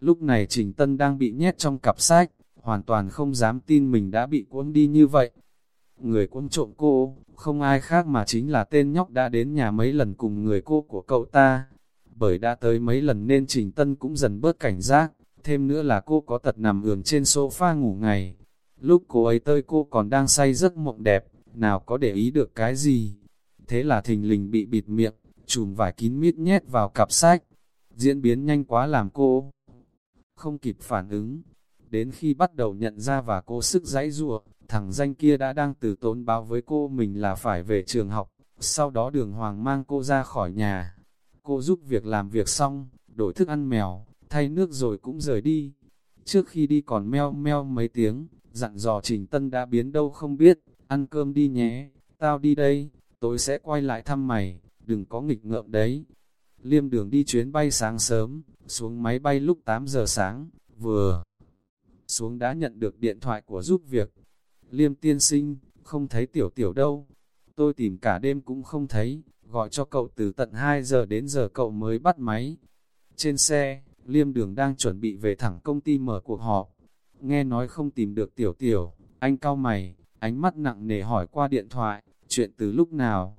Lúc này Trình Tân đang bị nhét trong cặp sách, hoàn toàn không dám tin mình đã bị cuốn đi như vậy. Người cuốn trộm cô, không ai khác mà chính là tên nhóc đã đến nhà mấy lần cùng người cô của cậu ta. Bởi đã tới mấy lần nên Trình Tân cũng dần bớt cảnh giác, thêm nữa là cô có tật nằm ườn trên sofa ngủ ngày. Lúc cô ấy tới cô còn đang say giấc mộng đẹp, nào có để ý được cái gì. Thế là thình lình bị bịt miệng, chùm vải kín mít nhét vào cặp sách. Diễn biến nhanh quá làm cô không kịp phản ứng. Đến khi bắt đầu nhận ra và cô sức giãy giụa, thằng danh kia đã đang từ tốn báo với cô mình là phải về trường học, sau đó đường hoàng mang cô ra khỏi nhà. Cô giúp việc làm việc xong, đổi thức ăn mèo, thay nước rồi cũng rời đi. Trước khi đi còn meo meo mấy tiếng, dặn dò Trình Tân đã biến đâu không biết, ăn cơm đi nhé, tao đi đây, tối sẽ quay lại thăm mày, đừng có nghịch ngợm đấy. Liêm đường đi chuyến bay sáng sớm, xuống máy bay lúc 8 giờ sáng, vừa xuống đã nhận được điện thoại của giúp việc. Liêm tiên sinh, không thấy tiểu tiểu đâu. Tôi tìm cả đêm cũng không thấy, gọi cho cậu từ tận 2 giờ đến giờ cậu mới bắt máy. Trên xe, Liêm đường đang chuẩn bị về thẳng công ty mở cuộc họp. Nghe nói không tìm được tiểu tiểu, anh cao mày, ánh mắt nặng nề hỏi qua điện thoại, chuyện từ lúc nào.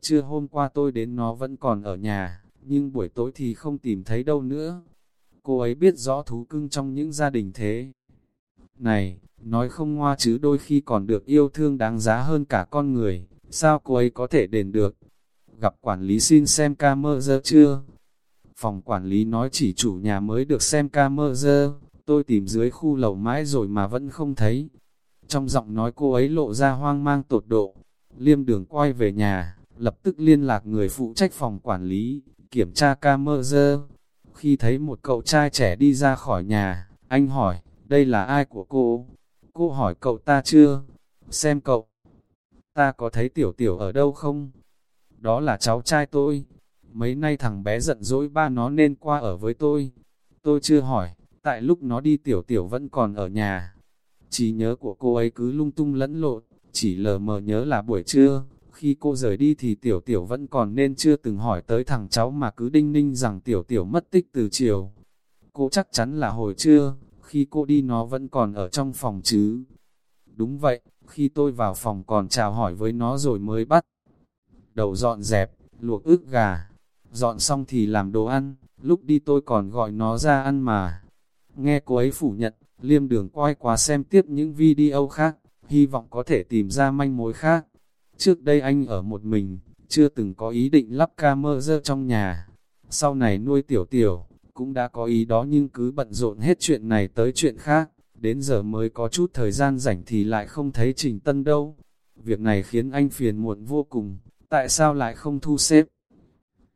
Trưa hôm qua tôi đến nó vẫn còn ở nhà, nhưng buổi tối thì không tìm thấy đâu nữa. Cô ấy biết rõ thú cưng trong những gia đình thế. Này, nói không ngoa chứ đôi khi còn được yêu thương đáng giá hơn cả con người, sao cô ấy có thể đền được? Gặp quản lý xin xem camera chưa? Phòng quản lý nói chỉ chủ nhà mới được xem camera, tôi tìm dưới khu lầu mãi rồi mà vẫn không thấy. Trong giọng nói cô ấy lộ ra hoang mang tột độ, liêm đường quay về nhà, lập tức liên lạc người phụ trách phòng quản lý, kiểm tra camera. Khi thấy một cậu trai trẻ đi ra khỏi nhà, anh hỏi, đây là ai của cô? Cô hỏi cậu ta chưa? Xem cậu, ta có thấy tiểu tiểu ở đâu không? Đó là cháu trai tôi. Mấy nay thằng bé giận dỗi ba nó nên qua ở với tôi. Tôi chưa hỏi, tại lúc nó đi tiểu tiểu vẫn còn ở nhà. Chỉ nhớ của cô ấy cứ lung tung lẫn lộn, chỉ lờ mờ nhớ là buổi trưa, khi cô rời đi thì tiểu tiểu vẫn còn nên chưa từng hỏi tới thằng cháu mà cứ đinh ninh rằng tiểu tiểu mất tích từ chiều. Cô chắc chắn là hồi trưa, khi cô đi nó vẫn còn ở trong phòng chứ. Đúng vậy, khi tôi vào phòng còn chào hỏi với nó rồi mới bắt. Đầu dọn dẹp, luộc ức gà. Dọn xong thì làm đồ ăn, lúc đi tôi còn gọi nó ra ăn mà. Nghe cô ấy phủ nhận, liêm đường quay qua xem tiếp những video khác, hy vọng có thể tìm ra manh mối khác. Trước đây anh ở một mình, chưa từng có ý định lắp camera trong nhà. Sau này nuôi tiểu tiểu, cũng đã có ý đó nhưng cứ bận rộn hết chuyện này tới chuyện khác. Đến giờ mới có chút thời gian rảnh thì lại không thấy Trình Tân đâu. Việc này khiến anh phiền muộn vô cùng, tại sao lại không thu xếp?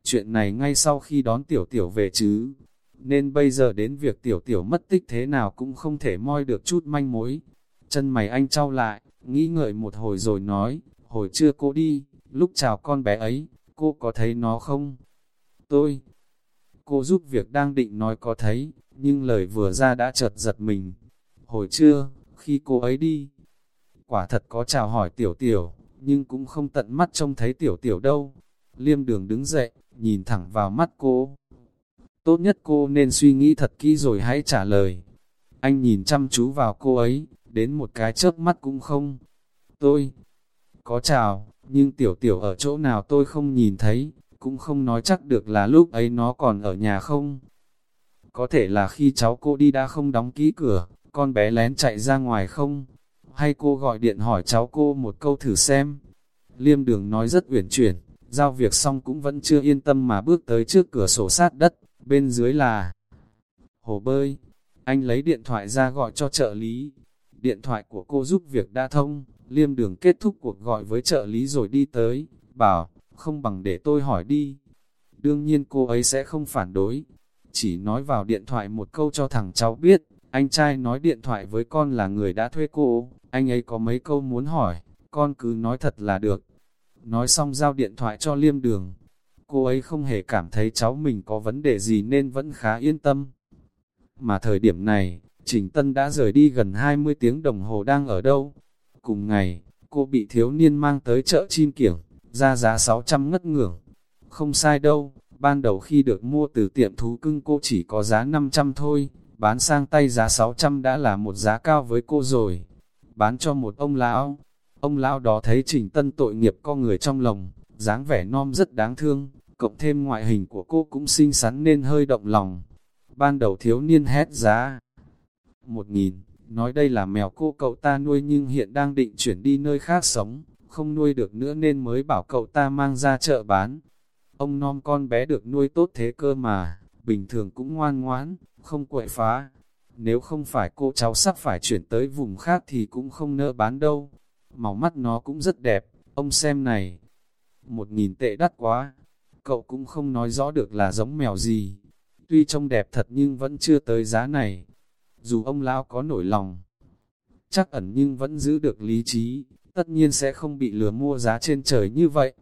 Chuyện này ngay sau khi đón tiểu tiểu về chứ. Nên bây giờ đến việc tiểu tiểu mất tích thế nào cũng không thể moi được chút manh mối. Chân mày anh trao lại, nghĩ ngợi một hồi rồi nói, hồi trưa cô đi, lúc chào con bé ấy, cô có thấy nó không? Tôi, cô giúp việc đang định nói có thấy, nhưng lời vừa ra đã chợt giật mình. Hồi trưa, khi cô ấy đi, quả thật có chào hỏi tiểu tiểu, nhưng cũng không tận mắt trông thấy tiểu tiểu đâu. Liêm đường đứng dậy, nhìn thẳng vào mắt cô. Tốt nhất cô nên suy nghĩ thật kỹ rồi hãy trả lời. Anh nhìn chăm chú vào cô ấy, đến một cái chớp mắt cũng không. Tôi, có chào, nhưng tiểu tiểu ở chỗ nào tôi không nhìn thấy, cũng không nói chắc được là lúc ấy nó còn ở nhà không. Có thể là khi cháu cô đi đã không đóng kỹ cửa, con bé lén chạy ra ngoài không? Hay cô gọi điện hỏi cháu cô một câu thử xem? Liêm đường nói rất uyển chuyển, giao việc xong cũng vẫn chưa yên tâm mà bước tới trước cửa sổ sát đất, bên dưới là hồ bơi. Anh lấy điện thoại ra gọi cho trợ lý. Điện thoại của cô giúp việc đã thông, Liêm đường kết thúc cuộc gọi với trợ lý rồi đi tới, bảo, không bằng để tôi hỏi đi. Đương nhiên cô ấy sẽ không phản đối, chỉ nói vào điện thoại một câu cho thằng cháu biết, anh trai nói điện thoại với con là người đã thuê cô, anh ấy có mấy câu muốn hỏi, con cứ nói thật là được. Nói xong giao điện thoại cho liêm đường, cô ấy không hề cảm thấy cháu mình có vấn đề gì nên vẫn khá yên tâm. Mà thời điểm này, Trình Tân đã rời đi gần 20 tiếng đồng hồ đang ở đâu, Cùng ngày, cô bị thiếu niên mang tới chợ chim kiểng, ra giá 600 ngất ngưỡng. Không sai đâu, Ban đầu khi được mua từ tiệm thú cưng cô chỉ có giá 500 thôi, bán sang tay giá 600 đã là một giá cao với cô rồi. Bán cho một ông lão, ông lão đó thấy Trình Tân tội nghiệp con người trong lòng, dáng vẻ non rất đáng thương, cộng thêm ngoại hình của cô cũng xinh xắn nên hơi động lòng. Ban đầu thiếu niên hét giá một nghìn, nói đây là mèo cô cậu ta nuôi nhưng hiện đang định chuyển đi nơi khác sống, không nuôi được nữa nên mới bảo cậu ta mang ra chợ bán. Ông non con bé được nuôi tốt thế cơ mà, bình thường cũng ngoan ngoãn, không quậy phá. Nếu không phải cô cháu sắp phải chuyển tới vùng khác thì cũng không nỡ bán đâu. Màu mắt nó cũng rất đẹp, ông xem này. Một nghìn tệ đắt quá, cậu cũng không nói rõ được là giống mèo gì. Tuy trông đẹp thật nhưng vẫn chưa tới giá này. Dù ông lão có nổi lòng, chắc ẩn nhưng vẫn giữ được lý trí, tất nhiên sẽ không bị lừa mua giá trên trời như vậy.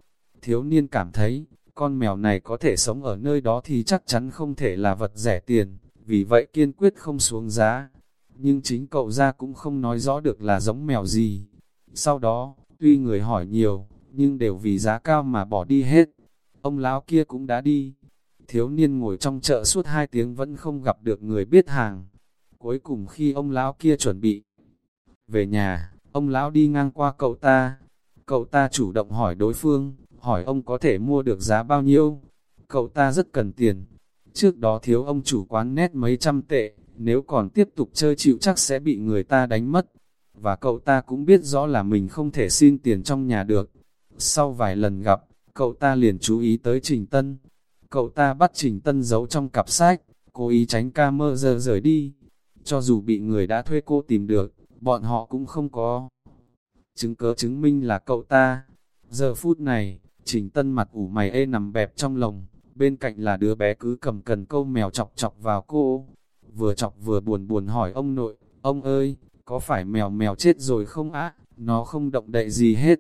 Thiếu niên cảm thấy, con mèo này có thể sống ở nơi đó thì chắc chắn không thể là vật rẻ tiền, vì vậy kiên quyết không xuống giá. Nhưng chính cậu ra cũng không nói rõ được là giống mèo gì. Sau đó, tuy người hỏi nhiều, nhưng đều vì giá cao mà bỏ đi hết. Ông lão kia cũng đã đi. Thiếu niên ngồi trong chợ suốt hai tiếng vẫn không gặp được người biết hàng. Cuối cùng khi ông lão kia chuẩn bị về nhà, ông lão đi ngang qua cậu ta. Cậu ta chủ động hỏi đối phương, hỏi ông có thể mua được giá bao nhiêu. Cậu ta rất cần tiền. Trước đó thiếu ông chủ quán nét mấy trăm tệ, nếu còn tiếp tục chơi chịu chắc sẽ bị người ta đánh mất. Và cậu ta cũng biết rõ là mình không thể xin tiền trong nhà được. Sau vài lần gặp, cậu ta liền chú ý tới Trình Tân. Cậu ta bắt Trình Tân giấu trong cặp sách, cố ý tránh ca mơ giờ rời đi. Cho dù bị người đã thuê cô tìm được, bọn họ cũng không có chứng cớ chứng minh là cậu ta. Giờ phút này, Trình Tân mặt ủ mày ê nằm bẹp trong lồng, bên cạnh là đứa bé cứ cầm cần câu mèo chọc chọc vào cô. Vừa chọc vừa buồn buồn hỏi ông nội, ông ơi, có phải mèo mèo chết rồi không á, nó không động đậy gì hết.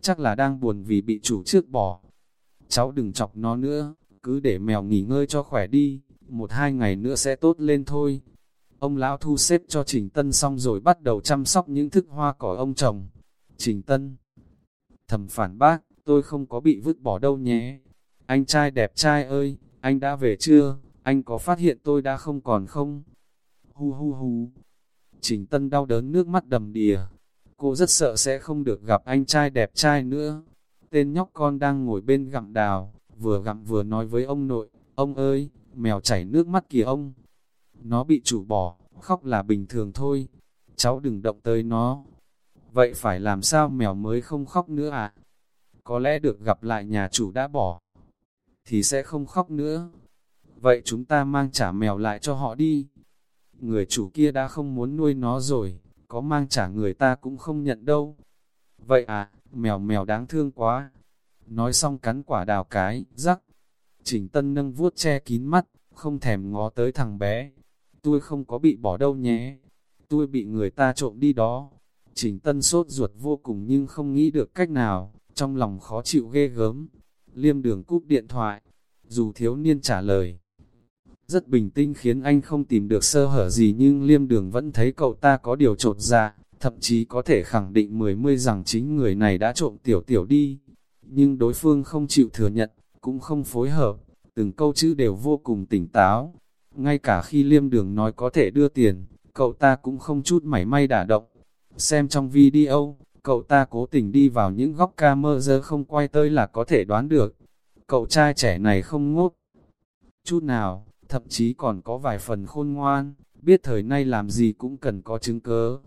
Chắc là đang buồn vì bị chủ trước bỏ. Cháu đừng chọc nó nữa, cứ để mèo nghỉ ngơi cho khỏe đi, một hai ngày nữa sẽ tốt lên thôi. Ông lão thu xếp cho Trình Tân xong rồi bắt đầu chăm sóc những thức hoa cỏ ông trồng. Trình Tân thầm phản bác, tôi không có bị vứt bỏ đâu nhé. Anh trai đẹp trai ơi, anh đã về chưa? Anh có phát hiện tôi đã không còn không? Hu hu hu. Trình Tân đau đớn nước mắt đầm đìa. Cô rất sợ sẽ không được gặp anh trai đẹp trai nữa. Tên nhóc con đang ngồi bên gặm đào, vừa gặm vừa nói với ông nội, ông ơi, mèo chảy nước mắt kìa ông. Nó bị chủ bỏ, khóc là bình thường thôi. Cháu đừng động tới nó. Vậy phải làm sao mèo mới không khóc nữa à? Có lẽ được gặp lại nhà chủ đã bỏ, thì sẽ không khóc nữa. Vậy chúng ta mang trả mèo lại cho họ đi. Người chủ kia đã không muốn nuôi nó rồi, có mang trả người ta cũng không nhận đâu. Vậy à, mèo mèo đáng thương quá. Nói xong cắn quả đào cái, rắc. Trình Tân nâng vuốt che kín mắt, không thèm ngó tới thằng bé. Tôi không có bị bỏ đâu nhé. Tôi bị người ta trộm đi đó. Trình Tân sốt ruột vô cùng nhưng không nghĩ được cách nào, trong lòng khó chịu ghê gớm. Liêm đường cúp điện thoại, dù thiếu niên trả lời. Rất bình tĩnh khiến anh không tìm được sơ hở gì nhưng liêm đường vẫn thấy cậu ta có điều trột ra, dạ, thậm chí có thể khẳng định mười mươi rằng chính người này đã trộm tiểu tiểu đi. Nhưng đối phương không chịu thừa nhận, cũng không phối hợp, từng câu chữ đều vô cùng tỉnh táo. Ngay cả khi liêm đường nói có thể đưa tiền, cậu ta cũng không chút mảy may đả động. Xem trong video, cậu ta cố tình đi vào những góc camera không quay tới là có thể đoán được. Cậu trai trẻ này không ngốc chút nào, thậm chí còn có vài phần khôn ngoan, biết thời nay làm gì cũng cần có chứng cớ.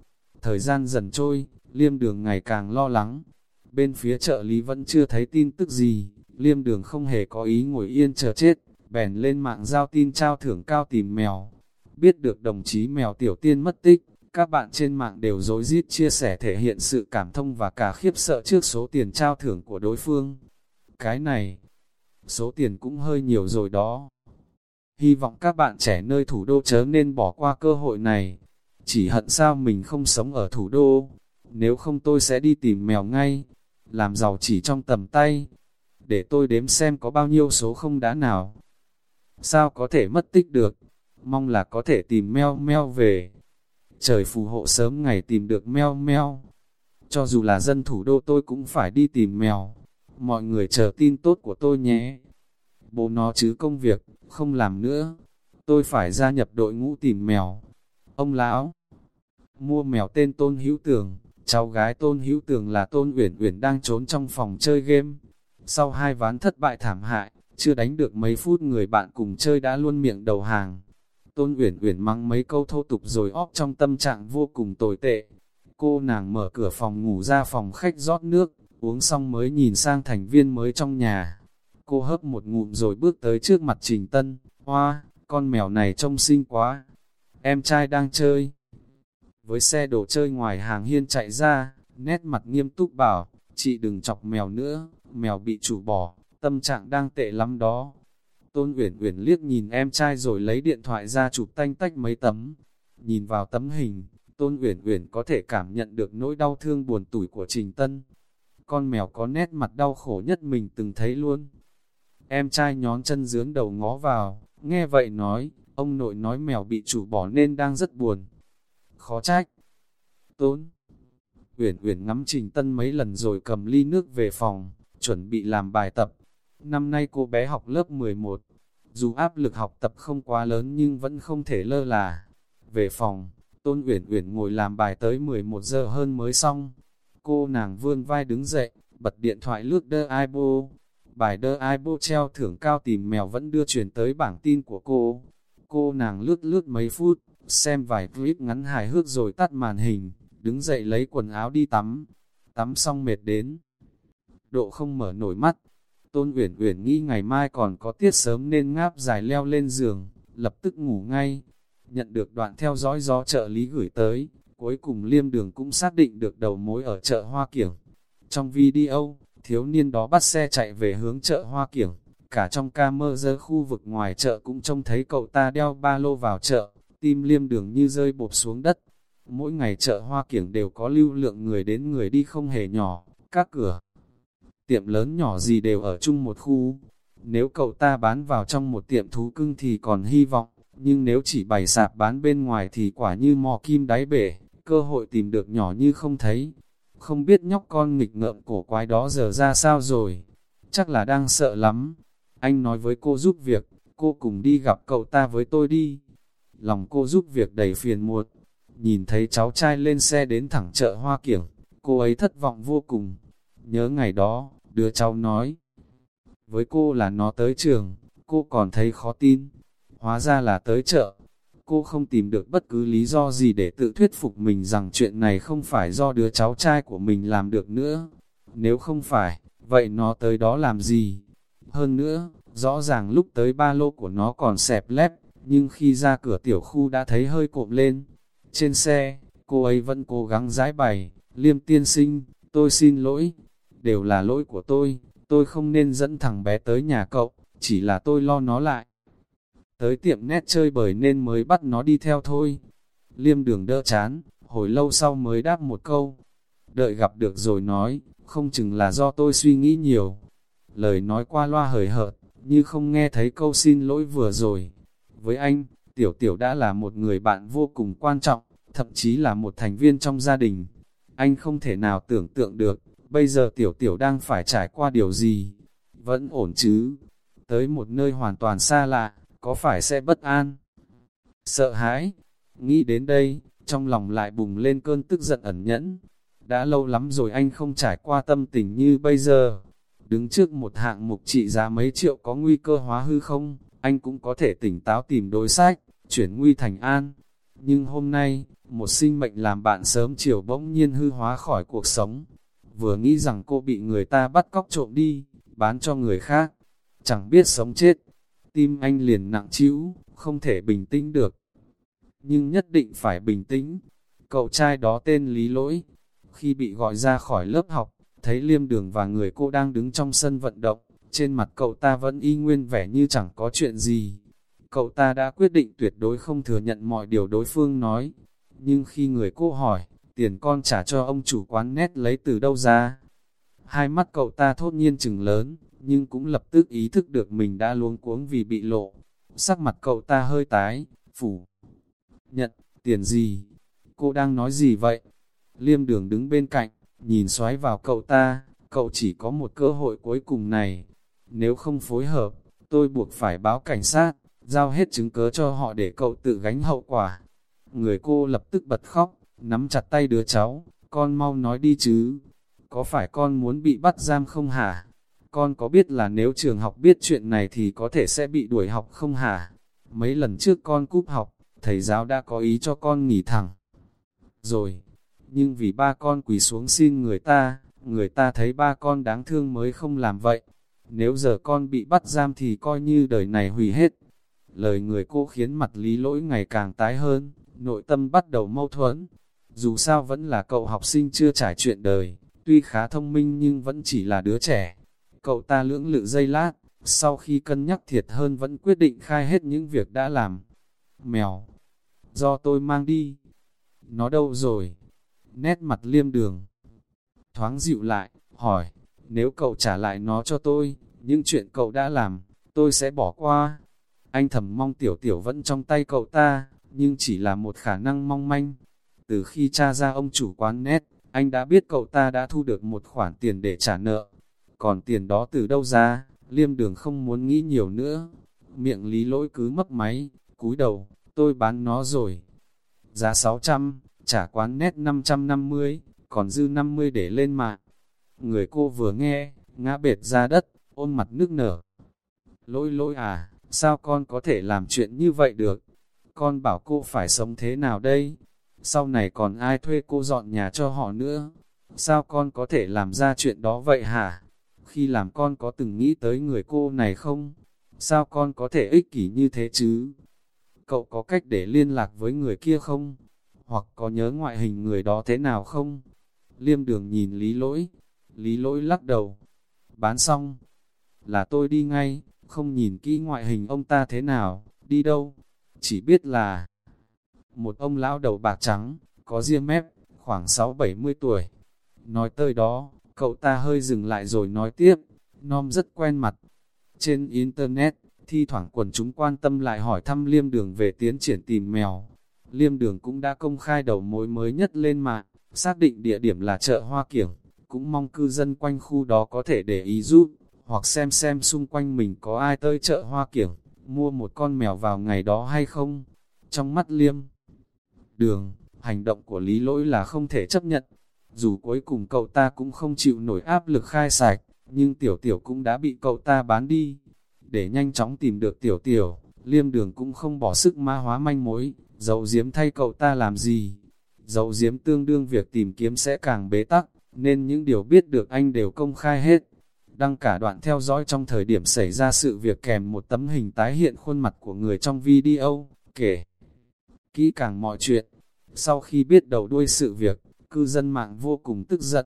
Thời gian dần trôi, liêm đường ngày càng lo lắng. Bên phía trợ lý vẫn chưa thấy tin tức gì, liêm đường không hề có ý ngồi yên chờ chết, bèn lên mạng giao tin trao thưởng cao tìm mèo. Biết được đồng chí mèo tiểu tiên mất tích, các bạn trên mạng đều dối rít chia sẻ thể hiện sự cảm thông và cả khiếp sợ trước số tiền trao thưởng của đối phương. Cái này, số tiền cũng hơi nhiều rồi đó. Hy vọng các bạn trẻ nơi thủ đô chớ nên bỏ qua cơ hội này. Chỉ hận sao mình không sống ở thủ đô. Nếu không tôi sẽ đi tìm mèo ngay. Làm giàu chỉ trong tầm tay. Để tôi đếm xem có bao nhiêu số không đã nào. Sao có thể mất tích được? Mong là có thể tìm meo meo về trời phù hộ sớm ngày tìm được meo meo. Cho dù là dân thủ đô tôi cũng phải đi tìm mèo. Mọi người chờ tin tốt của tôi nhé. bố nó chứ công việc, không làm nữa. Tôi phải gia nhập đội ngũ tìm mèo. Ông lão mua mèo tên Tôn Hữu Tường, cháu gái Tôn Hữu Tường là Tôn Uyển Uyển đang trốn trong phòng chơi game. Sau hai ván thất bại thảm hại, chưa đánh được mấy phút người bạn cùng chơi đã luôn miệng đầu hàng. Tôn Uyển Uyển mắng mấy câu thô tục rồi óp trong tâm trạng vô cùng tồi tệ. Cô nàng mở cửa phòng ngủ ra phòng khách rót nước, uống xong mới nhìn sang thành viên mới trong nhà. Cô hớp một ngụm rồi bước tới trước mặt Trình Tân, hoa, con mèo này trông xinh quá. Em trai đang chơi. Với xe đồ chơi ngoài hàng hiên chạy ra, nét mặt nghiêm túc bảo, chị đừng chọc mèo nữa, mèo bị chủ bỏ, tâm trạng đang tệ lắm đó. Tôn Uyển Uyển liếc nhìn em trai rồi lấy điện thoại ra chụp tanh tách mấy tấm. Nhìn vào tấm hình, Tôn Uyển Uyển có thể cảm nhận được nỗi đau thương buồn tủi của Trình Tân. Con mèo có nét mặt đau khổ nhất mình từng thấy luôn. Em trai nhón chân dướng đầu ngó vào, nghe vậy nói, ông nội nói mèo bị chủ bỏ nên đang rất buồn. Khó trách. Tôn Uyển Uyển ngắm Trình Tân mấy lần rồi cầm ly nước về phòng, chuẩn bị làm bài tập. Năm nay cô bé học lớp 11, dù áp lực học tập không quá lớn nhưng vẫn không thể lơ là. Về phòng, Tôn Uyển Uyển ngồi làm bài tới 11 giờ hơn mới xong. Cô nàng vươn vai đứng dậy, bật điện thoại lướt đơ Aibo. Bài đơ Aibo treo thưởng cao tìm mèo vẫn đưa truyền tới bảng tin của cô. Cô nàng lướt lướt mấy phút, xem vài clip ngắn hài hước rồi tắt màn hình, đứng dậy lấy quần áo đi tắm. Tắm xong mệt đến. Độ không mở nổi mắt, Tôn Uyển Uyển nghĩ ngày mai còn có tiết sớm nên ngáp dài leo lên giường, lập tức ngủ ngay. Nhận được đoạn theo dõi gió trợ lý gửi tới, cuối cùng liêm đường cũng xác định được đầu mối ở chợ Hoa Kiểng. Trong video, thiếu niên đó bắt xe chạy về hướng chợ Hoa Kiểng, cả trong camera khu vực ngoài chợ cũng trông thấy cậu ta đeo ba lô vào chợ, tim liêm đường như rơi bột xuống đất. Mỗi ngày chợ Hoa Kiểng đều có lưu lượng người đến người đi không hề nhỏ, các cửa tiệm lớn nhỏ gì đều ở chung một khu. Nếu cậu ta bán vào trong một tiệm thú cưng thì còn hy vọng, nhưng nếu chỉ bày sạp bán bên ngoài thì quả như mò kim đáy bể, cơ hội tìm được nhỏ như không thấy. Không biết nhóc con nghịch ngợm cổ quái đó giờ ra sao rồi, chắc là đang sợ lắm. Anh nói với cô giúp việc, cô cùng đi gặp cậu ta với tôi đi. Lòng cô giúp việc đầy phiền muộn, nhìn thấy cháu trai lên xe đến thẳng chợ Hoa Kiểng, cô ấy thất vọng vô cùng. Nhớ ngày đó, Đứa cháu nói, với cô là nó tới trường, cô còn thấy khó tin. Hóa ra là tới chợ. Cô không tìm được bất cứ lý do gì để tự thuyết phục mình rằng chuyện này không phải do đứa cháu trai của mình làm được nữa. Nếu không phải, vậy nó tới đó làm gì? Hơn nữa, rõ ràng lúc tới ba lô của nó còn xẹp lép, nhưng khi ra cửa tiểu khu đã thấy hơi cộm lên. Trên xe, cô ấy vẫn cố gắng giải bày, liêm tiên sinh, tôi xin lỗi, đều là lỗi của tôi, tôi không nên dẫn thằng bé tới nhà cậu, chỉ là tôi lo nó lại. Tới tiệm nét chơi bời nên mới bắt nó đi theo thôi. Liêm đường đỡ chán, hồi lâu sau mới đáp một câu. Đợi gặp được rồi nói, không chừng là do tôi suy nghĩ nhiều. Lời nói qua loa hời hợt, như không nghe thấy câu xin lỗi vừa rồi. Với anh, Tiểu Tiểu đã là một người bạn vô cùng quan trọng, thậm chí là một thành viên trong gia đình. Anh không thể nào tưởng tượng được, bây giờ tiểu tiểu đang phải trải qua điều gì? Vẫn ổn chứ? Tới một nơi hoàn toàn xa lạ, có phải sẽ bất an? Sợ hãi? Nghĩ đến đây, trong lòng lại bùng lên cơn tức giận ẩn nhẫn. Đã lâu lắm rồi anh không trải qua tâm tình như bây giờ. Đứng trước một hạng mục trị giá mấy triệu có nguy cơ hóa hư không, anh cũng có thể tỉnh táo tìm đối sách, chuyển nguy thành an. Nhưng hôm nay, một sinh mệnh làm bạn sớm chiều bỗng nhiên hư hóa khỏi cuộc sống, vừa nghĩ rằng cô bị người ta bắt cóc trộm đi, bán cho người khác, chẳng biết sống chết. Tim anh liền nặng trĩu, không thể bình tĩnh được. Nhưng nhất định phải bình tĩnh. Cậu trai đó tên Lý Lỗi. Khi bị gọi ra khỏi lớp học, thấy liêm đường và người cô đang đứng trong sân vận động, trên mặt cậu ta vẫn y nguyên vẻ như chẳng có chuyện gì. Cậu ta đã quyết định tuyệt đối không thừa nhận mọi điều đối phương nói. Nhưng khi người cô hỏi, tiền con trả cho ông chủ quán nét lấy từ đâu ra. Hai mắt cậu ta thốt nhiên chừng lớn, nhưng cũng lập tức ý thức được mình đã luống cuống vì bị lộ. Sắc mặt cậu ta hơi tái, phủ. Nhận, tiền gì? Cô đang nói gì vậy? Liêm đường đứng bên cạnh, nhìn xoáy vào cậu ta, cậu chỉ có một cơ hội cuối cùng này. Nếu không phối hợp, tôi buộc phải báo cảnh sát, giao hết chứng cớ cho họ để cậu tự gánh hậu quả. Người cô lập tức bật khóc, nắm chặt tay đứa cháu, con mau nói đi chứ, có phải con muốn bị bắt giam không hả? Con có biết là nếu trường học biết chuyện này thì có thể sẽ bị đuổi học không hả? Mấy lần trước con cúp học, thầy giáo đã có ý cho con nghỉ thẳng. Rồi, nhưng vì ba con quỳ xuống xin người ta, người ta thấy ba con đáng thương mới không làm vậy. Nếu giờ con bị bắt giam thì coi như đời này hủy hết. Lời người cô khiến mặt lý lỗi ngày càng tái hơn, nội tâm bắt đầu mâu thuẫn. Dù sao vẫn là cậu học sinh chưa trải chuyện đời, tuy khá thông minh nhưng vẫn chỉ là đứa trẻ. Cậu ta lưỡng lự dây lát, sau khi cân nhắc thiệt hơn vẫn quyết định khai hết những việc đã làm. Mèo, do tôi mang đi. Nó đâu rồi? Nét mặt liêm đường. Thoáng dịu lại, hỏi, nếu cậu trả lại nó cho tôi, những chuyện cậu đã làm, tôi sẽ bỏ qua. Anh thầm mong tiểu tiểu vẫn trong tay cậu ta, nhưng chỉ là một khả năng mong manh. Từ khi cha ra ông chủ quán nét, anh đã biết cậu ta đã thu được một khoản tiền để trả nợ. Còn tiền đó từ đâu ra, liêm đường không muốn nghĩ nhiều nữa. Miệng lý lỗi cứ mấp máy, cúi đầu, tôi bán nó rồi. Giá 600, trả quán nét 550, còn dư 50 để lên mạng. Người cô vừa nghe, ngã bệt ra đất, ôm mặt nước nở. Lỗi lỗi à, sao con có thể làm chuyện như vậy được? Con bảo cô phải sống thế nào đây? Sau này còn ai thuê cô dọn nhà cho họ nữa? Sao con có thể làm ra chuyện đó vậy hả? Khi làm con có từng nghĩ tới người cô này không? Sao con có thể ích kỷ như thế chứ? Cậu có cách để liên lạc với người kia không? Hoặc có nhớ ngoại hình người đó thế nào không? Liêm đường nhìn lý lỗi. Lý lỗi lắc đầu. Bán xong. Là tôi đi ngay, không nhìn kỹ ngoại hình ông ta thế nào, đi đâu. Chỉ biết là một ông lão đầu bạc trắng, có ria mép, khoảng 6-70 tuổi. Nói tới đó, cậu ta hơi dừng lại rồi nói tiếp, nom rất quen mặt. Trên Internet, thi thoảng quần chúng quan tâm lại hỏi thăm liêm đường về tiến triển tìm mèo. Liêm đường cũng đã công khai đầu mối mới nhất lên mạng, xác định địa điểm là chợ Hoa Kiểng, cũng mong cư dân quanh khu đó có thể để ý giúp, hoặc xem xem xung quanh mình có ai tới chợ Hoa Kiểng, mua một con mèo vào ngày đó hay không. Trong mắt liêm đường, hành động của lý lỗi là không thể chấp nhận. Dù cuối cùng cậu ta cũng không chịu nổi áp lực khai sạch, nhưng tiểu tiểu cũng đã bị cậu ta bán đi. Để nhanh chóng tìm được tiểu tiểu, liêm đường cũng không bỏ sức ma hóa manh mối, dấu diếm thay cậu ta làm gì. Dấu diếm tương đương việc tìm kiếm sẽ càng bế tắc, nên những điều biết được anh đều công khai hết. Đăng cả đoạn theo dõi trong thời điểm xảy ra sự việc kèm một tấm hình tái hiện khuôn mặt của người trong video, kể kỹ càng mọi chuyện. Sau khi biết đầu đuôi sự việc, cư dân mạng vô cùng tức giận.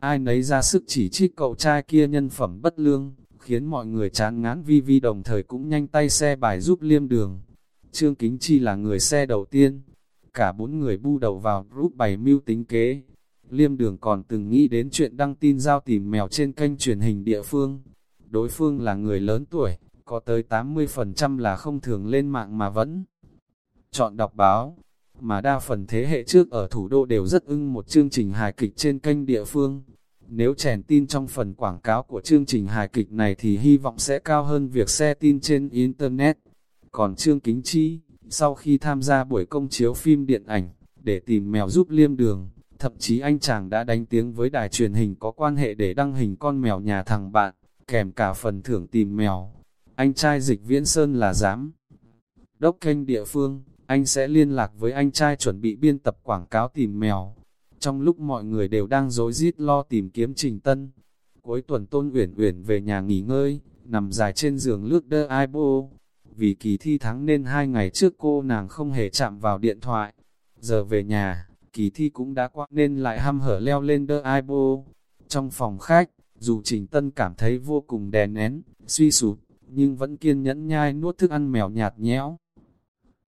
Ai nấy ra sức chỉ trích cậu trai kia nhân phẩm bất lương, khiến mọi người chán ngán vi vi đồng thời cũng nhanh tay xe bài giúp liêm đường. Trương Kính Chi là người xe đầu tiên. Cả bốn người bu đầu vào group bày mưu tính kế. Liêm đường còn từng nghĩ đến chuyện đăng tin giao tìm mèo trên kênh truyền hình địa phương. Đối phương là người lớn tuổi, có tới 80% là không thường lên mạng mà vẫn chọn đọc báo, mà đa phần thế hệ trước ở thủ đô đều rất ưng một chương trình hài kịch trên kênh địa phương. Nếu chèn tin trong phần quảng cáo của chương trình hài kịch này thì hy vọng sẽ cao hơn việc xe tin trên Internet. Còn Trương Kính Chi, sau khi tham gia buổi công chiếu phim điện ảnh, để tìm mèo giúp liêm đường, thậm chí anh chàng đã đánh tiếng với đài truyền hình có quan hệ để đăng hình con mèo nhà thằng bạn, kèm cả phần thưởng tìm mèo. Anh trai dịch viễn sơn là giám đốc kênh địa phương, anh sẽ liên lạc với anh trai chuẩn bị biên tập quảng cáo tìm mèo. Trong lúc mọi người đều đang dối rít lo tìm kiếm Trình Tân, cuối tuần Tôn Uyển Uyển về nhà nghỉ ngơi, nằm dài trên giường lướt đơ iPo. Vì kỳ thi thắng nên hai ngày trước cô nàng không hề chạm vào điện thoại. Giờ về nhà, kỳ thi cũng đã qua nên lại hăm hở leo lên đơ iPo. Trong phòng khách, dù Trình Tân cảm thấy vô cùng đè nén, suy sụp, nhưng vẫn kiên nhẫn nhai nuốt thức ăn mèo nhạt nhẽo.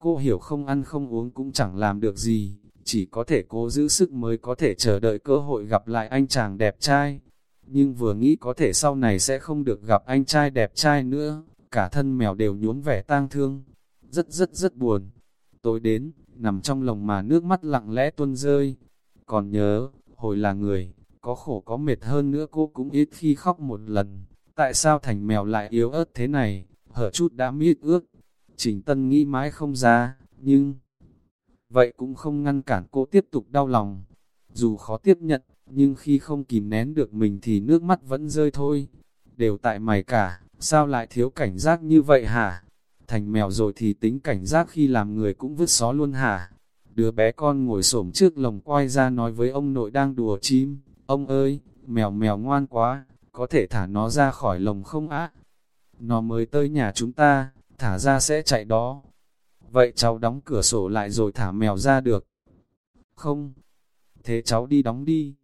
Cô hiểu không ăn không uống cũng chẳng làm được gì, chỉ có thể cố giữ sức mới có thể chờ đợi cơ hội gặp lại anh chàng đẹp trai. Nhưng vừa nghĩ có thể sau này sẽ không được gặp anh trai đẹp trai nữa, cả thân mèo đều nhuốm vẻ tang thương. Rất rất rất buồn. Tối đến, nằm trong lòng mà nước mắt lặng lẽ tuôn rơi. Còn nhớ, hồi là người, có khổ có mệt hơn nữa cô cũng ít khi khóc một lần. Tại sao thành mèo lại yếu ớt thế này? hở chút đã miết ước. Trình Tân nghĩ mãi không ra, nhưng... Vậy cũng không ngăn cản cô tiếp tục đau lòng. Dù khó tiếp nhận, nhưng khi không kìm nén được mình thì nước mắt vẫn rơi thôi. Đều tại mày cả, sao lại thiếu cảnh giác như vậy hả? Thành mèo rồi thì tính cảnh giác khi làm người cũng vứt xó luôn hả? Đứa bé con ngồi xổm trước lồng quay ra nói với ông nội đang đùa chim. Ông ơi, mèo mèo ngoan quá, có thể thả nó ra khỏi lồng không á? Nó mới tới nhà chúng ta, thả ra sẽ chạy đó. Vậy cháu đóng cửa sổ lại rồi thả mèo ra được. Không, thế cháu đi đóng đi.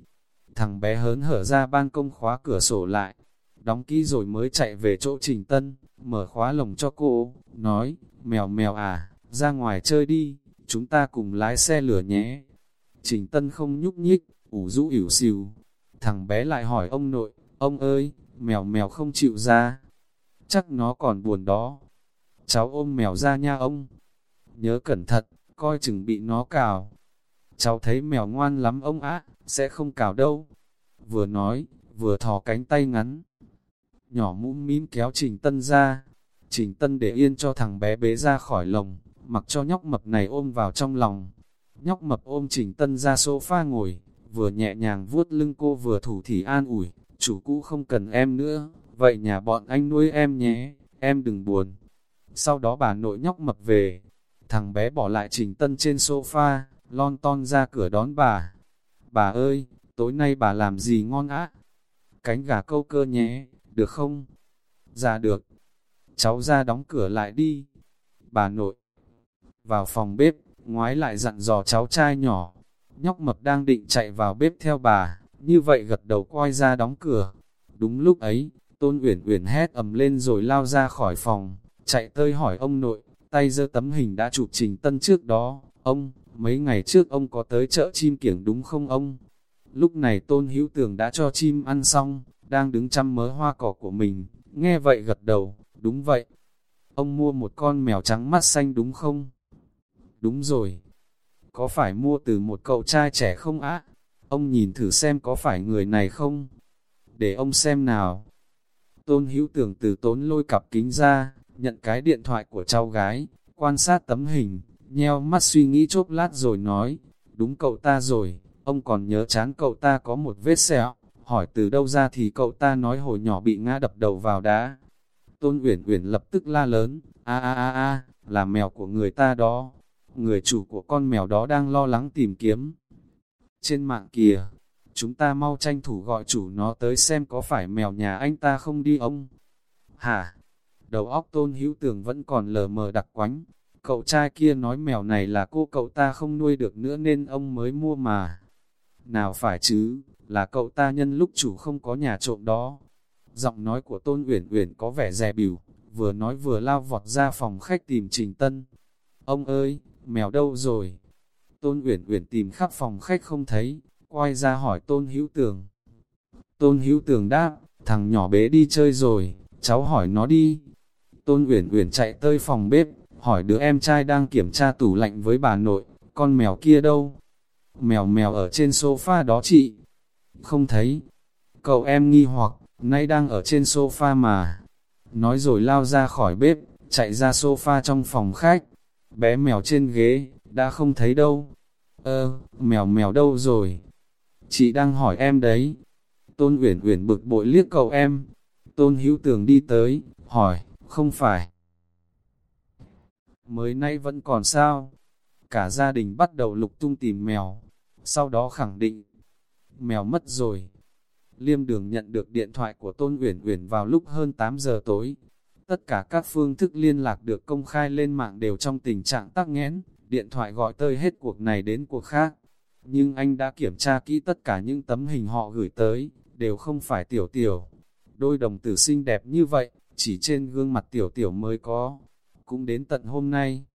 Thằng bé hớn hở ra ban công khóa cửa sổ lại, đóng kỹ rồi mới chạy về chỗ Trình Tân, mở khóa lồng cho cô, nói, mèo mèo à, ra ngoài chơi đi, chúng ta cùng lái xe lửa nhé. Trình Tân không nhúc nhích, ủ rũ ỉu xìu. Thằng bé lại hỏi ông nội, ông ơi, mèo mèo không chịu ra. Chắc nó còn buồn đó. Cháu ôm mèo ra nha ông. Nhớ cẩn thận, coi chừng bị nó cào. Cháu thấy mèo ngoan lắm ông á, sẽ không cào đâu. Vừa nói, vừa thò cánh tay ngắn. Nhỏ mũm mím kéo Trình Tân ra. Trình Tân để yên cho thằng bé bế ra khỏi lồng, mặc cho nhóc mập này ôm vào trong lòng. Nhóc mập ôm Trình Tân ra sofa ngồi, vừa nhẹ nhàng vuốt lưng cô vừa thủ thỉ an ủi, chủ cũ không cần em nữa, vậy nhà bọn anh nuôi em nhé, em đừng buồn. Sau đó bà nội nhóc mập về, thằng bé bỏ lại Trình Tân trên sofa, lon ton ra cửa đón bà. Bà ơi, tối nay bà làm gì ngon á? Cánh gà câu cơ nhé, được không? Dạ được. Cháu ra đóng cửa lại đi. Bà nội. Vào phòng bếp, ngoái lại dặn dò cháu trai nhỏ. Nhóc mập đang định chạy vào bếp theo bà, như vậy gật đầu quay ra đóng cửa. Đúng lúc ấy, Tôn Uyển Uyển hét ầm lên rồi lao ra khỏi phòng, chạy tới hỏi ông nội, tay giơ tấm hình đã chụp Trình Tân trước đó, ông, mấy ngày trước ông có tới chợ chim kiểng đúng không ông? Lúc này Tôn Hữu Tường đã cho chim ăn xong, đang đứng chăm mớ hoa cỏ của mình, nghe vậy gật đầu, đúng vậy. Ông mua một con mèo trắng mắt xanh đúng không? Đúng rồi. Có phải mua từ một cậu trai trẻ không á? Ông nhìn thử xem có phải người này không? Để ông xem nào. Tôn Hữu Tường từ tốn lôi cặp kính ra, nhận cái điện thoại của cháu gái, quan sát tấm hình, nheo mắt suy nghĩ chốc lát rồi nói, đúng cậu ta rồi, ông còn nhớ chán cậu ta có một vết sẹo, hỏi từ đâu ra thì cậu ta nói hồi nhỏ bị ngã đập đầu vào đá. Tôn Uyển Uyển lập tức la lớn, a a a a, là mèo của người ta đó, người chủ của con mèo đó đang lo lắng tìm kiếm. Trên mạng kìa, chúng ta mau tranh thủ gọi chủ nó tới xem có phải mèo nhà anh ta không đi ông. Hả? Đầu óc tôn hữu tường vẫn còn lờ mờ đặc quánh. Cậu trai kia nói mèo này là cô cậu ta không nuôi được nữa nên ông mới mua mà. Nào phải chứ, là cậu ta nhân lúc chủ không có nhà trộm đó. Giọng nói của Tôn Uyển Uyển có vẻ dè bỉu, vừa nói vừa lao vọt ra phòng khách tìm Trình Tân. Ông ơi, mèo đâu rồi? Tôn Uyển Uyển tìm khắp phòng khách không thấy, quay ra hỏi Tôn Hữu Tường. Tôn Hữu Tường đáp, thằng nhỏ bé đi chơi rồi, cháu hỏi nó đi. Tôn Uyển Uyển chạy tới phòng bếp, hỏi đứa em trai đang kiểm tra tủ lạnh với bà nội, con mèo kia đâu? Mèo mèo ở trên sofa đó chị. Không thấy. Cậu em nghi hoặc, nay đang ở trên sofa mà. Nói rồi lao ra khỏi bếp, chạy ra sofa trong phòng khách. Bé mèo trên ghế, đã không thấy đâu. Ơ, mèo mèo đâu rồi? Chị đang hỏi em đấy. Tôn Uyển Uyển bực bội liếc cậu em. Tôn Hữu Tường đi tới, hỏi, không phải. Mới nay vẫn còn sao? Cả gia đình bắt đầu lục tung tìm mèo, sau đó khẳng định, mèo mất rồi. Liêm đường nhận được điện thoại của Tôn Uyển Uyển vào lúc hơn 8 giờ tối. Tất cả các phương thức liên lạc được công khai lên mạng đều trong tình trạng tắc nghẽn, điện thoại gọi tơi hết cuộc này đến cuộc khác. Nhưng anh đã kiểm tra kỹ tất cả những tấm hình họ gửi tới, đều không phải tiểu tiểu. Đôi đồng tử xinh đẹp như vậy, chỉ trên gương mặt tiểu tiểu mới có. Cũng đến tận hôm nay,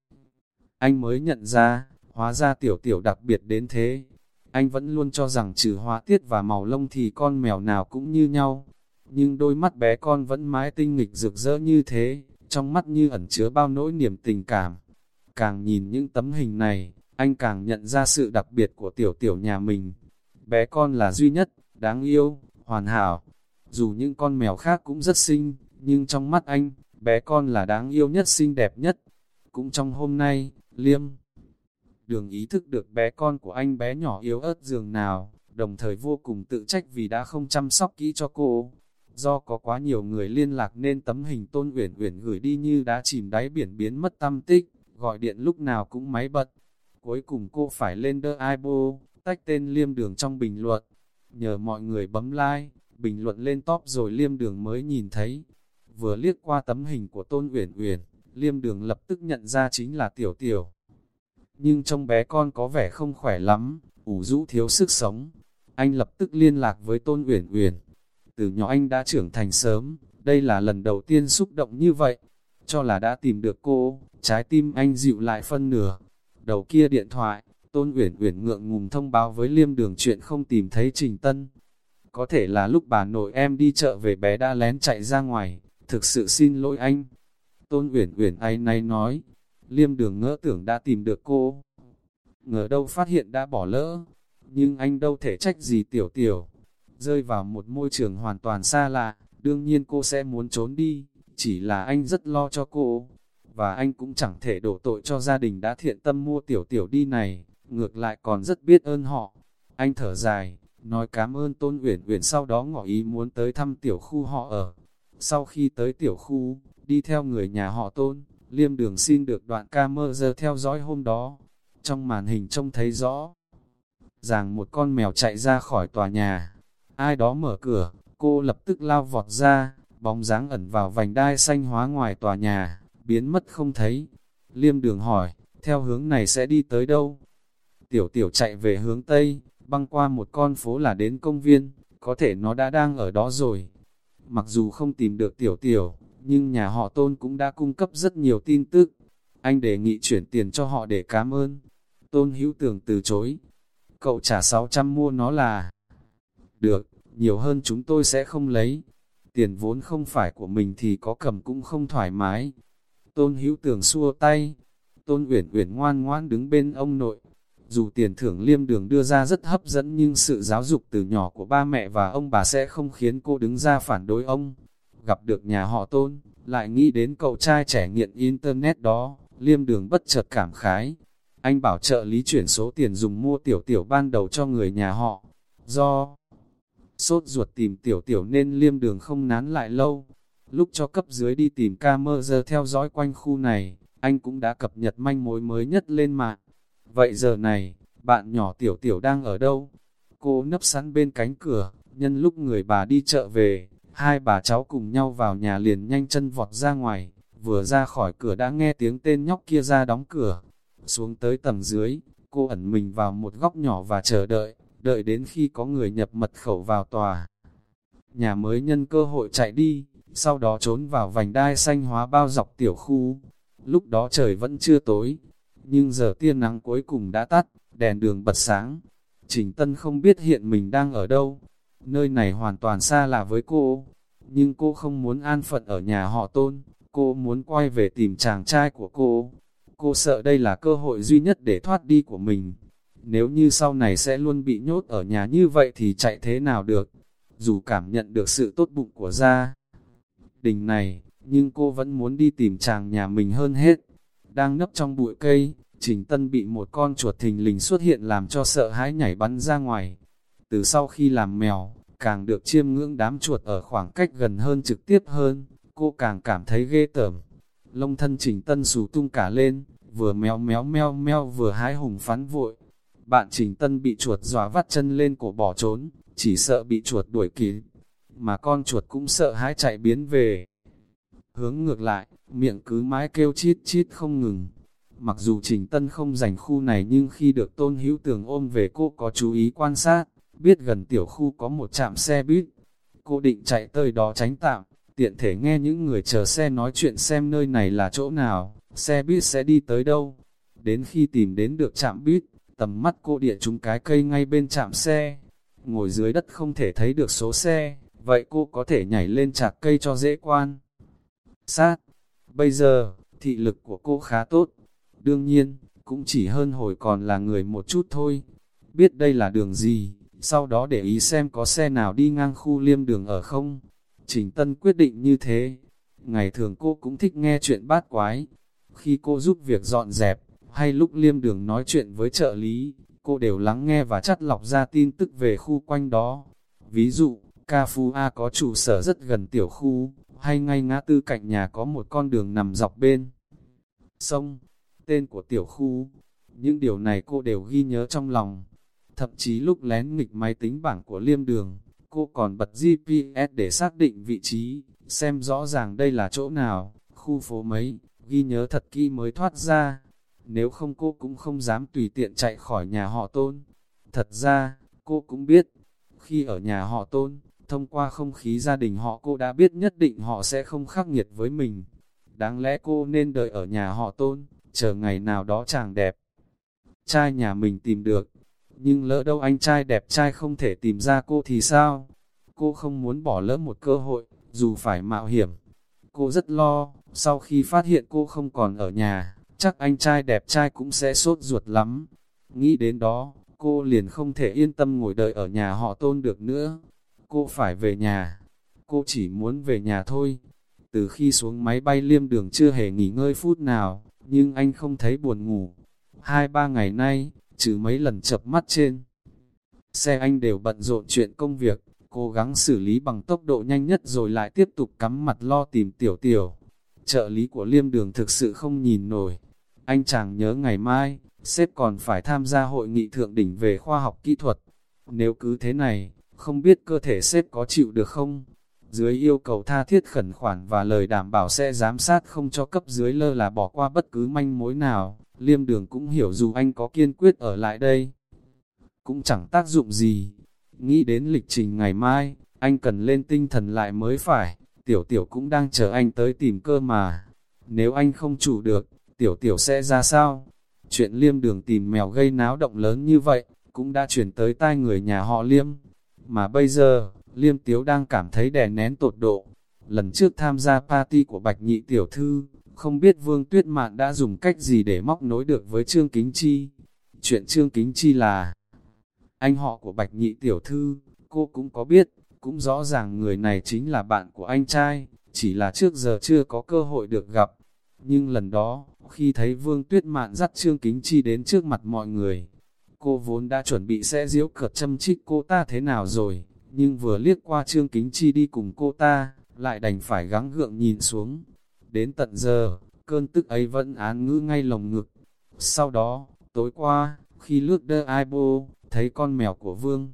anh mới nhận ra, hóa ra tiểu tiểu đặc biệt đến thế. Anh vẫn luôn cho rằng trừ hóa tiết và màu lông thì con mèo nào cũng như nhau. Nhưng đôi mắt bé con vẫn mãi tinh nghịch rực rỡ như thế, trong mắt như ẩn chứa bao nỗi niềm tình cảm. Càng nhìn những tấm hình này, anh càng nhận ra sự đặc biệt của tiểu tiểu nhà mình. Bé con là duy nhất, đáng yêu, hoàn hảo. Dù những con mèo khác cũng rất xinh, nhưng trong mắt anh, bé con là đáng yêu nhất xinh đẹp nhất. Cũng trong hôm nay, Liêm đường ý thức được bé con của anh bé nhỏ yếu ớt giường nào, đồng thời vô cùng tự trách vì đã không chăm sóc kỹ cho cô. Do có quá nhiều người liên lạc nên tấm hình Tôn Uyển Uyển gửi đi như đã chìm đáy biển biến mất tâm tích, gọi điện lúc nào cũng máy bật. Cuối cùng cô phải lên đơ Ibo, tách tên liêm đường trong bình luận. Nhờ mọi người bấm like, bình luận lên top rồi liêm đường mới nhìn thấy. Vừa liếc qua tấm hình của Tôn Uyển Uyển, liêm đường lập tức nhận ra chính là Tiểu Tiểu. Nhưng trong bé con có vẻ không khỏe lắm, ủ rũ thiếu sức sống. Anh lập tức liên lạc với Tôn Uyển Uyển. Từ nhỏ anh đã trưởng thành sớm, đây là lần đầu tiên xúc động như vậy. Cho là đã tìm được cô, trái tim anh dịu lại phân nửa. Đầu kia điện thoại, Tôn Uyển Uyển ngượng ngùng thông báo với Liêm Đường chuyện không tìm thấy Trình Tân. Có thể là lúc bà nội em đi chợ về bé đã lén chạy ra ngoài, thực sự xin lỗi anh. Tôn Uyển Uyển ấy nay nói, Liêm Đường ngỡ tưởng đã tìm được cô. Ngờ đâu phát hiện đã bỏ lỡ, nhưng anh đâu thể trách gì tiểu tiểu. Rơi vào một môi trường hoàn toàn xa lạ, đương nhiên cô sẽ muốn trốn đi, chỉ là anh rất lo cho cô. Và anh cũng chẳng thể đổ tội cho gia đình đã thiện tâm mua tiểu tiểu đi này ngược lại còn rất biết ơn họ. Anh thở dài, nói cảm ơn Tôn Uyển Uyển sau đó ngỏ ý muốn tới thăm tiểu khu họ ở. Sau khi tới tiểu khu, đi theo người nhà họ Tôn, Liêm Đường xin được đoạn camera theo dõi hôm đó. Trong màn hình trông thấy rõ, rằng một con mèo chạy ra khỏi tòa nhà. Ai đó mở cửa, cô lập tức lao vọt ra, bóng dáng ẩn vào vành đai xanh hóa ngoài tòa nhà, biến mất không thấy. Liêm Đường hỏi, theo hướng này sẽ đi tới đâu? Tiểu tiểu chạy về hướng Tây, băng qua một con phố là đến công viên, có thể nó đã đang ở đó rồi. Mặc dù không tìm được tiểu tiểu, nhưng nhà họ tôn cũng đã cung cấp rất nhiều tin tức. Anh đề nghị chuyển tiền cho họ để cảm ơn. Tôn hữu tưởng từ chối. Cậu trả 600 mua nó là... Được, nhiều hơn chúng tôi sẽ không lấy. Tiền vốn không phải của mình thì có cầm cũng không thoải mái. Tôn hữu tưởng xua tay. Tôn uyển uyển ngoan ngoan đứng bên ông nội, dù tiền thưởng liêm đường đưa ra rất hấp dẫn nhưng sự giáo dục từ nhỏ của ba mẹ và ông bà sẽ không khiến cô đứng ra phản đối ông. Gặp được nhà họ tôn, lại nghĩ đến cậu trai trẻ nghiện internet đó, liêm đường bất chợt cảm khái. Anh bảo trợ lý chuyển số tiền dùng mua tiểu tiểu ban đầu cho người nhà họ. Do sốt ruột tìm tiểu tiểu nên liêm đường không nán lại lâu. Lúc cho cấp dưới đi tìm camera theo dõi quanh khu này, anh cũng đã cập nhật manh mối mới nhất lên mạng. Vậy giờ này, bạn nhỏ tiểu tiểu đang ở đâu? Cô nấp sẵn bên cánh cửa, nhân lúc người bà đi chợ về, hai bà cháu cùng nhau vào nhà liền nhanh chân vọt ra ngoài, vừa ra khỏi cửa đã nghe tiếng tên nhóc kia ra đóng cửa. Xuống tới tầng dưới, cô ẩn mình vào một góc nhỏ và chờ đợi, đợi đến khi có người nhập mật khẩu vào tòa. Nhà mới nhân cơ hội chạy đi, sau đó trốn vào vành đai xanh hóa bao dọc tiểu khu. Lúc đó trời vẫn chưa tối, nhưng giờ tia nắng cuối cùng đã tắt, đèn đường bật sáng. Trình Tân không biết hiện mình đang ở đâu, nơi này hoàn toàn xa lạ với cô, nhưng cô không muốn an phận ở nhà họ tôn, cô muốn quay về tìm chàng trai của cô. Cô sợ đây là cơ hội duy nhất để thoát đi của mình. Nếu như sau này sẽ luôn bị nhốt ở nhà như vậy thì chạy thế nào được? Dù cảm nhận được sự tốt bụng của gia đình này, nhưng cô vẫn muốn đi tìm chàng nhà mình hơn hết đang nấp trong bụi cây, Trình Tân bị một con chuột thình lình xuất hiện làm cho sợ hãi nhảy bắn ra ngoài. Từ sau khi làm mèo, càng được chiêm ngưỡng đám chuột ở khoảng cách gần hơn trực tiếp hơn, cô càng cảm thấy ghê tởm. Lông thân Trình Tân xù tung cả lên, vừa méo méo meo meo vừa hái hùng phán vội. Bạn Trình Tân bị chuột dọa vắt chân lên cổ bỏ trốn, chỉ sợ bị chuột đuổi kịp, mà con chuột cũng sợ hãi chạy biến về. Hướng ngược lại, miệng cứ mãi kêu chít chít không ngừng. Mặc dù Trình Tân không giành khu này nhưng khi được Tôn Hữu Tường ôm về cô có chú ý quan sát, biết gần tiểu khu có một trạm xe buýt. Cô định chạy tới đó tránh tạm, tiện thể nghe những người chờ xe nói chuyện xem nơi này là chỗ nào, xe buýt sẽ đi tới đâu. Đến khi tìm đến được trạm buýt, tầm mắt cô địa trúng cái cây ngay bên trạm xe. Ngồi dưới đất không thể thấy được số xe, vậy cô có thể nhảy lên chạc cây cho dễ quan. Sát Bây giờ, thị lực của cô khá tốt. Đương nhiên, cũng chỉ hơn hồi còn là người một chút thôi. Biết đây là đường gì, sau đó để ý xem có xe nào đi ngang khu liêm đường ở không. Trình Tân quyết định như thế. ngày thường cô cũng thích nghe chuyện bát quái. Khi cô giúp việc dọn dẹp, hay lúc liêm đường nói chuyện với trợ lý, cô đều lắng nghe và chắt lọc ra tin tức về khu quanh đó. Ví dụ, Ca Phu A có trụ sở rất gần tiểu khu, hay ngay ngã tư cạnh nhà có một con đường nằm dọc bên sông, tên của tiểu khu. Những điều này cô đều ghi nhớ trong lòng. Thậm chí lúc lén nghịch máy tính bảng của liêm đường, cô còn bật GPS để xác định vị trí, xem rõ ràng đây là chỗ nào, khu phố mấy, ghi nhớ thật kỹ mới thoát ra. Nếu không cô cũng không dám tùy tiện chạy khỏi nhà họ tôn. Thật ra, cô cũng biết, khi ở nhà họ tôn, thông qua không khí gia đình họ cô đã biết nhất định họ sẽ không khắc nghiệt với mình. Đáng lẽ cô nên đợi ở nhà họ tôn, chờ ngày nào đó chàng đẹp. Trai nhà mình tìm được, nhưng lỡ đâu anh trai đẹp trai không thể tìm ra cô thì sao? Cô không muốn bỏ lỡ một cơ hội, dù phải mạo hiểm. Cô rất lo, sau khi phát hiện cô không còn ở nhà, chắc anh trai đẹp trai cũng sẽ sốt ruột lắm. Nghĩ đến đó, cô liền không thể yên tâm ngồi đợi ở nhà họ tôn được nữa. Cô phải về nhà. Cô chỉ muốn về nhà thôi. Từ khi xuống máy bay liêm đường chưa hề nghỉ ngơi phút nào, nhưng anh không thấy buồn ngủ. Hai ba ngày nay, trừ mấy lần chập mắt trên. Xe anh đều bận rộn chuyện công việc, cố gắng xử lý bằng tốc độ nhanh nhất rồi lại tiếp tục cắm mặt lo tìm tiểu tiểu. Trợ lý của liêm đường thực sự không nhìn nổi. Anh chàng nhớ ngày mai, sếp còn phải tham gia hội nghị thượng đỉnh về khoa học kỹ thuật. Nếu cứ thế này, không biết cơ thể sếp có chịu được không? Dưới yêu cầu tha thiết khẩn khoản và lời đảm bảo sẽ giám sát không cho cấp dưới lơ là bỏ qua bất cứ manh mối nào, liêm đường cũng hiểu dù anh có kiên quyết ở lại đây. Cũng chẳng tác dụng gì. Nghĩ đến lịch trình ngày mai, anh cần lên tinh thần lại mới phải, tiểu tiểu cũng đang chờ anh tới tìm cơ mà. Nếu anh không chủ được, tiểu tiểu sẽ ra sao? Chuyện liêm đường tìm mèo gây náo động lớn như vậy, cũng đã chuyển tới tai người nhà họ liêm. Mà bây giờ, liêm tiếu đang cảm thấy đè nén tột độ. Lần trước tham gia party của Bạch Nhị Tiểu Thư, không biết Vương Tuyết Mạn đã dùng cách gì để móc nối được với Trương Kính Chi. Chuyện Trương Kính Chi là anh họ của Bạch Nhị Tiểu Thư, cô cũng có biết, cũng rõ ràng người này chính là bạn của anh trai, chỉ là trước giờ chưa có cơ hội được gặp. Nhưng lần đó, khi thấy Vương Tuyết Mạn dắt Trương Kính Chi đến trước mặt mọi người, cô vốn đã chuẩn bị sẽ diễu cợt châm trích cô ta thế nào rồi, nhưng vừa liếc qua Trương Kính Chi đi cùng cô ta, lại đành phải gắng gượng nhìn xuống. Đến tận giờ, cơn tức ấy vẫn án ngữ ngay lồng ngực. Sau đó, tối qua, khi lướt đơ ai bô, thấy con mèo của Vương.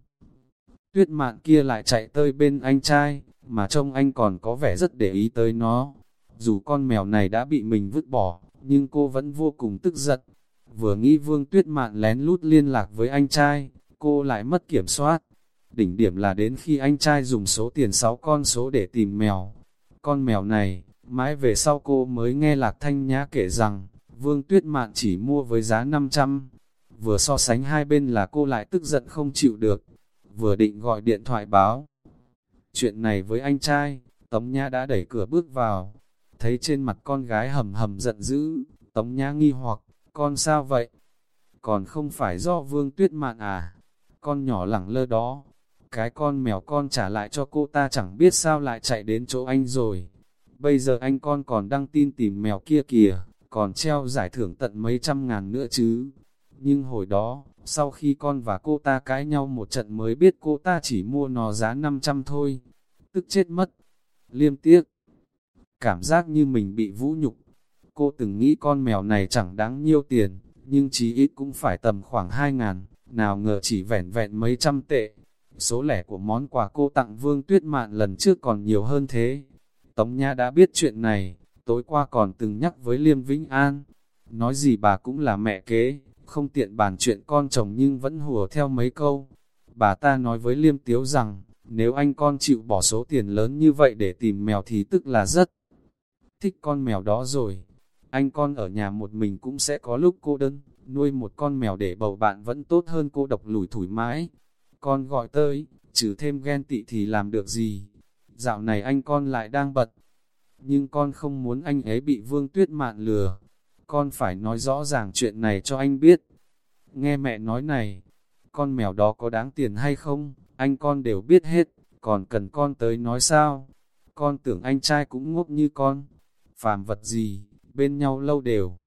Tuyết mạn kia lại chạy tới bên anh trai, mà trông anh còn có vẻ rất để ý tới nó. Dù con mèo này đã bị mình vứt bỏ, nhưng cô vẫn vô cùng tức giận. Vừa nghĩ Vương Tuyết Mạn lén lút liên lạc với anh trai, cô lại mất kiểm soát. Đỉnh điểm là đến khi anh trai dùng số tiền 6 con số để tìm mèo. Con mèo này, mãi về sau cô mới nghe Lạc Thanh Nhã kể rằng, Vương Tuyết Mạn chỉ mua với giá 500. Vừa so sánh hai bên là cô lại tức giận không chịu được. Vừa định gọi điện thoại báo. Chuyện này với anh trai, Tống Nhã đã đẩy cửa bước vào. Thấy trên mặt con gái hầm hầm giận dữ, Tống Nhã nghi hoặc, con sao vậy? Còn không phải do Vương Tuyết Mạn à? Con nhỏ lẳng lơ đó, cái con mèo con trả lại cho cô ta chẳng biết sao lại chạy đến chỗ anh rồi. Bây giờ anh con còn đăng tin tìm mèo kia kìa, còn treo giải thưởng tận mấy trăm ngàn nữa chứ. Nhưng hồi đó, sau khi con và cô ta cãi nhau một trận mới biết cô ta chỉ mua nó giá 500 thôi. Tức chết mất. Liêm tiếc. Cảm giác như mình bị vũ nhục. Cô từng nghĩ con mèo này chẳng đáng nhiêu tiền, nhưng chí ít cũng phải tầm khoảng 2 ngàn, nào ngờ chỉ vẻn vẹn mấy trăm tệ. Số lẻ của món quà cô tặng Vương Tuyết Mạn lần trước còn nhiều hơn thế. Tống nha đã biết chuyện này, tối qua còn từng nhắc với Liêm Vĩnh An. Nói gì bà cũng là mẹ kế, không tiện bàn chuyện con chồng nhưng vẫn hùa theo mấy câu. Bà ta nói với Liêm Tiếu rằng, nếu anh con chịu bỏ số tiền lớn như vậy để tìm mèo thì tức là rất thích con mèo đó rồi. Anh con ở nhà một mình cũng sẽ có lúc cô đơn, nuôi một con mèo để bầu bạn vẫn tốt hơn cô độc lủi thủi mãi con gọi tới, trừ thêm ghen tị thì làm được gì. Dạo này anh con lại đang bật, nhưng con không muốn anh ấy bị vương tuyết mạn lừa. Con phải nói rõ ràng chuyện này cho anh biết. Nghe mẹ nói này, con mèo đó có đáng tiền hay không, anh con đều biết hết, còn cần con tới nói sao. con tưởng anh trai cũng ngốc như con. Phàm vật gì, bên nhau lâu đều.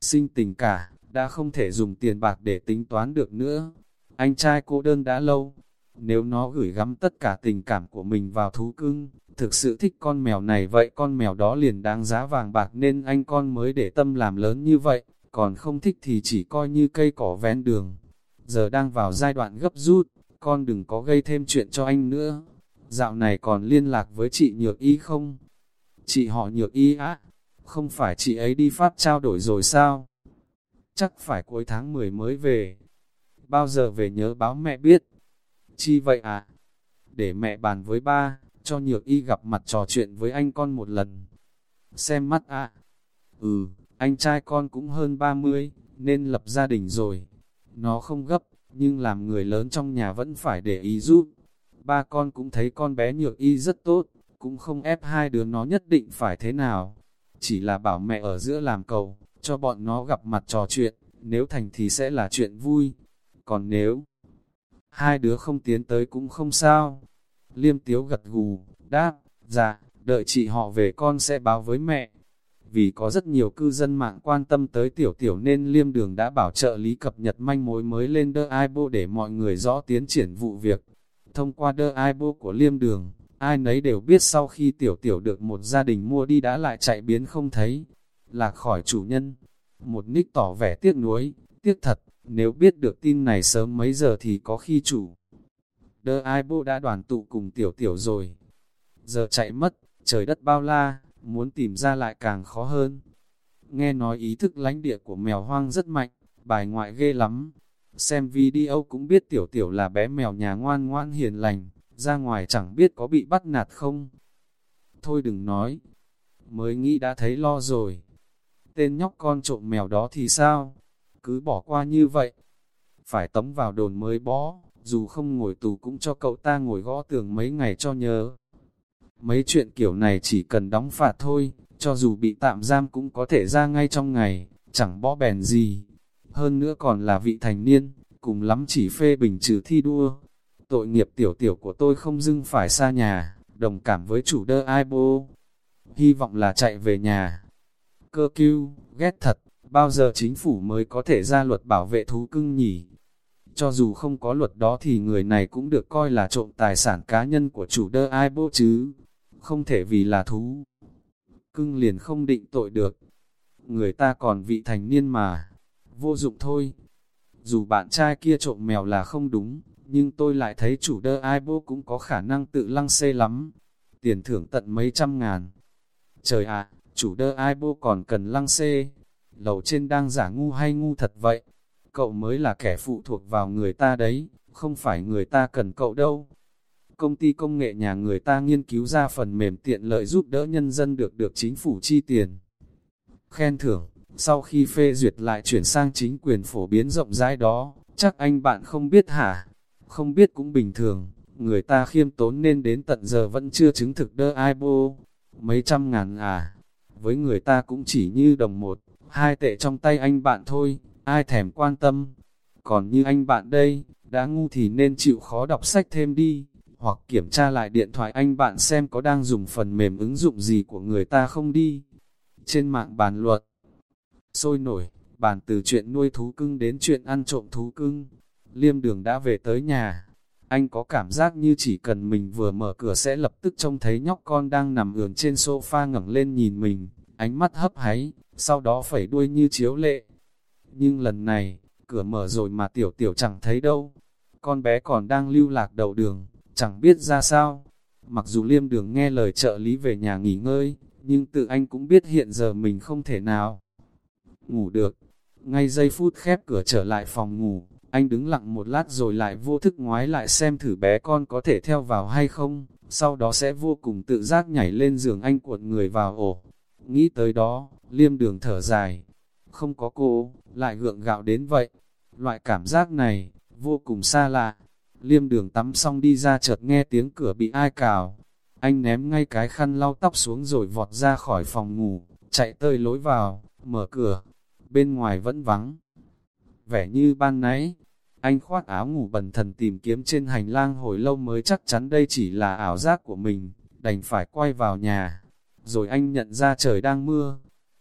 Sinh tình cả, đã không thể dùng tiền bạc để tính toán được nữa. Anh trai cô đơn đã lâu, nếu nó gửi gắm tất cả tình cảm của mình vào thú cưng, thực sự thích con mèo này vậy con mèo đó liền đáng giá vàng bạc nên anh con mới để tâm làm lớn như vậy, còn không thích thì chỉ coi như cây cỏ ven đường. Giờ đang vào giai đoạn gấp rút, con đừng có gây thêm chuyện cho anh nữa. Dạo này còn liên lạc với chị Nhược Y không? Chị họ Nhược Y á, không phải chị ấy đi Pháp trao đổi rồi sao? Chắc phải cuối tháng 10 mới về. Bao giờ về nhớ báo mẹ biết. Chi vậy à? Để mẹ bàn với ba, cho Nhược Y gặp mặt trò chuyện với anh con một lần. Xem mắt à? Ừ, anh trai con cũng hơn 30, nên lập gia đình rồi. Nó không gấp, nhưng làm người lớn trong nhà vẫn phải để ý giúp. Ba con cũng thấy con bé nhược y rất tốt, cũng không ép hai đứa nó nhất định phải thế nào. Chỉ là bảo mẹ ở giữa làm cầu, cho bọn nó gặp mặt trò chuyện, nếu thành thì sẽ là chuyện vui. Còn nếu hai đứa không tiến tới cũng không sao. Liêm tiếu gật gù, đáp, dạ, đợi chị họ về con sẽ báo với mẹ. Vì có rất nhiều cư dân mạng quan tâm tới tiểu tiểu nên liêm đường đã bảo trợ lý cập nhật manh mối mới lên đơ Aibo để mọi người rõ tiến triển vụ việc. Thông qua đơ Aibo của liêm đường, ai nấy đều biết sau khi tiểu tiểu được một gia đình mua đi đã lại chạy biến không thấy, lạc khỏi chủ nhân. Một nick tỏ vẻ tiếc nuối, tiếc thật, nếu biết được tin này sớm mấy giờ thì có khi chủ. Đơ Aibo đã đoàn tụ cùng tiểu tiểu rồi. Giờ chạy mất, trời đất bao la, muốn tìm ra lại càng khó hơn. Nghe nói ý thức lánh địa của mèo hoang rất mạnh, bài ngoại ghê lắm. Xem video cũng biết tiểu tiểu là bé mèo nhà ngoan ngoan hiền lành, ra ngoài chẳng biết có bị bắt nạt không. Thôi đừng nói, mới nghĩ đã thấy lo rồi. Tên nhóc con trộm mèo đó thì sao? Cứ bỏ qua như vậy. Phải tống vào đồn mới bó, dù không ngồi tù cũng cho cậu ta ngồi gõ tường mấy ngày cho nhớ. Mấy chuyện kiểu này chỉ cần đóng phạt thôi, cho dù bị tạm giam cũng có thể ra ngay trong ngày, chẳng bó bèn gì. Hơn nữa còn là vị thành niên, cùng lắm chỉ phê bình trừ thi đua. Tội nghiệp tiểu tiểu của tôi không dưng phải xa nhà, đồng cảm với chủ đơ ai bố, Hy vọng là chạy về nhà. Cơ cứu, ghét thật, bao giờ chính phủ mới có thể ra luật bảo vệ thú cưng nhỉ? Cho dù không có luật đó thì người này cũng được coi là trộm tài sản cá nhân của chủ đơ ai bố chứ không thể vì là thú. Cưng liền không định tội được. Người ta còn vị thành niên mà, vô dụng thôi. Dù bạn trai kia trộm mèo là không đúng, nhưng tôi lại thấy chủ đơ ai bố cũng có khả năng tự lăng xê lắm. Tiền thưởng tận mấy trăm ngàn. Trời ạ, chủ đơ ai bố còn cần lăng xê. Lầu trên đang giả ngu hay ngu thật vậy? Cậu mới là kẻ phụ thuộc vào người ta đấy, không phải người ta cần cậu đâu công ty công nghệ nhà người ta nghiên cứu ra phần mềm tiện lợi giúp đỡ nhân dân được được chính phủ chi tiền. Khen thưởng, sau khi phê duyệt lại chuyển sang chính quyền phổ biến rộng rãi đó, chắc anh bạn không biết hả? Không biết cũng bình thường, người ta khiêm tốn nên đến tận giờ vẫn chưa chứng thực đơ ai bô. Mấy trăm ngàn à, với người ta cũng chỉ như đồng một, hai tệ trong tay anh bạn thôi, ai thèm quan tâm. Còn như anh bạn đây, đã ngu thì nên chịu khó đọc sách thêm đi hoặc kiểm tra lại điện thoại anh bạn xem có đang dùng phần mềm ứng dụng gì của người ta không đi. Trên mạng bàn luận, sôi nổi, bàn từ chuyện nuôi thú cưng đến chuyện ăn trộm thú cưng. Liêm đường đã về tới nhà. Anh có cảm giác như chỉ cần mình vừa mở cửa sẽ lập tức trông thấy nhóc con đang nằm ườn trên sofa ngẩng lên nhìn mình, ánh mắt hấp háy, sau đó phẩy đuôi như chiếu lệ. Nhưng lần này, cửa mở rồi mà tiểu tiểu chẳng thấy đâu. Con bé còn đang lưu lạc đầu đường, chẳng biết ra sao. Mặc dù liêm đường nghe lời trợ lý về nhà nghỉ ngơi, nhưng tự anh cũng biết hiện giờ mình không thể nào ngủ được. Ngay giây phút khép cửa trở lại phòng ngủ, anh đứng lặng một lát rồi lại vô thức ngoái lại xem thử bé con có thể theo vào hay không, sau đó sẽ vô cùng tự giác nhảy lên giường anh cuộn người vào ổ. Nghĩ tới đó, liêm đường thở dài, không có cô, lại gượng gạo đến vậy. Loại cảm giác này, vô cùng xa lạ, Liêm đường tắm xong đi ra chợt nghe tiếng cửa bị ai cào. Anh ném ngay cái khăn lau tóc xuống rồi vọt ra khỏi phòng ngủ, chạy tơi lối vào, mở cửa. Bên ngoài vẫn vắng. Vẻ như ban nãy, anh khoác áo ngủ bẩn thần tìm kiếm trên hành lang hồi lâu mới chắc chắn đây chỉ là ảo giác của mình. đành phải quay vào nhà. Rồi anh nhận ra trời đang mưa,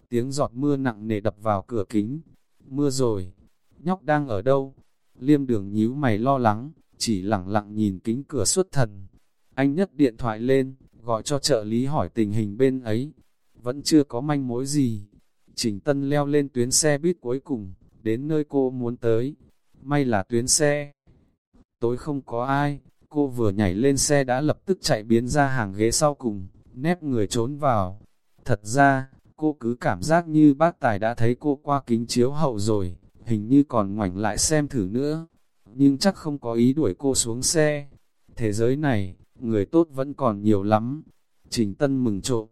tiếng giọt mưa nặng nề đập vào cửa kính. Mưa rồi, nhóc đang ở đâu? Liêm đường nhíu mày lo lắng, chỉ lặng lặng nhìn kính cửa xuất thần. Anh nhấc điện thoại lên, gọi cho trợ lý hỏi tình hình bên ấy. Vẫn chưa có manh mối gì. Trình Tân leo lên tuyến xe buýt cuối cùng, đến nơi cô muốn tới. May là tuyến xe. Tối không có ai, cô vừa nhảy lên xe đã lập tức chạy biến ra hàng ghế sau cùng, nép người trốn vào. Thật ra, cô cứ cảm giác như bác Tài đã thấy cô qua kính chiếu hậu rồi, hình như còn ngoảnh lại xem thử nữa. Nhưng chắc không có ý đuổi cô xuống xe. Thế giới này, người tốt vẫn còn nhiều lắm. Trình Tân mừng trộm,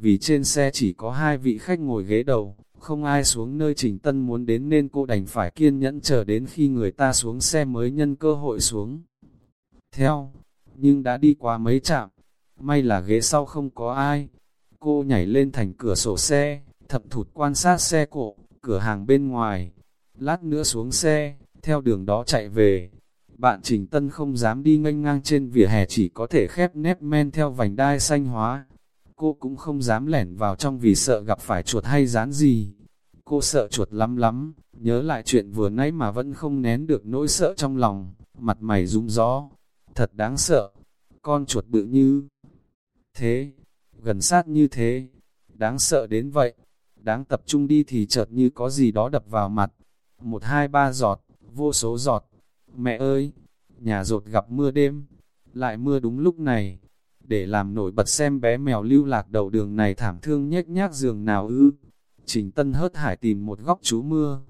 vì trên xe chỉ có hai vị khách ngồi ghế đầu, không ai xuống nơi Trình Tân muốn đến nên cô đành phải kiên nhẫn chờ đến khi người ta xuống xe mới nhân cơ hội xuống. Theo, nhưng đã đi qua mấy trạm, may là ghế sau không có ai. Cô nhảy lên thành cửa sổ xe, thập thụt quan sát xe cộ, cửa hàng bên ngoài. Lát nữa xuống xe, theo đường đó chạy về. Bạn Trình Tân không dám đi nganh ngang trên vỉa hè chỉ có thể khép nép men theo vành đai xanh hóa. Cô cũng không dám lẻn vào trong vì sợ gặp phải chuột hay rán gì. Cô sợ chuột lắm lắm, nhớ lại chuyện vừa nãy mà vẫn không nén được nỗi sợ trong lòng, mặt mày rung gió. Thật đáng sợ, con chuột bự như thế, gần sát như thế, đáng sợ đến vậy. Đáng tập trung đi thì chợt như có gì đó đập vào mặt. Một hai ba giọt, vô số giọt. Mẹ ơi, nhà rột gặp mưa đêm, lại mưa đúng lúc này. Để làm nổi bật xem bé mèo lưu lạc đầu đường này thảm thương nhếch nhác giường nào ư. Trình Tân hớt hải tìm một góc trú mưa.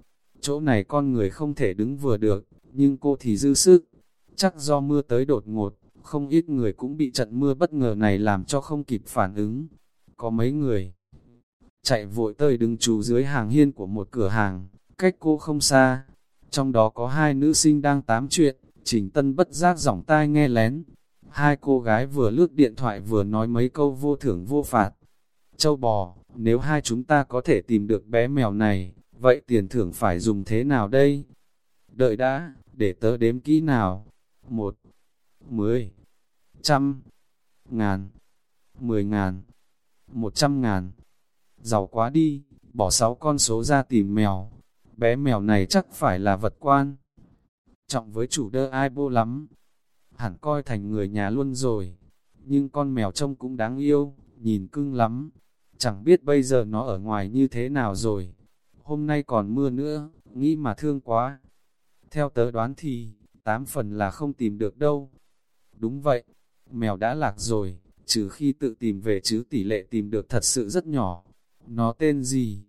Chỗ này con người không thể đứng vừa được, nhưng cô thì dư sức. Chắc do mưa tới đột ngột, không ít người cũng bị trận mưa bất ngờ này làm cho không kịp phản ứng. Có mấy người chạy vội tơi đứng trú dưới hàng hiên của một cửa hàng, cách cô không xa. Trong đó có hai nữ sinh đang tám chuyện, Trình Tân bất giác giỏng tai nghe lén. Hai cô gái vừa lướt điện thoại vừa nói mấy câu vô thưởng vô phạt. Châu bò, nếu hai chúng ta có thể tìm được bé mèo này, vậy tiền thưởng phải dùng thế nào đây? Đợi đã, để tớ đếm kỹ nào. Một, mười, trăm, ngàn, mười ngàn, một trăm ngàn. Giàu quá đi, bỏ sáu con số ra tìm mèo. Bé mèo này chắc phải là vật quan. Trọng với chủ đơ ai bô lắm. Hẳn coi thành người nhà luôn rồi. Nhưng con mèo trông cũng đáng yêu, nhìn cưng lắm. Chẳng biết bây giờ nó ở ngoài như thế nào rồi. Hôm nay còn mưa nữa, nghĩ mà thương quá. Theo tớ đoán thì, tám phần là không tìm được đâu. Đúng vậy, mèo đã lạc rồi, trừ khi tự tìm về chứ tỷ lệ tìm được thật sự rất nhỏ. Nó tên gì?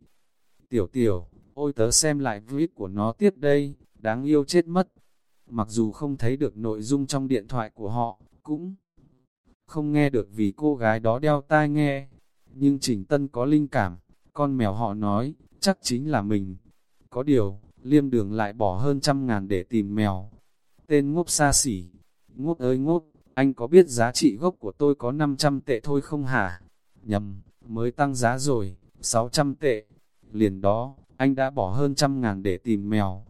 Tiểu tiểu, ôi tớ xem lại viết của nó tiếp đây, đáng yêu chết mất. Mặc dù không thấy được nội dung trong điện thoại của họ, cũng không nghe được vì cô gái đó đeo tai nghe. Nhưng Trình Tân có linh cảm, con mèo họ nói, chắc chính là mình. Có điều, liêm đường lại bỏ hơn trăm ngàn để tìm mèo. Tên ngốc xa xỉ. Ngốc ơi ngốc, anh có biết giá trị gốc của tôi có 500 tệ thôi không hả? Nhầm, mới tăng giá rồi, 600 tệ. Liền đó, anh đã bỏ hơn trăm ngàn để tìm mèo.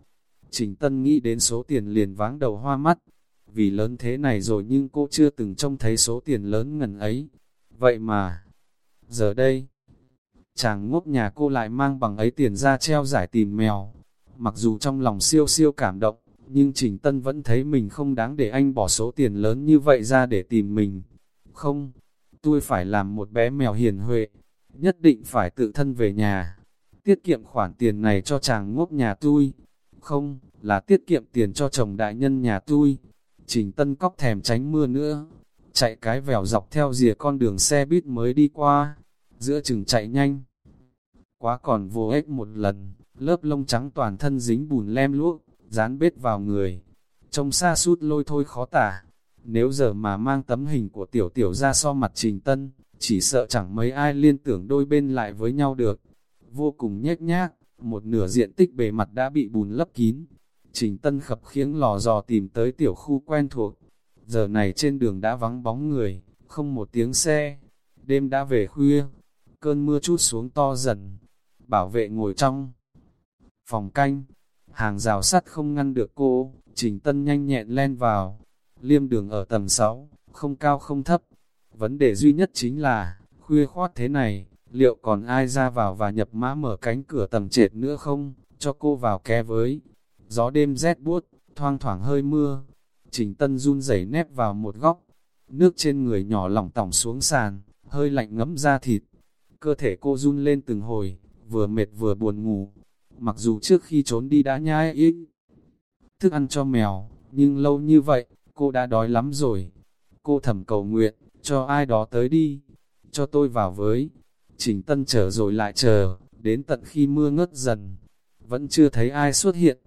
Trình Tân nghĩ đến số tiền liền váng đầu hoa mắt. Vì lớn thế này rồi nhưng cô chưa từng trông thấy số tiền lớn ngần ấy. Vậy mà, giờ đây, chàng ngốc nhà cô lại mang bằng ấy tiền ra treo giải tìm mèo. Mặc dù trong lòng siêu siêu cảm động, nhưng Trình Tân vẫn thấy mình không đáng để anh bỏ số tiền lớn như vậy ra để tìm mình. Không, tôi phải làm một bé mèo hiền huệ, nhất định phải tự thân về nhà, tiết kiệm khoản tiền này cho chàng ngốc nhà tôi. Không, là tiết kiệm tiền cho chồng đại nhân nhà tôi. Trình Tân cóc thèm tránh mưa nữa, chạy cái vèo dọc theo rìa con đường xe buýt mới đi qua, giữa chừng chạy nhanh. Quá còn vô ếch một lần, lớp lông trắng toàn thân dính bùn lem luốc, dán bết vào người. Trông xa sút lôi thôi khó tả. Nếu giờ mà mang tấm hình của tiểu tiểu ra so mặt trình tân, chỉ sợ chẳng mấy ai liên tưởng đôi bên lại với nhau được. Vô cùng nhếch nhác, một nửa diện tích bề mặt đã bị bùn lấp kín. Trình tân khập khiếng lò dò tìm tới tiểu khu quen thuộc. Giờ này trên đường đã vắng bóng người, không một tiếng xe. Đêm đã về khuya, cơn mưa chút xuống to dần. Bảo vệ ngồi trong phòng canh, hàng rào sắt không ngăn được cô, Trình Tân nhanh nhẹn len vào. Liêm đường ở tầng 6, không cao không thấp. Vấn đề duy nhất chính là, khuya khoát thế này, liệu còn ai ra vào và nhập mã mở cánh cửa tầng trệt nữa không, cho cô vào ke với. Gió đêm rét buốt, thoang thoảng hơi mưa. Trình Tân run rẩy nép vào một góc, nước trên người nhỏ lỏng tỏng xuống sàn, hơi lạnh ngấm ra thịt. Cơ thể cô run lên từng hồi, vừa mệt vừa buồn ngủ. Mặc dù trước khi trốn đi đã nhai ít thức ăn cho mèo, nhưng lâu như vậy, cô đã đói lắm rồi. Cô thầm cầu nguyện, cho ai đó tới đi, cho tôi vào với. Trình Tân chờ rồi lại chờ, đến tận khi mưa ngớt dần, vẫn chưa thấy ai xuất hiện.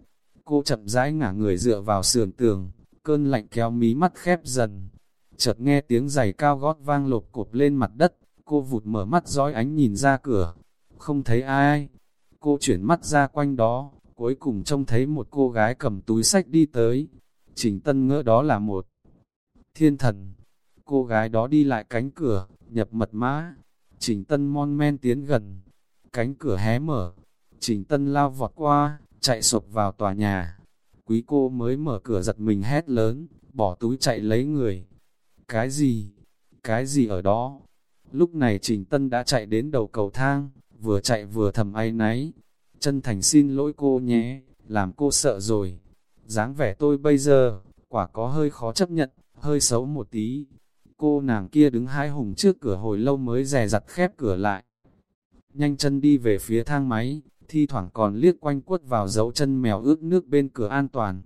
Cô chậm rãi ngả người dựa vào sườn tường, cơn lạnh kéo mí mắt khép dần. Chợt nghe tiếng giày cao gót vang lộp cột lên mặt đất, cô vụt mở mắt dõi ánh nhìn ra cửa, không thấy ai. Cô chuyển mắt ra quanh đó, cuối cùng trông thấy một cô gái cầm túi sách đi tới. Trình Tân ngỡ đó là một thiên thần. Cô gái đó đi lại cánh cửa, nhập mật mã. Trình Tân mon men tiến gần. Cánh cửa hé mở. Trình Tân lao vọt qua, chạy sộc vào tòa nhà. Quý cô mới mở cửa giật mình hét lớn, bỏ túi chạy lấy người. Cái gì? Cái gì ở đó? Lúc này Trình Tân đã chạy đến đầu cầu thang, vừa chạy vừa thầm ai náy. Chân thành xin lỗi cô nhé, làm cô sợ rồi. dáng vẻ tôi bây giờ, quả có hơi khó chấp nhận, hơi xấu một tí. Cô nàng kia đứng hai hùng trước cửa hồi lâu mới rè rặt khép cửa lại. Nhanh chân đi về phía thang máy, thi thoảng còn liếc quanh quất vào dấu chân mèo ướt nước bên cửa an toàn.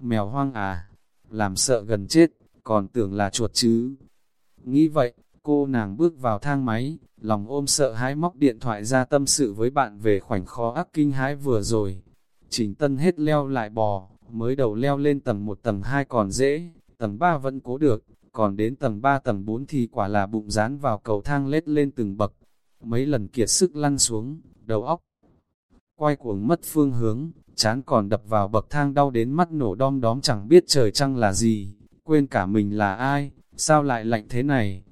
Mèo hoang à, làm sợ gần chết, còn tưởng là chuột chứ. Nghĩ vậy, cô nàng bước vào thang máy, lòng ôm sợ hãi móc điện thoại ra tâm sự với bạn về khoảnh khó ác kinh hãi vừa rồi. Trình tân hết leo lại bò, mới đầu leo lên tầng 1 tầng 2 còn dễ, tầng 3 vẫn cố được, còn đến tầng 3 tầng 4 thì quả là bụng dán vào cầu thang lết lên từng bậc. Mấy lần kiệt sức lăn xuống, đầu óc quay cuồng mất phương hướng, chán còn đập vào bậc thang đau đến mắt nổ đom đóm chẳng biết trời trăng là gì, quên cả mình là ai, sao lại lạnh thế này.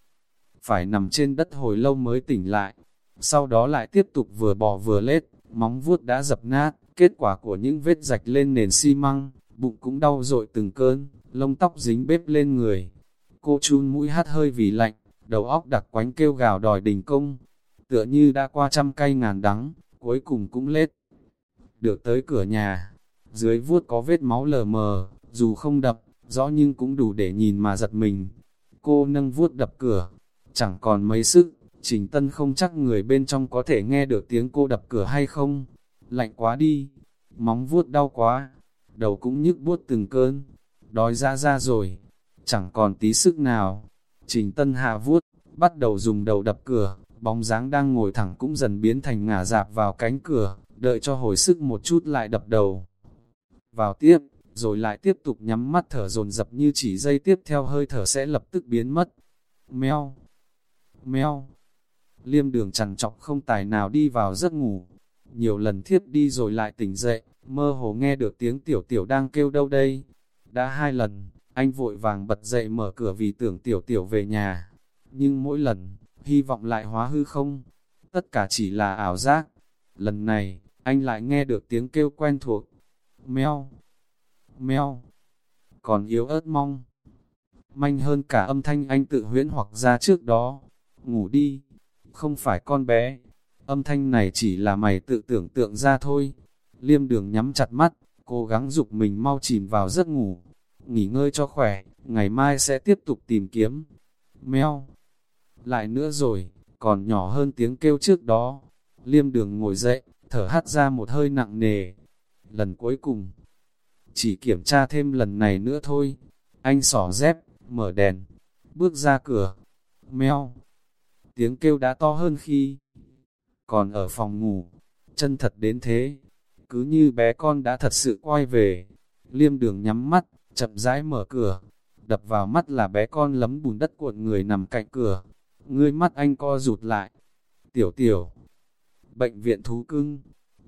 Phải nằm trên đất hồi lâu mới tỉnh lại, sau đó lại tiếp tục vừa bò vừa lết, móng vuốt đã dập nát, kết quả của những vết rạch lên nền xi măng, bụng cũng đau rội từng cơn, lông tóc dính bếp lên người. Cô chun mũi hát hơi vì lạnh, đầu óc đặc quánh kêu gào đòi đình công, tựa như đã qua trăm cây ngàn đắng, cuối cùng cũng lết. Được tới cửa nhà, dưới vuốt có vết máu lờ mờ, dù không đập, rõ nhưng cũng đủ để nhìn mà giật mình. Cô nâng vuốt đập cửa, chẳng còn mấy sức, Trình Tân không chắc người bên trong có thể nghe được tiếng cô đập cửa hay không. Lạnh quá đi, móng vuốt đau quá, đầu cũng nhức buốt từng cơn, đói ra ra rồi, chẳng còn tí sức nào. Trình Tân hạ vuốt, bắt đầu dùng đầu đập cửa, bóng dáng đang ngồi thẳng cũng dần biến thành ngả dạp vào cánh cửa, đợi cho hồi sức một chút lại đập đầu. Vào tiếp, rồi lại tiếp tục nhắm mắt thở dồn dập như chỉ dây tiếp theo hơi thở sẽ lập tức biến mất. Mèo, mèo, liêm đường chằn chọc không tài nào đi vào giấc ngủ. Nhiều lần thiếp đi rồi lại tỉnh dậy, mơ hồ nghe được tiếng tiểu tiểu đang kêu đâu đây. Đã hai lần, anh vội vàng bật dậy mở cửa vì tưởng tiểu tiểu về nhà. Nhưng mỗi lần, hy vọng lại hóa hư không. Tất cả chỉ là ảo giác. Lần này, anh lại nghe được tiếng kêu quen thuộc. Mèo, mèo, còn yếu ớt mong. Manh hơn cả âm thanh anh tự huyễn hoặc ra trước đó. Ngủ đi, không phải con bé. Âm thanh này chỉ là mày tự tưởng tượng ra thôi. Liêm đường nhắm chặt mắt, cố gắng dục mình mau chìm vào giấc ngủ. Nghỉ ngơi cho khỏe, ngày mai sẽ tiếp tục tìm kiếm. Mèo, lại nữa rồi, còn nhỏ hơn tiếng kêu trước đó. Liêm đường ngồi dậy, thở hắt ra một hơi nặng nề. Lần cuối cùng, chỉ kiểm tra thêm lần này nữa thôi. Anh xỏ dép, mở đèn, bước ra cửa. Mèo, tiếng kêu đã to hơn khi còn ở phòng ngủ. Chân thật đến thế, cứ như bé con đã thật sự quay về. Liêm đường nhắm mắt, chậm rãi mở cửa, đập vào mắt là bé con lấm bùn đất cuộn người nằm cạnh cửa, ngươi mắt anh co rụt lại. Tiểu tiểu, bệnh viện thú cưng,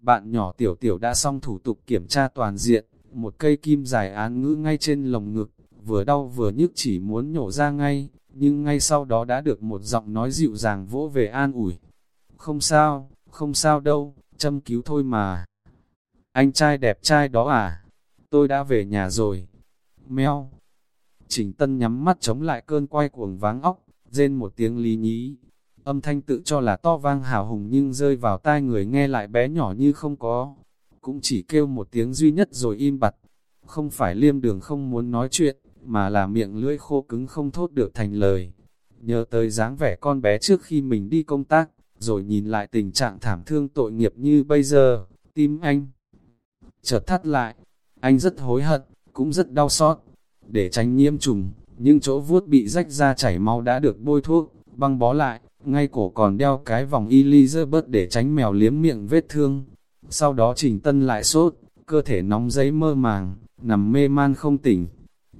bạn nhỏ tiểu tiểu đã xong thủ tục kiểm tra toàn diện, một cây kim dài án ngữ ngay trên lồng ngực, vừa đau vừa nhức chỉ muốn nhổ ra ngay, nhưng ngay sau đó đã được một giọng nói dịu dàng vỗ về an ủi. Không sao, không sao đâu, châm cứu thôi mà. Anh trai đẹp trai đó à? Tôi đã về nhà rồi meo Trình Tân nhắm mắt chống lại cơn quay cuồng váng óc, rên một tiếng lý nhí. Âm thanh tự cho là to vang hào hùng nhưng rơi vào tai người nghe lại bé nhỏ như không có. Cũng chỉ kêu một tiếng duy nhất rồi im bặt. Không phải liêm đường không muốn nói chuyện, mà là miệng lưỡi khô cứng không thốt được thành lời. Nhớ tới dáng vẻ con bé trước khi mình đi công tác, rồi nhìn lại tình trạng thảm thương tội nghiệp như bây giờ, tim anh chợt thắt lại. Anh rất hối hận, cũng rất đau xót. Để tránh nhiễm trùng, những chỗ vuốt bị rách ra chảy máu đã được bôi thuốc, băng bó lại, ngay cổ còn đeo cái vòng Elizabeth để tránh mèo liếm miệng vết thương. Sau đó Trình Tân lại sốt, cơ thể nóng giấy mơ màng, nằm mê man không tỉnh.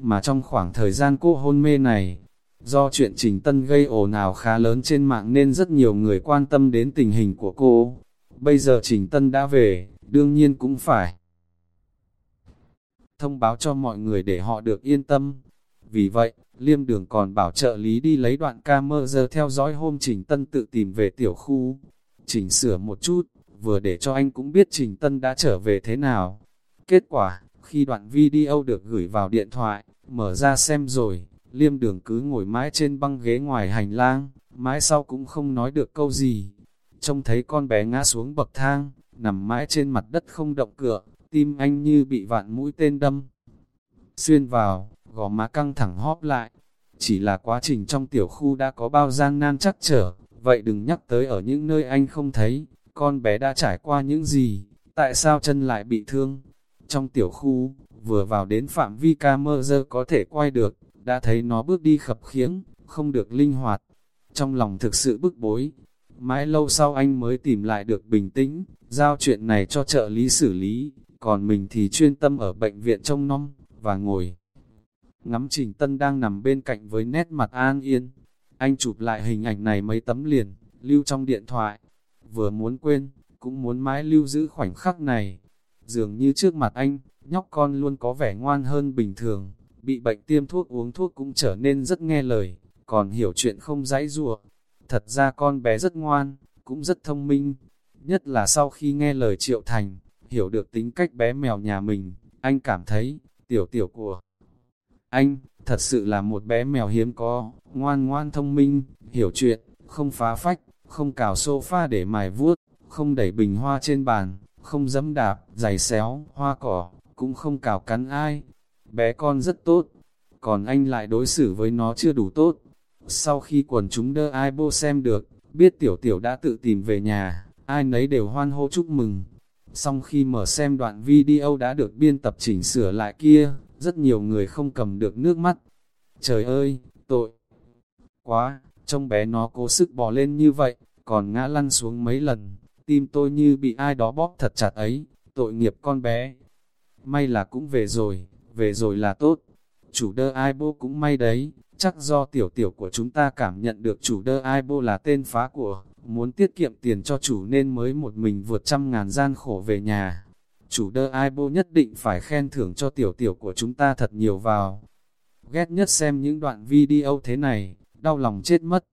Mà trong khoảng thời gian cô hôn mê này, do chuyện Trình Tân gây ồn ào khá lớn trên mạng nên rất nhiều người quan tâm đến tình hình của cô. Bây giờ Trình Tân đã về, đương nhiên cũng phải thông báo cho mọi người để họ được yên tâm. Vì vậy, Liêm Đường còn bảo trợ lý đi lấy đoạn camera theo dõi hôm Trình Tân tự tìm về tiểu khu. Chỉnh sửa một chút, vừa để cho anh cũng biết Trình Tân đã trở về thế nào. Kết quả, khi đoạn video được gửi vào điện thoại, mở ra xem rồi, Liêm Đường cứ ngồi mãi trên băng ghế ngoài hành lang, mãi sau cũng không nói được câu gì. Trông thấy con bé ngã xuống bậc thang, nằm mãi trên mặt đất không động cựa, tim anh như bị vạn mũi tên đâm. Xuyên vào, gò má căng thẳng hóp lại. Chỉ là quá trình trong tiểu khu đã có bao gian nan chắc trở, vậy đừng nhắc tới ở những nơi anh không thấy, con bé đã trải qua những gì, tại sao chân lại bị thương. Trong tiểu khu, vừa vào đến phạm vi camera có thể quay được, đã thấy nó bước đi khập khiễng, không được linh hoạt. Trong lòng thực sự bức bối, mãi lâu sau anh mới tìm lại được bình tĩnh, giao chuyện này cho trợ lý xử lý, còn mình thì chuyên tâm ở bệnh viện trông nom, và ngồi. Ngắm Trình Tân đang nằm bên cạnh với nét mặt an yên. Anh chụp lại hình ảnh này mấy tấm liền, lưu trong điện thoại. Vừa muốn quên, cũng muốn mãi lưu giữ khoảnh khắc này. Dường như trước mặt anh, nhóc con luôn có vẻ ngoan hơn bình thường. Bị bệnh tiêm thuốc uống thuốc cũng trở nên rất nghe lời, còn hiểu chuyện không dãy rùa. Thật ra con bé rất ngoan, cũng rất thông minh. Nhất là sau khi nghe lời Triệu Thành, hiểu được tính cách bé mèo nhà mình, anh cảm thấy, tiểu tiểu của anh, thật sự là một bé mèo hiếm có, ngoan ngoan thông minh, hiểu chuyện, không phá phách, không cào sofa để mài vuốt, không đẩy bình hoa trên bàn, không dẫm đạp, giày xéo, hoa cỏ, cũng không cào cắn ai. Bé con rất tốt, còn anh lại đối xử với nó chưa đủ tốt. Sau khi quần chúng đơ ai bô xem được, biết tiểu tiểu đã tự tìm về nhà, ai nấy đều hoan hô chúc mừng, Xong khi mở xem đoạn video đã được biên tập chỉnh sửa lại kia, rất nhiều người không cầm được nước mắt. Trời ơi, tội! Quá, trông bé nó cố sức bò lên như vậy, còn ngã lăn xuống mấy lần, tim tôi như bị ai đó bóp thật chặt ấy, tội nghiệp con bé. May là cũng về rồi, về rồi là tốt. Chủ đơ ai bô cũng may đấy, chắc do tiểu tiểu của chúng ta cảm nhận được chủ đơ ai bô là tên phá của, muốn tiết kiệm tiền cho chủ nên mới một mình vượt trăm ngàn gian khổ về nhà. Chủ đơ ai bô nhất định phải khen thưởng cho tiểu tiểu của chúng ta thật nhiều vào. Ghét nhất xem những đoạn video thế này, đau lòng chết mất.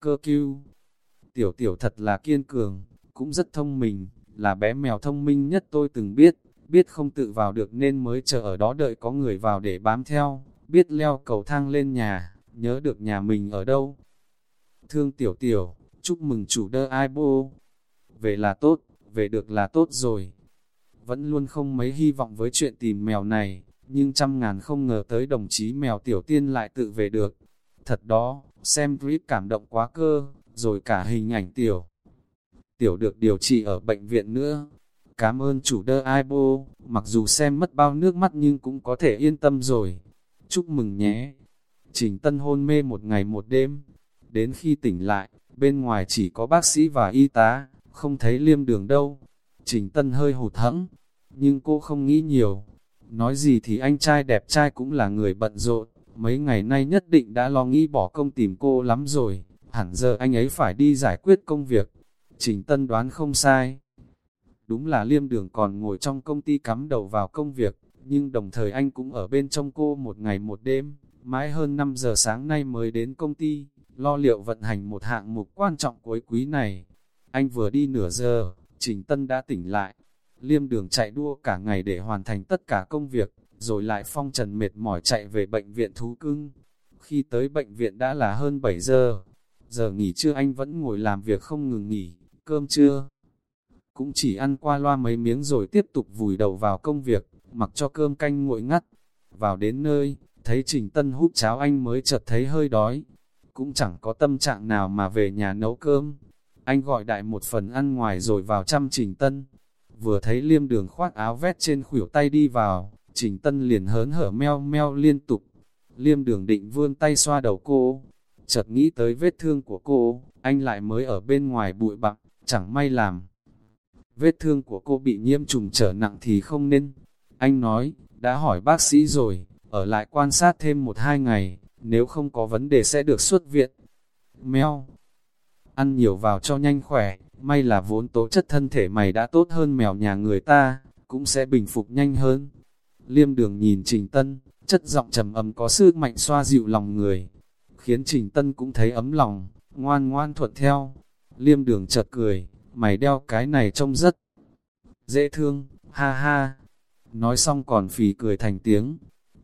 Cơ cứu Tiểu tiểu thật là kiên cường, cũng rất thông minh, là bé mèo thông minh nhất tôi từng biết, biết không tự vào được nên mới chờ ở đó đợi có người vào để bám theo, biết leo cầu thang lên nhà, nhớ được nhà mình ở đâu. Thương tiểu tiểu, chúc mừng chủ đơ ai bô. Về là tốt, về được là tốt rồi. Vẫn luôn không mấy hy vọng với chuyện tìm mèo này, nhưng trăm ngàn không ngờ tới đồng chí mèo tiểu tiên lại tự về được. Thật đó, xem clip cảm động quá cơ, rồi cả hình ảnh tiểu. Tiểu được điều trị ở bệnh viện nữa. Cảm ơn chủ đơ ai bô, mặc dù xem mất bao nước mắt nhưng cũng có thể yên tâm rồi. Chúc mừng nhé. Trình Tân hôn mê một ngày một đêm. Đến khi tỉnh lại, bên ngoài chỉ có bác sĩ và y tá, không thấy liêm đường đâu. Trình Tân hơi hụt hẫng, nhưng cô không nghĩ nhiều. Nói gì thì anh trai đẹp trai cũng là người bận rộn, mấy ngày nay nhất định đã lo nghĩ bỏ công tìm cô lắm rồi, hẳn giờ anh ấy phải đi giải quyết công việc. Trình Tân đoán không sai. Đúng là liêm đường còn ngồi trong công ty cắm đầu vào công việc, nhưng đồng thời anh cũng ở bên trong cô một ngày một đêm, mãi hơn 5 giờ sáng nay mới đến công ty lo liệu vận hành một hạng mục quan trọng cuối quý này. Anh vừa đi nửa giờ, Trình Tân đã tỉnh lại. Liêm đường chạy đua cả ngày để hoàn thành tất cả công việc, rồi lại phong trần mệt mỏi chạy về bệnh viện thú cưng. Khi tới bệnh viện đã là hơn 7 giờ, giờ nghỉ trưa anh vẫn ngồi làm việc không ngừng nghỉ, cơm trưa. Cũng chỉ ăn qua loa mấy miếng rồi tiếp tục vùi đầu vào công việc, mặc cho cơm canh nguội ngắt. Vào đến nơi, thấy Trình Tân hút cháo anh mới chợt thấy hơi đói. Cũng chẳng có tâm trạng nào mà về nhà nấu cơm. Anh gọi đại một phần ăn ngoài rồi vào chăm Trình Tân. Vừa thấy liêm đường khoác áo vét trên khuỷu tay đi vào, Trình Tân liền hớn hở meo meo liên tục. Liêm đường định vươn tay xoa đầu cô, chợt nghĩ tới vết thương của cô, anh lại mới ở bên ngoài bụi bặm, chẳng may làm. Vết thương của cô bị nhiễm trùng trở nặng thì không nên. Anh nói, đã hỏi bác sĩ rồi, ở lại quan sát thêm một hai ngày, nếu không có vấn đề sẽ được xuất viện. Mèo, ăn nhiều vào cho nhanh khỏe, may là vốn tố chất thân thể mày đã tốt hơn mèo nhà người ta, cũng sẽ bình phục nhanh hơn. Liêm đường nhìn Trình Tân, chất giọng trầm ấm có sức mạnh xoa dịu lòng người, khiến Trình Tân cũng thấy ấm lòng, ngoan ngoan thuận theo. Liêm đường chợt cười, mày đeo cái này trông rất dễ thương, ha ha. Nói xong còn phì cười thành tiếng,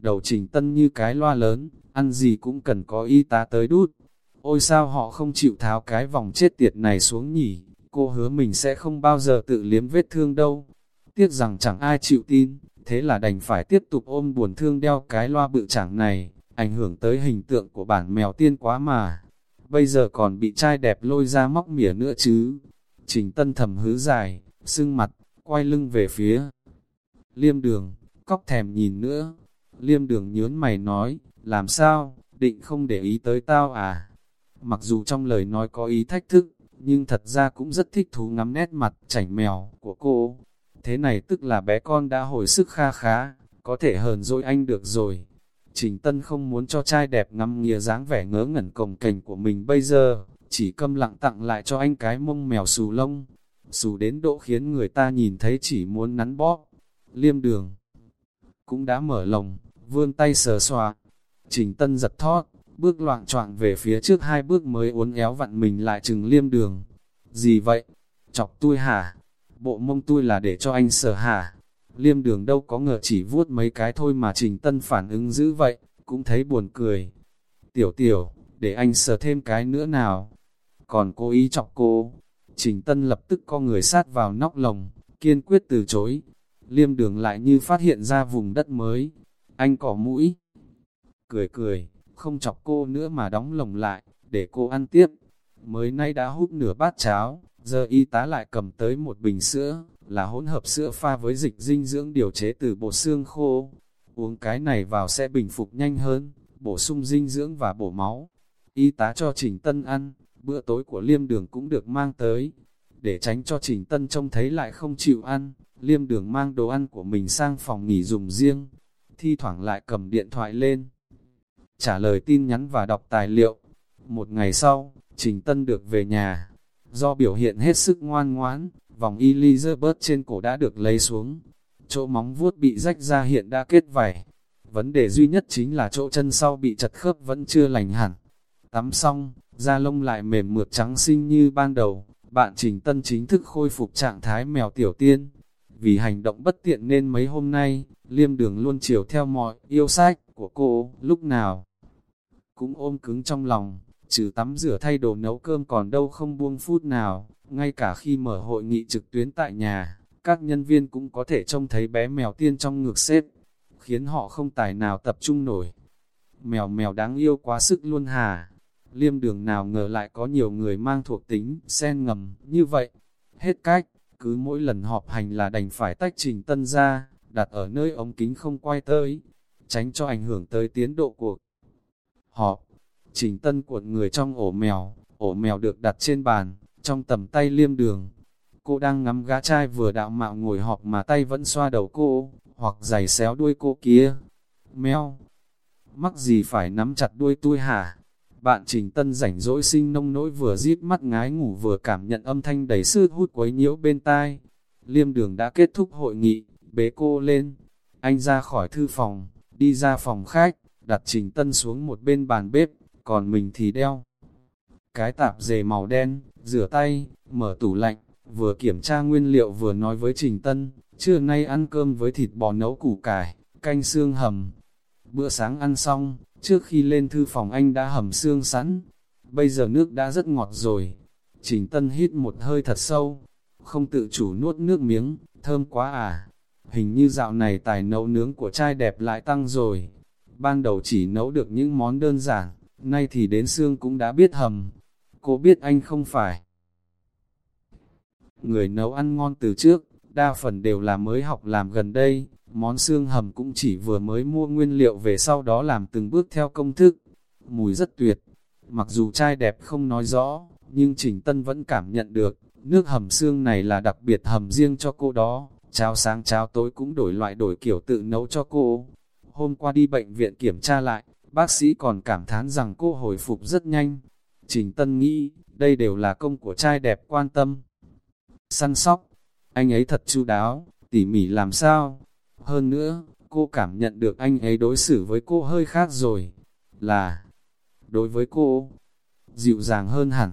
đầu Trình Tân như cái loa lớn, ăn gì cũng cần có y tá tới đút. Ôi sao họ không chịu tháo cái vòng chết tiệt này xuống nhỉ, cô hứa mình sẽ không bao giờ tự liếm vết thương đâu. Tiếc rằng chẳng ai chịu tin, thế là đành phải tiếp tục ôm buồn thương đeo cái loa bự chẳng này, ảnh hưởng tới hình tượng của bản mèo tiên quá mà. Bây giờ còn bị trai đẹp lôi ra móc mỉa nữa chứ. Trình tân thầm hứ dài, sưng mặt, quay lưng về phía. Liêm đường, cóc thèm nhìn nữa. Liêm đường nhớn mày nói, làm sao, định không để ý tới tao à? Mặc dù trong lời nói có ý thách thức, nhưng thật ra cũng rất thích thú ngắm nét mặt chảnh mèo của cô. Thế này tức là bé con đã hồi sức kha khá, có thể hờn dỗi anh được rồi. Trình Tân không muốn cho trai đẹp ngắm nghìa dáng vẻ ngớ ngẩn cồng cảnh của mình bây giờ, chỉ câm lặng tặng lại cho anh cái mông mèo xù lông. Xù đến độ khiến người ta nhìn thấy chỉ muốn nắn bóp. Liêm đường cũng đã mở lồng, vươn tay sờ xoa. Trình Tân giật thót, bước loạn choạng về phía trước hai bước mới uốn éo vặn mình lại chừng liêm đường. Gì vậy? Chọc tôi hả? Bộ mông tôi là để cho anh sờ hả? Liêm đường đâu có ngờ chỉ vuốt mấy cái thôi mà Trình Tân phản ứng dữ vậy, cũng thấy buồn cười. Tiểu tiểu, để anh sờ thêm cái nữa nào. Còn cô ý chọc cô. Trình Tân lập tức co người sát vào nóc lồng, kiên quyết từ chối. Liêm đường lại như phát hiện ra vùng đất mới. Anh cỏ mũi. Cười cười, không chọc cô nữa mà đóng lồng lại, để cô ăn tiếp. Mới nay đã hút nửa bát cháo, giờ y tá lại cầm tới một bình sữa, là hỗn hợp sữa pha với dịch dinh dưỡng điều chế từ bột xương khô. Uống cái này vào sẽ bình phục nhanh hơn, bổ sung dinh dưỡng và bổ máu. Y tá cho Trình Tân ăn, bữa tối của liêm đường cũng được mang tới. Để tránh cho Trình Tân trông thấy lại không chịu ăn, liêm đường mang đồ ăn của mình sang phòng nghỉ dùng riêng. Thi thoảng lại cầm điện thoại lên, trả lời tin nhắn và đọc tài liệu. Một ngày sau, Trình Tân được về nhà. Do biểu hiện hết sức ngoan ngoãn, vòng Elizabeth trên cổ đã được lấy xuống. Chỗ móng vuốt bị rách ra hiện đã kết vảy. Vấn đề duy nhất chính là chỗ chân sau bị chật khớp vẫn chưa lành hẳn. Tắm xong, da lông lại mềm mượt trắng xinh như ban đầu. Bạn Trình Tân chính thức khôi phục trạng thái mèo tiểu tiên. Vì hành động bất tiện nên mấy hôm nay, liêm đường luôn chiều theo mọi yêu sách của cô, lúc nào cũng ôm cứng trong lòng, trừ tắm rửa thay đồ nấu cơm còn đâu không buông phút nào, ngay cả khi mở hội nghị trực tuyến tại nhà, các nhân viên cũng có thể trông thấy bé mèo tiên trong ngược xếp, khiến họ không tài nào tập trung nổi. Mèo mèo đáng yêu quá sức luôn hà, liêm đường nào ngờ lại có nhiều người mang thuộc tính, sen ngầm, như vậy. Hết cách, cứ mỗi lần họp hành là đành phải tách trình tân ra, đặt ở nơi ống kính không quay tới, tránh cho ảnh hưởng tới tiến độ cuộc họp. Trình tân cuộn người trong ổ mèo, ổ mèo được đặt trên bàn, trong tầm tay liêm đường. Cô đang ngắm gã trai vừa đạo mạo ngồi họp mà tay vẫn xoa đầu cô, hoặc giày xéo đuôi cô kia. Mèo, mắc gì phải nắm chặt đuôi tôi hả? Bạn Trình Tân rảnh rỗi sinh nông nỗi vừa giết mắt ngái ngủ vừa cảm nhận âm thanh đầy sư hút quấy nhiễu bên tai. Liêm đường đã kết thúc hội nghị, bế cô lên. Anh ra khỏi thư phòng, đi ra phòng khách, đặt Trình Tân xuống một bên bàn bếp, còn mình thì đeo. Cái tạp dề màu đen, rửa tay, mở tủ lạnh, vừa kiểm tra nguyên liệu vừa nói với Trình Tân, trưa nay ăn cơm với thịt bò nấu củ cải, canh xương hầm. Bữa sáng ăn xong, Trước khi lên thư phòng anh đã hầm xương sẵn, bây giờ nước đã rất ngọt rồi. Trình Tân hít một hơi thật sâu, không tự chủ nuốt nước miếng, thơm quá à. Hình như dạo này tài nấu nướng của trai đẹp lại tăng rồi. Ban đầu chỉ nấu được những món đơn giản, nay thì đến xương cũng đã biết hầm. Cô biết anh không phải. Người nấu ăn ngon từ trước, đa phần đều là mới học làm gần đây, món xương hầm cũng chỉ vừa mới mua nguyên liệu về sau đó làm từng bước theo công thức. Mùi rất tuyệt, mặc dù trai đẹp không nói rõ, nhưng Trình Tân vẫn cảm nhận được, nước hầm xương này là đặc biệt hầm riêng cho cô đó, cháo sáng cháo tối cũng đổi loại đổi kiểu tự nấu cho cô. Hôm qua đi bệnh viện kiểm tra lại, bác sĩ còn cảm thán rằng cô hồi phục rất nhanh. Trình Tân nghĩ, đây đều là công của trai đẹp quan tâm. Săn sóc, anh ấy thật chu đáo, tỉ mỉ làm sao. Hơn nữa, cô cảm nhận được anh ấy đối xử với cô hơi khác rồi. Là, đối với cô, dịu dàng hơn hẳn.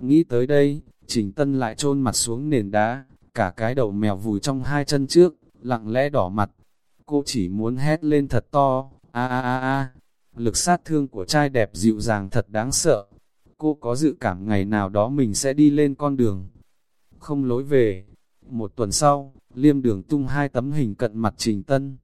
Nghĩ tới đây, Trình Tân lại chôn mặt xuống nền đá, cả cái đầu mèo vùi trong hai chân trước, lặng lẽ đỏ mặt. Cô chỉ muốn hét lên thật to, a a a a. Lực sát thương của trai đẹp dịu dàng thật đáng sợ. Cô có dự cảm ngày nào đó mình sẽ đi lên con đường. Không lối về. Một tuần sau, liêm đường tung hai tấm hình cận mặt Trình Tân.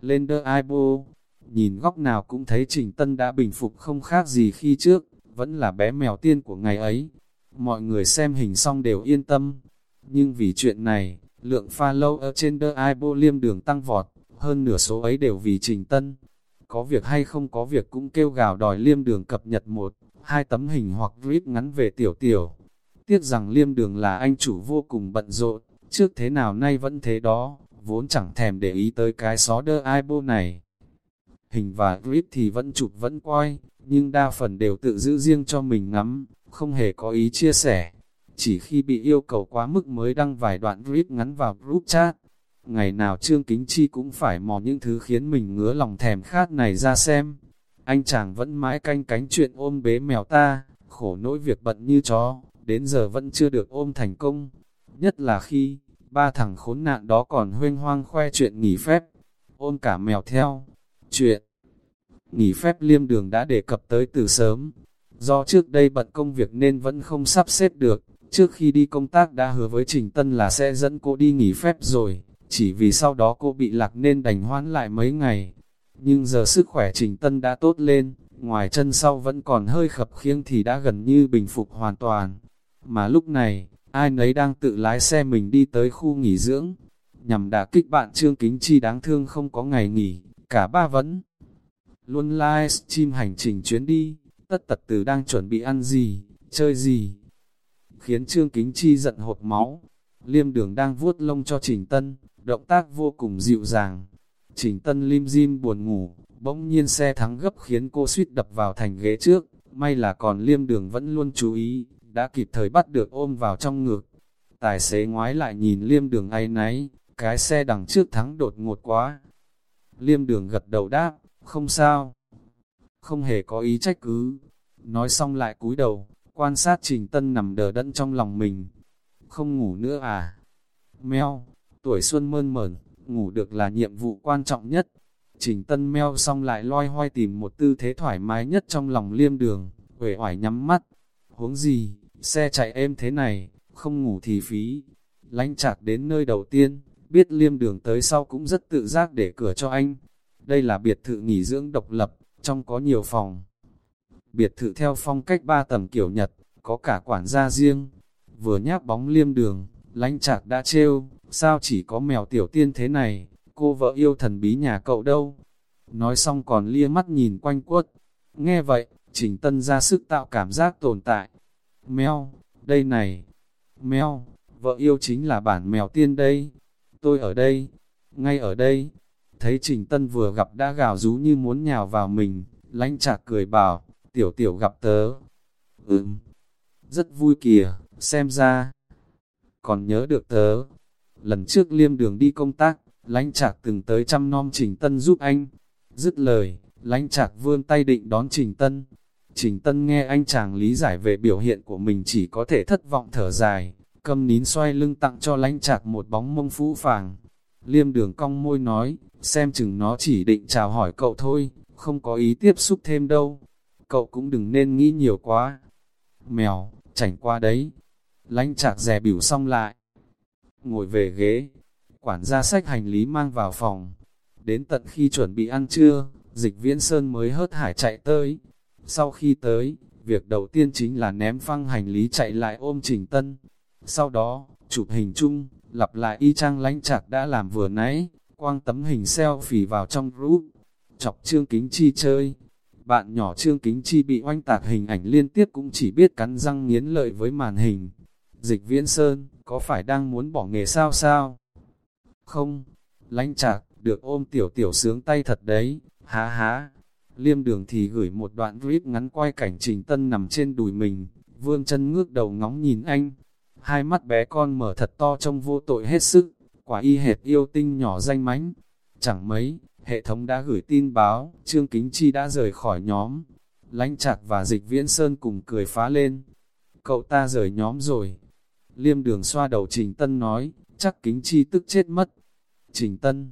Lên đơ ai bô, nhìn góc nào cũng thấy Trình Tân đã bình phục không khác gì khi trước, vẫn là bé mèo tiên của ngày ấy. Mọi người xem hình xong đều yên tâm, nhưng vì chuyện này, lượng pha lâu ở trên đỡ ai bô liêm đường tăng vọt, hơn nửa số ấy đều vì Trình Tân. Có việc hay không có việc cũng kêu gào đòi liêm đường cập nhật một, hai tấm hình hoặc clip ngắn về tiểu tiểu. Tiếc rằng liêm đường là anh chủ vô cùng bận rộn, trước thế nào nay vẫn thế đó, vốn chẳng thèm để ý tới cái xó đơn ai bô này. Hình và clip thì vẫn chụp vẫn quay, nhưng đa phần đều tự giữ riêng cho mình ngắm, không hề có ý chia sẻ chỉ khi bị yêu cầu quá mức mới đăng vài đoạn clip ngắn vào group chat. Ngày nào Trương Kính Chi cũng phải mò những thứ khiến mình ngứa lòng thèm khát này ra xem. Anh chàng vẫn mãi canh cánh chuyện ôm bế mèo ta, khổ nỗi việc bận như chó, đến giờ vẫn chưa được ôm thành công. Nhất là khi, ba thằng khốn nạn đó còn huyên hoang khoe chuyện nghỉ phép, ôm cả mèo theo. Chuyện nghỉ phép liêm đường đã đề cập tới từ sớm, do trước đây bận công việc nên vẫn không sắp xếp được, Trước khi đi công tác đã hứa với Trình Tân là sẽ dẫn cô đi nghỉ phép rồi, chỉ vì sau đó cô bị lạc nên đành hoãn lại mấy ngày. Nhưng giờ sức khỏe Trình Tân đã tốt lên, ngoài chân sau vẫn còn hơi khập khiêng thì đã gần như bình phục hoàn toàn. Mà lúc này, ai nấy đang tự lái xe mình đi tới khu nghỉ dưỡng, nhằm đả kích bạn Trương Kính Chi đáng thương không có ngày nghỉ, cả ba vẫn luôn live stream hành trình chuyến đi, tất tật từ đang chuẩn bị ăn gì, chơi gì, khiến Trương Kính Chi giận hột máu. Liêm đường đang vuốt lông cho Trình Tân, động tác vô cùng dịu dàng. Trình Tân lim dim buồn ngủ, bỗng nhiên xe thắng gấp khiến cô suýt đập vào thành ghế trước, may là còn liêm đường vẫn luôn chú ý, đã kịp thời bắt được ôm vào trong ngực. Tài xế ngoái lại nhìn liêm đường ấy náy, cái xe đằng trước thắng đột ngột quá. Liêm đường gật đầu đáp, không sao. Không hề có ý trách cứ. Nói xong lại cúi đầu, quan sát Trình Tân nằm đờ đẫn trong lòng mình. Không ngủ nữa à? Mèo, tuổi xuân mơn mởn, ngủ được là nhiệm vụ quan trọng nhất. Trình Tân meo xong lại loi hoay tìm một tư thế thoải mái nhất trong lòng liêm đường, uể oải nhắm mắt. Huống gì, xe chạy êm thế này, không ngủ thì phí. Lánh chạc đến nơi đầu tiên, biết liêm đường tới sau cũng rất tự giác để cửa cho anh. Đây là biệt thự nghỉ dưỡng độc lập, trong có nhiều phòng biệt thự theo phong cách ba tầng kiểu Nhật, có cả quản gia riêng. Vừa nháp bóng liêm đường, lánh chạc đã trêu, sao chỉ có mèo tiểu tiên thế này, cô vợ yêu thần bí nhà cậu đâu. Nói xong còn lia mắt nhìn quanh quất. Nghe vậy, Trình Tân ra sức tạo cảm giác tồn tại. Mèo, đây này. Mèo, vợ yêu chính là bản mèo tiên đây. Tôi ở đây, ngay ở đây. Thấy Trình Tân vừa gặp đã gào rú như muốn nhào vào mình, lánh chạc cười bảo, tiểu tiểu gặp tớ. Ừm, rất vui kìa, xem ra. Còn nhớ được tớ. Lần trước liêm đường đi công tác, lánh chạc từng tới chăm nom Trình Tân giúp anh. Dứt lời, lánh chạc vươn tay định đón Trình Tân. Trình Tân nghe anh chàng lý giải về biểu hiện của mình chỉ có thể thất vọng thở dài, câm nín xoay lưng tặng cho lánh chạc một bóng mông phũ phàng. Liêm đường cong môi nói, xem chừng nó chỉ định chào hỏi cậu thôi, không có ý tiếp xúc thêm đâu. Cậu cũng đừng nên nghĩ nhiều quá. Mèo, chảnh qua đấy. Lánh chạc rè biểu xong lại. Ngồi về ghế, quản gia sách hành lý mang vào phòng. Đến tận khi chuẩn bị ăn trưa, dịch viễn sơn mới hớt hải chạy tới. Sau khi tới, việc đầu tiên chính là ném phăng hành lý chạy lại ôm Trình Tân. Sau đó, chụp hình chung, lặp lại y chang lánh chạc đã làm vừa nãy, quang tấm hình selfie vào trong group, chọc Trương Kính Chi chơi. Bạn nhỏ Trương Kính Chi bị oanh tạc hình ảnh liên tiếp cũng chỉ biết cắn răng nghiến lợi với màn hình. Dịch viễn sơn, có phải đang muốn bỏ nghề sao sao? Không, lánh chạc, được ôm tiểu tiểu sướng tay thật đấy, há há. Liêm đường thì gửi một đoạn clip ngắn quay cảnh Trình Tân nằm trên đùi mình, vương chân ngước đầu ngóng nhìn anh. Hai mắt bé con mở thật to trông vô tội hết sức, quả y hệt yêu tinh nhỏ danh mánh. Chẳng mấy, hệ thống đã gửi tin báo, Trương Kính Chi đã rời khỏi nhóm. Lánh chạc và dịch viễn sơn cùng cười phá lên. Cậu ta rời nhóm rồi. Liêm đường xoa đầu Trình Tân nói, chắc Kính Chi tức chết mất. Trình Tân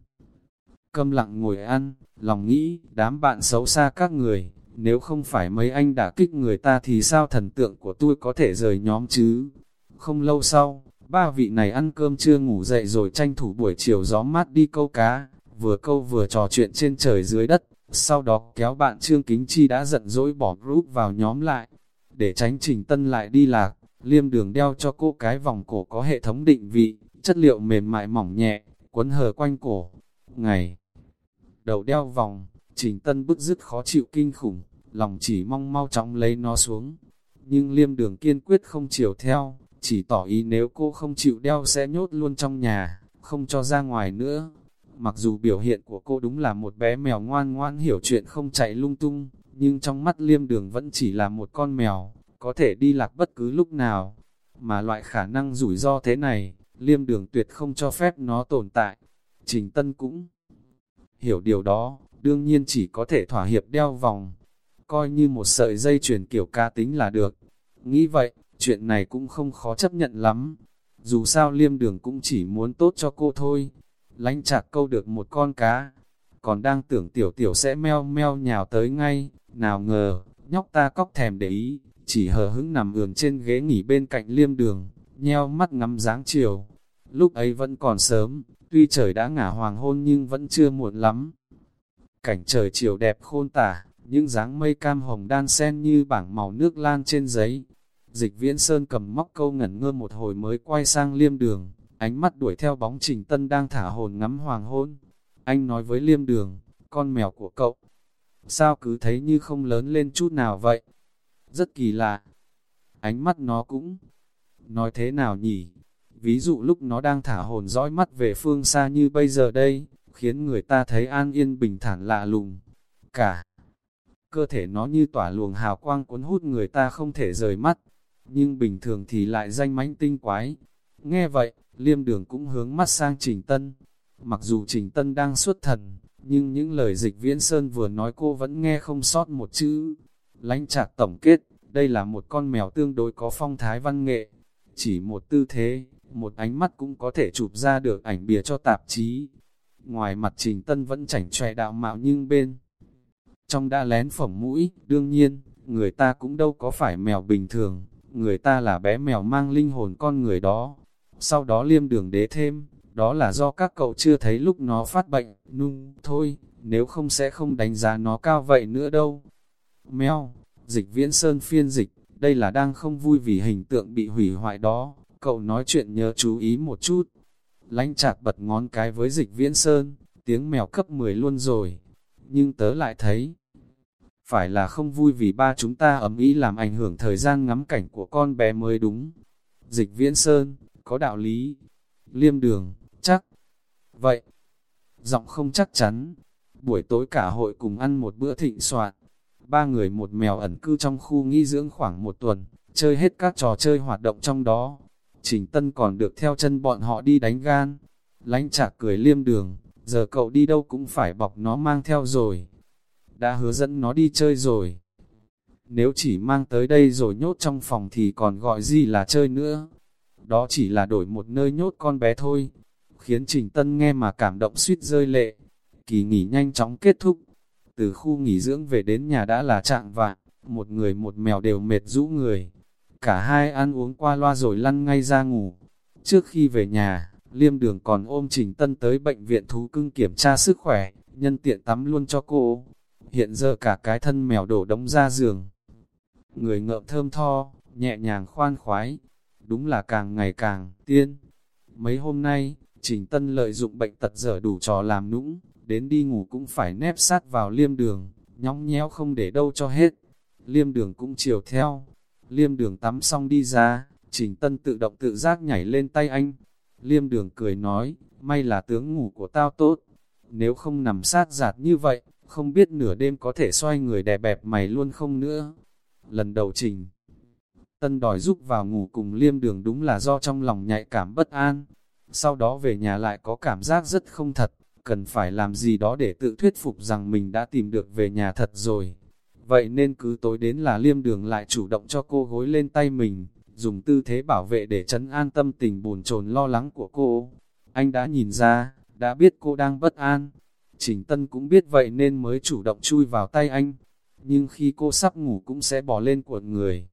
câm lặng ngồi ăn, lòng nghĩ, đám bạn xấu xa các người, nếu không phải mấy anh đã kích người ta thì sao thần tượng của tôi có thể rời nhóm chứ? Không lâu sau, ba vị này ăn cơm trưa ngủ dậy rồi tranh thủ buổi chiều gió mát đi câu cá, vừa câu vừa trò chuyện trên trời dưới đất, sau đó kéo bạn Trương Kính Chi đã giận dỗi bỏ group vào nhóm lại, để tránh Trình Tân lại đi lạc, liêm đường đeo cho cô cái vòng cổ có hệ thống định vị, chất liệu mềm mại mỏng nhẹ, quấn hờ quanh cổ. Ngày đầu đeo vòng, Trình Tân bức dứt khó chịu kinh khủng, lòng chỉ mong mau chóng lấy nó xuống. Nhưng liêm đường kiên quyết không chiều theo, chỉ tỏ ý nếu cô không chịu đeo sẽ nhốt luôn trong nhà, không cho ra ngoài nữa. Mặc dù biểu hiện của cô đúng là một bé mèo ngoan ngoan hiểu chuyện không chạy lung tung, nhưng trong mắt liêm đường vẫn chỉ là một con mèo, có thể đi lạc bất cứ lúc nào. Mà loại khả năng rủi ro thế này, liêm đường tuyệt không cho phép nó tồn tại. Trình Tân cũng hiểu điều đó, đương nhiên chỉ có thể thỏa hiệp đeo vòng, coi như một sợi dây chuyền kiểu ca tính là được. Nghĩ vậy, chuyện này cũng không khó chấp nhận lắm. Dù sao liêm đường cũng chỉ muốn tốt cho cô thôi. Lánh chạc câu được một con cá, còn đang tưởng tiểu tiểu sẽ meo meo nhào tới ngay, nào ngờ, nhóc ta cóc thèm để ý, chỉ hờ hững nằm ườn trên ghế nghỉ bên cạnh liêm đường, nheo mắt ngắm dáng chiều. Lúc ấy vẫn còn sớm, tuy trời đã ngả hoàng hôn nhưng vẫn chưa muộn lắm. Cảnh trời chiều đẹp khôn tả, những dáng mây cam hồng đan xen như bảng màu nước lan trên giấy. Dịch viễn sơn cầm móc câu ngẩn ngơ một hồi mới quay sang liêm đường, ánh mắt đuổi theo bóng trình tân đang thả hồn ngắm hoàng hôn. Anh nói với liêm đường, con mèo của cậu, sao cứ thấy như không lớn lên chút nào vậy? Rất kỳ lạ. Ánh mắt nó cũng, nói thế nào nhỉ? Ví dụ lúc nó đang thả hồn dõi mắt về phương xa như bây giờ đây, khiến người ta thấy an yên bình thản lạ lùng. Cả cơ thể nó như tỏa luồng hào quang cuốn hút người ta không thể rời mắt, nhưng bình thường thì lại danh mánh tinh quái. Nghe vậy, liêm đường cũng hướng mắt sang Trình Tân. Mặc dù Trình Tân đang xuất thần, nhưng những lời dịch viễn sơn vừa nói cô vẫn nghe không sót một chữ. Lánh trạc tổng kết, đây là một con mèo tương đối có phong thái văn nghệ. Chỉ một tư thế, một ánh mắt cũng có thể chụp ra được ảnh bìa cho tạp chí. Ngoài mặt Trình Tân vẫn chảnh chòe đạo mạo nhưng bên trong đã lén phỏng mũi, đương nhiên, người ta cũng đâu có phải mèo bình thường, người ta là bé mèo mang linh hồn con người đó. Sau đó liêm đường đế thêm, đó là do các cậu chưa thấy lúc nó phát bệnh, nung, thôi, nếu không sẽ không đánh giá nó cao vậy nữa đâu. Mèo, dịch viễn sơn phiên dịch, đây là đang không vui vì hình tượng bị hủy hoại đó, cậu nói chuyện nhớ chú ý một chút. Lánh chạc bật ngón cái với dịch viễn sơn, tiếng mèo cấp 10 luôn rồi, nhưng tớ lại thấy, phải là không vui vì ba chúng ta ấm ý làm ảnh hưởng thời gian ngắm cảnh của con bé mới đúng. Dịch viễn sơn, có đạo lý. Liêm đường, chắc. Vậy, giọng không chắc chắn. Buổi tối cả hội cùng ăn một bữa thịnh soạn. Ba người một mèo ẩn cư trong khu nghỉ dưỡng khoảng một tuần, chơi hết các trò chơi hoạt động trong đó. Trình Tân còn được theo chân bọn họ đi đánh gan. Lánh chạc cười liêm đường, giờ cậu đi đâu cũng phải bọc nó mang theo rồi đã hứa dẫn nó đi chơi rồi. Nếu chỉ mang tới đây rồi nhốt trong phòng thì còn gọi gì là chơi nữa. Đó chỉ là đổi một nơi nhốt con bé thôi. Khiến Trình Tân nghe mà cảm động suýt rơi lệ. Kỳ nghỉ nhanh chóng kết thúc. Từ khu nghỉ dưỡng về đến nhà đã là trạng vạn, một người một mèo đều mệt rũ người. Cả hai ăn uống qua loa rồi lăn ngay ra ngủ. Trước khi về nhà, Liêm Đường còn ôm Trình Tân tới bệnh viện thú cưng kiểm tra sức khỏe, nhân tiện tắm luôn cho cô. Hiện giờ cả cái thân mèo đổ đống ra giường. Người ngợm thơm tho, nhẹ nhàng khoan khoái. Đúng là càng ngày càng tiên. Mấy hôm nay, Trình Tân lợi dụng bệnh tật dở đủ trò làm nũng, đến đi ngủ cũng phải nép sát vào liêm đường, nhóng nhéo không để đâu cho hết. Liêm đường cũng chiều theo. Liêm đường tắm xong đi ra, Trình Tân tự động tự giác nhảy lên tay anh. Liêm đường cười nói, may là tướng ngủ của tao tốt. Nếu không nằm sát giạt như vậy, không biết nửa đêm có thể xoay người đè bẹp mày luôn không nữa. Lần đầu Trình Tân đòi giúp vào ngủ cùng liêm đường đúng là do trong lòng nhạy cảm bất an. Sau đó về nhà lại có cảm giác rất không thật, cần phải làm gì đó để tự thuyết phục rằng mình đã tìm được về nhà thật rồi. Vậy nên cứ tối đến là liêm đường lại chủ động cho cô gối lên tay mình, dùng tư thế bảo vệ để chấn an tâm tình buồn chồn lo lắng của cô. Anh đã nhìn ra, đã biết cô đang bất an. Trình Tân cũng biết vậy nên mới chủ động chui vào tay anh. Nhưng khi cô sắp ngủ cũng sẽ bỏ lên cuộn người.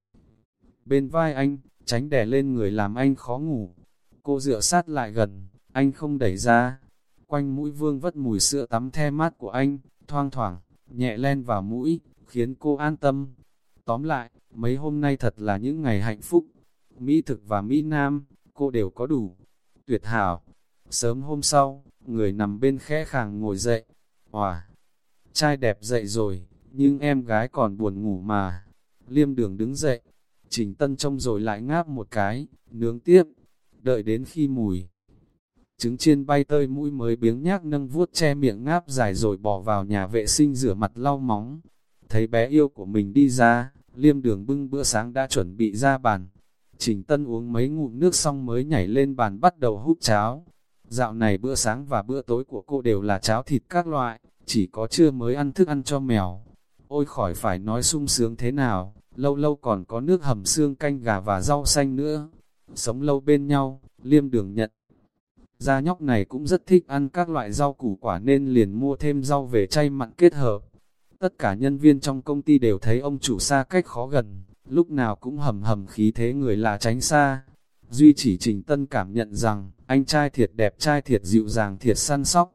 Bên vai anh, tránh đè lên người làm anh khó ngủ. Cô dựa sát lại gần, anh không đẩy ra. Quanh mũi vương vất mùi sữa tắm the mát của anh, thoang thoảng, nhẹ len vào mũi, khiến cô an tâm. Tóm lại, mấy hôm nay thật là những ngày hạnh phúc. Mỹ thực và Mỹ Nam, cô đều có đủ. Tuyệt hảo. Sớm hôm sau, người nằm bên khẽ khàng ngồi dậy. Hòa, trai đẹp dậy rồi, nhưng em gái còn buồn ngủ mà. Liêm đường đứng dậy, Trình Tân trông rồi lại ngáp một cái, nướng tiếp, đợi đến khi mùi. Trứng chiên bay tơi mũi mới biếng nhác nâng vuốt che miệng ngáp dài rồi bỏ vào nhà vệ sinh rửa mặt lau móng. Thấy bé yêu của mình đi ra, liêm đường bưng bữa sáng đã chuẩn bị ra bàn. Trình Tân uống mấy ngụm nước xong mới nhảy lên bàn bắt đầu hút cháo. Dạo này bữa sáng và bữa tối của cô đều là cháo thịt các loại, chỉ có trưa mới ăn thức ăn cho mèo. Ôi khỏi phải nói sung sướng thế nào, lâu lâu còn có nước hầm xương canh gà và rau xanh nữa. Sống lâu bên nhau, liêm đường nhận. Gia nhóc này cũng rất thích ăn các loại rau củ quả nên liền mua thêm rau về chay mặn kết hợp. Tất cả nhân viên trong công ty đều thấy ông chủ xa cách khó gần, lúc nào cũng hầm hầm khí thế người là tránh xa. Duy chỉ Trình Tân cảm nhận rằng, anh trai thiệt đẹp trai thiệt dịu dàng thiệt săn sóc.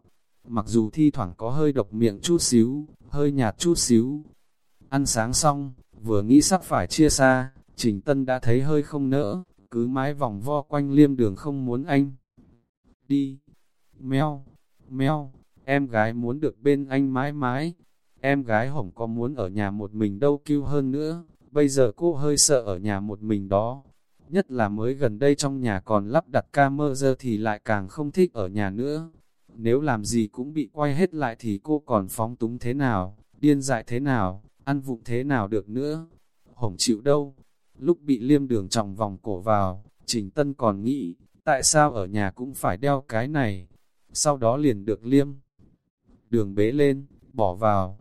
Mặc dù thi thoảng có hơi độc miệng chút xíu, hơi nhạt chút xíu. Ăn sáng xong, vừa nghĩ sắp phải chia xa, Trình Tân đã thấy hơi không nỡ, cứ mãi vòng vo quanh liêm đường không muốn anh. Đi, meo, meo, em gái muốn được bên anh mãi mãi, em gái hổng có muốn ở nhà một mình đâu kêu hơn nữa, bây giờ cô hơi sợ ở nhà một mình đó. Nhất là mới gần đây trong nhà còn lắp đặt camera thì lại càng không thích ở nhà nữa. Nếu làm gì cũng bị quay hết lại thì cô còn phóng túng thế nào, điên dại thế nào, ăn vụng thế nào được nữa. Hổng chịu đâu. Lúc bị liêm đường trọng vòng cổ vào, Trình Tân còn nghĩ, tại sao ở nhà cũng phải đeo cái này. Sau đó liền được liêm. Đường bế lên, bỏ vào.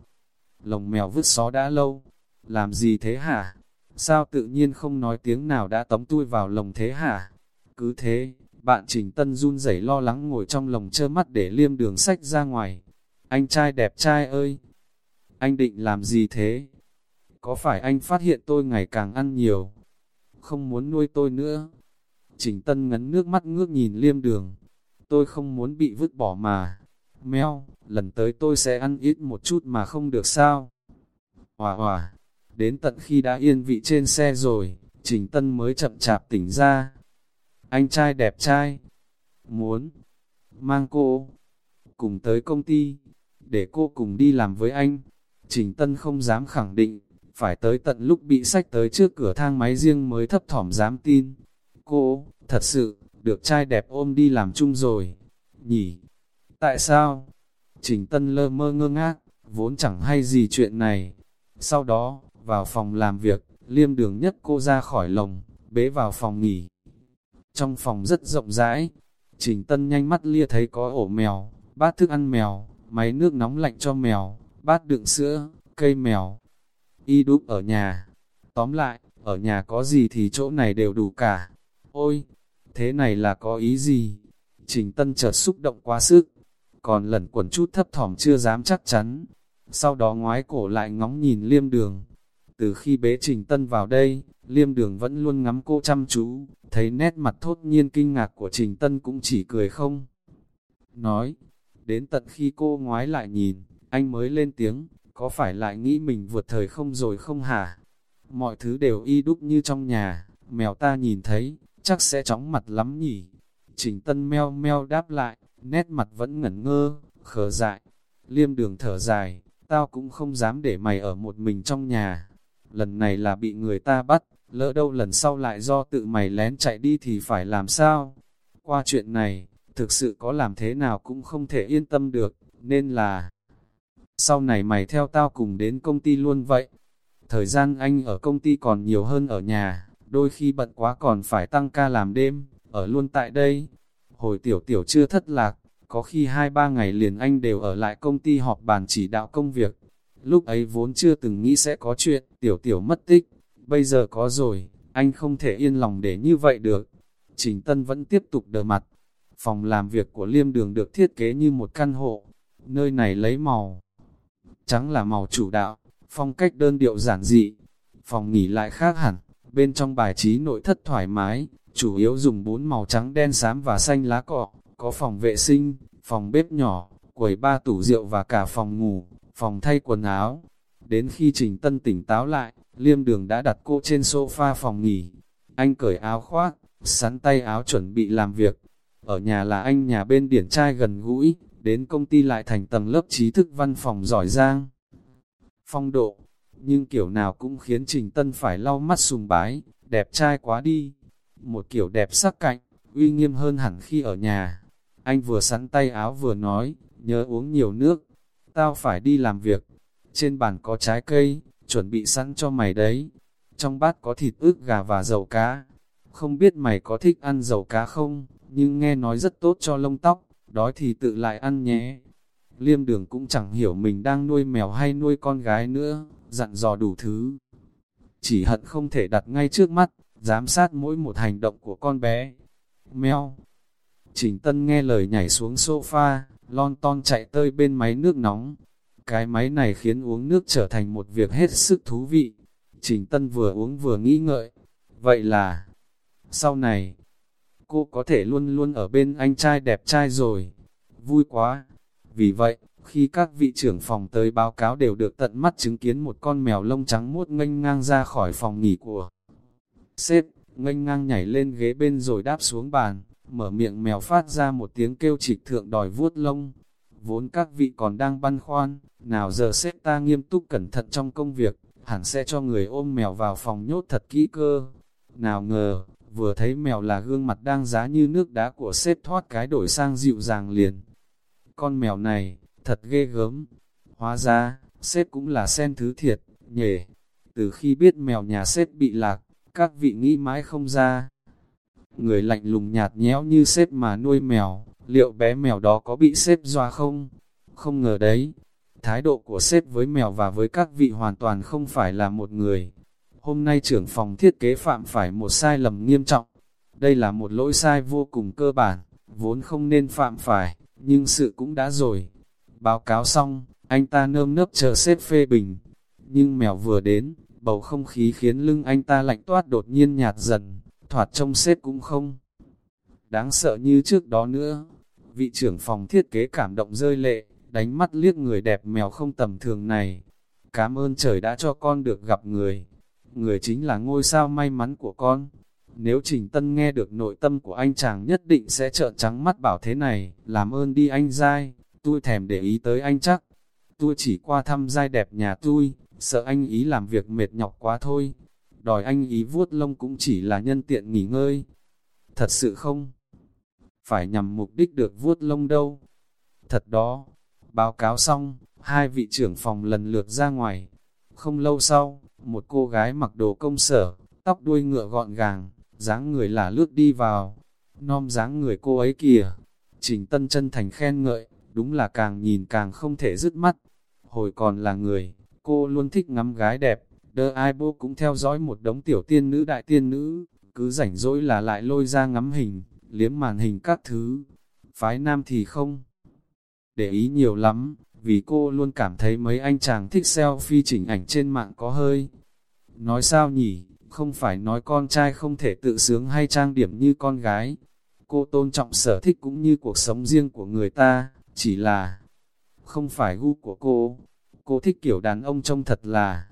Lồng mèo vứt xó đã lâu. Làm gì thế hả? Sao tự nhiên không nói tiếng nào đã tống tui vào lồng thế hả? Cứ thế, bạn Trình Tân run rẩy lo lắng ngồi trong lồng trơ mắt để liêm đường sách ra ngoài. Anh trai đẹp trai ơi, anh định làm gì thế? Có phải anh phát hiện tôi ngày càng ăn nhiều? Không muốn nuôi tôi nữa. Trình Tân ngấn nước mắt ngước nhìn liêm đường. Tôi không muốn bị vứt bỏ mà meo lần tới tôi sẽ ăn ít một chút mà không được sao? Hòa hòa, đến tận khi đã yên vị trên xe rồi, Trình Tân mới chậm chạp tỉnh ra. Anh trai đẹp trai, muốn mang cô cùng tới công ty, để cô cùng đi làm với anh. Trình Tân không dám khẳng định, phải tới tận lúc bị sách tới trước cửa thang máy riêng mới thấp thỏm dám tin. Cô, thật sự, được trai đẹp ôm đi làm chung rồi. Nhỉ? Tại sao? Trình Tân lơ mơ ngơ ngác, vốn chẳng hay gì chuyện này. Sau đó, vào phòng làm việc, liêm đường nhất cô ra khỏi lồng, bế vào phòng nghỉ. Trong phòng rất rộng rãi, Trình Tân nhanh mắt lia thấy có ổ mèo, bát thức ăn mèo, máy nước nóng lạnh cho mèo, bát đựng sữa, cây mèo. Y đúc ở nhà. Tóm lại, ở nhà có gì thì chỗ này đều đủ cả. Ôi, thế này là có ý gì? Trình Tân chợt xúc động quá sức, còn lẩn quẩn chút thấp thỏm chưa dám chắc chắn. sau đó ngoái cổ lại ngóng nhìn liêm đường. Từ khi bế trình tân vào đây, liêm đường vẫn luôn ngắm cô chăm chú, thấy nét mặt thốt nhiên kinh ngạc của trình tân cũng chỉ cười không. Nói, đến tận khi cô ngoái lại nhìn, anh mới lên tiếng, có phải lại nghĩ mình vượt thời không rồi không hả? Mọi thứ đều y đúc như trong nhà, mèo ta nhìn thấy, chắc sẽ chóng mặt lắm nhỉ. Trình tân meo meo đáp lại, nét mặt vẫn ngẩn ngơ, khờ dại. Liêm đường thở dài, tao cũng không dám để mày ở một mình trong nhà. Lần này là bị người ta bắt, lỡ đâu lần sau lại do tự mày lén chạy đi thì phải làm sao? Qua chuyện này, thực sự có làm thế nào cũng không thể yên tâm được, nên là... Sau này mày theo tao cùng đến công ty luôn vậy. Thời gian anh ở công ty còn nhiều hơn ở nhà, đôi khi bận quá còn phải tăng ca làm đêm, ở luôn tại đây. Hồi tiểu tiểu chưa thất lạc, có khi hai ba ngày liền anh đều ở lại công ty họp bàn chỉ đạo công việc. Lúc ấy vốn chưa từng nghĩ sẽ có chuyện, tiểu tiểu mất tích, bây giờ có rồi, anh không thể yên lòng để như vậy được. Trình Tân vẫn tiếp tục đờ mặt. Phòng làm việc của Liêm Đường được thiết kế như một căn hộ, nơi này lấy màu. Trắng là màu chủ đạo, phong cách đơn điệu giản dị. Phòng nghỉ lại khác hẳn, bên trong bài trí nội thất thoải mái, chủ yếu dùng bốn màu trắng đen xám và xanh lá cọ, có phòng vệ sinh, phòng bếp nhỏ, quầy ba tủ rượu và cả phòng ngủ, phòng thay quần áo. Đến khi Trình Tân tỉnh táo lại, Liêm Đường đã đặt cô trên sofa phòng nghỉ. Anh cởi áo khoác, sắn tay áo chuẩn bị làm việc. Ở nhà là anh nhà bên điển trai gần gũi, đến công ty lại thành tầng lớp trí thức văn phòng giỏi giang. Phong độ, nhưng kiểu nào cũng khiến Trình Tân phải lau mắt sùng bái, đẹp trai quá đi. Một kiểu đẹp sắc cạnh, uy nghiêm hơn hẳn khi ở nhà. Anh vừa sắn tay áo vừa nói, nhớ uống nhiều nước, tao phải đi làm việc. Trên bàn có trái cây, chuẩn bị sẵn cho mày đấy. Trong bát có thịt ức gà và dầu cá. Không biết mày có thích ăn dầu cá không, nhưng nghe nói rất tốt cho lông tóc, đói thì tự lại ăn nhé. Liêm đường cũng chẳng hiểu mình đang nuôi mèo hay nuôi con gái nữa, dặn dò đủ thứ. Chỉ hận không thể đặt ngay trước mắt, giám sát mỗi một hành động của con bé. Mèo. Trình Tân nghe lời nhảy xuống sofa, lon ton chạy tới bên máy nước nóng. Cái máy này khiến uống nước trở thành một việc hết sức thú vị. Trình Tân vừa uống vừa nghĩ ngợi. Vậy là, sau này, cô có thể luôn luôn ở bên anh trai đẹp trai rồi. Vui quá. Vì vậy, khi các vị trưởng phòng tới báo cáo đều được tận mắt chứng kiến một con mèo lông trắng muốt nghênh ngang ra khỏi phòng nghỉ của sếp, nganh ngang nhảy lên ghế bên rồi đáp xuống bàn, mở miệng mèo phát ra một tiếng kêu trịch thượng đòi vuốt lông. Vốn các vị còn đang băn khoăn, nào giờ sếp ta nghiêm túc cẩn thận trong công việc, hẳn sẽ cho người ôm mèo vào phòng nhốt thật kỹ cơ. Nào ngờ, vừa thấy mèo là gương mặt đang giá như nước đá của sếp thoát cái đổi sang dịu dàng liền. Con mèo này, thật ghê gớm. Hóa ra, sếp cũng là sen thứ thiệt, nhề. Từ khi biết mèo nhà sếp bị lạc, các vị nghĩ mãi không ra. Người lạnh lùng nhạt nhẽo như xếp mà nuôi mèo, liệu bé mèo đó có bị xếp doa không? Không ngờ đấy, thái độ của xếp với mèo và với các vị hoàn toàn không phải là một người. Hôm nay trưởng phòng thiết kế phạm phải một sai lầm nghiêm trọng. Đây là một lỗi sai vô cùng cơ bản, vốn không nên phạm phải, nhưng sự cũng đã rồi. Báo cáo xong, anh ta nơm nớp chờ xếp phê bình. Nhưng mèo vừa đến, bầu không khí khiến lưng anh ta lạnh toát đột nhiên nhạt dần, thoạt trông xếp cũng không. Đáng sợ như trước đó nữa, vị trưởng phòng thiết kế cảm động rơi lệ, đánh mắt liếc người đẹp mèo không tầm thường này. Cảm ơn trời đã cho con được gặp người. Người chính là ngôi sao may mắn của con. Nếu Trình Tân nghe được nội tâm của anh chàng nhất định sẽ trợn trắng mắt bảo thế này, làm ơn đi anh dai, tôi thèm để ý tới anh chắc. Tôi chỉ qua thăm dai đẹp nhà tôi, sợ anh ý làm việc mệt nhọc quá thôi. Đòi anh ý vuốt lông cũng chỉ là nhân tiện nghỉ ngơi. Thật sự không? Phải nhằm mục đích được vuốt lông đâu. Thật đó. Báo cáo xong, hai vị trưởng phòng lần lượt ra ngoài. Không lâu sau, một cô gái mặc đồ công sở, tóc đuôi ngựa gọn gàng, dáng người là lướt đi vào. Nom dáng người cô ấy kìa. Trình Tân chân thành khen ngợi, đúng là càng nhìn càng không thể dứt mắt. Hồi còn là người, cô luôn thích ngắm gái đẹp, đơ ai bố cũng theo dõi một đống tiểu tiên nữ đại tiên nữ, cứ rảnh rỗi là lại lôi ra ngắm hình, liếm màn hình các thứ. Phái nam thì không để ý nhiều lắm, vì cô luôn cảm thấy mấy anh chàng thích selfie chỉnh ảnh trên mạng có hơi. Nói sao nhỉ, không phải nói con trai không thể tự sướng hay trang điểm như con gái. Cô tôn trọng sở thích cũng như cuộc sống riêng của người ta, chỉ là không phải gu của cô. Cô thích kiểu đàn ông trông thật là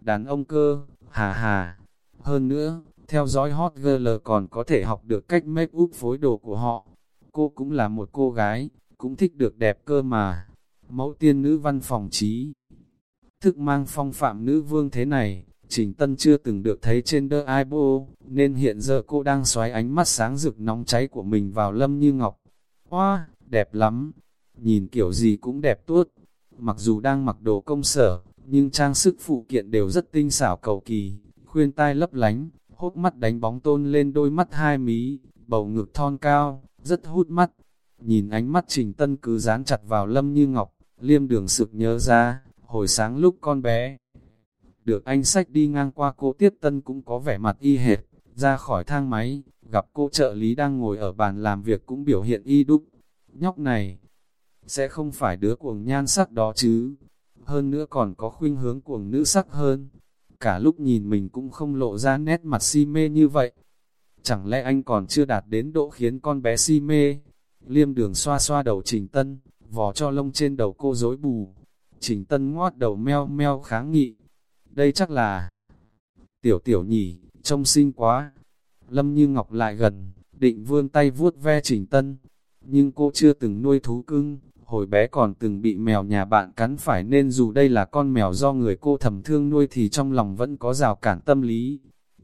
đàn ông cơ, hà hà. Hơn nữa, theo dõi hot girl còn có thể học được cách make up phối đồ của họ. Cô cũng là một cô gái, cũng thích được đẹp cơ mà. Mẫu tiên nữ văn phòng trí. Thức mang phong phạm nữ vương thế này, Trình Tân chưa từng được thấy trên The Ibo, nên hiện giờ cô đang xoáy ánh mắt sáng rực nóng cháy của mình vào Lâm Như Ngọc. Hoa, đẹp lắm, nhìn kiểu gì cũng đẹp tuốt. Mặc dù đang mặc đồ công sở, nhưng trang sức phụ kiện đều rất tinh xảo cầu kỳ, khuyên tai lấp lánh, hốt mắt đánh bóng tôn lên đôi mắt hai mí, bầu ngực thon cao, rất hút mắt. Nhìn ánh mắt Trình Tân cứ dán chặt vào Lâm Như Ngọc, liêm đường sực nhớ ra, hồi sáng lúc con bé. Được anh sách đi ngang qua cô Tiết Tân cũng có vẻ mặt y hệt, ra khỏi thang máy, gặp cô trợ lý đang ngồi ở bàn làm việc cũng biểu hiện y đúc. Nhóc này, sẽ không phải đứa cuồng nhan sắc đó chứ, hơn nữa còn có khuynh hướng cuồng nữ sắc hơn. Cả lúc nhìn mình cũng không lộ ra nét mặt si mê như vậy. Chẳng lẽ anh còn chưa đạt đến độ khiến con bé si mê? Liêm đường xoa xoa đầu Trình Tân, vò cho lông trên đầu cô rối bù. Trình Tân ngoát đầu meo meo kháng nghị. Đây chắc là... Tiểu tiểu nhỉ, trông xinh quá. Lâm Như Ngọc lại gần, định vươn tay vuốt ve Trình Tân. Nhưng cô chưa từng nuôi thú cưng, hồi bé còn từng bị mèo nhà bạn cắn phải nên dù đây là con mèo do người cô thầm thương nuôi thì trong lòng vẫn có rào cản tâm lý.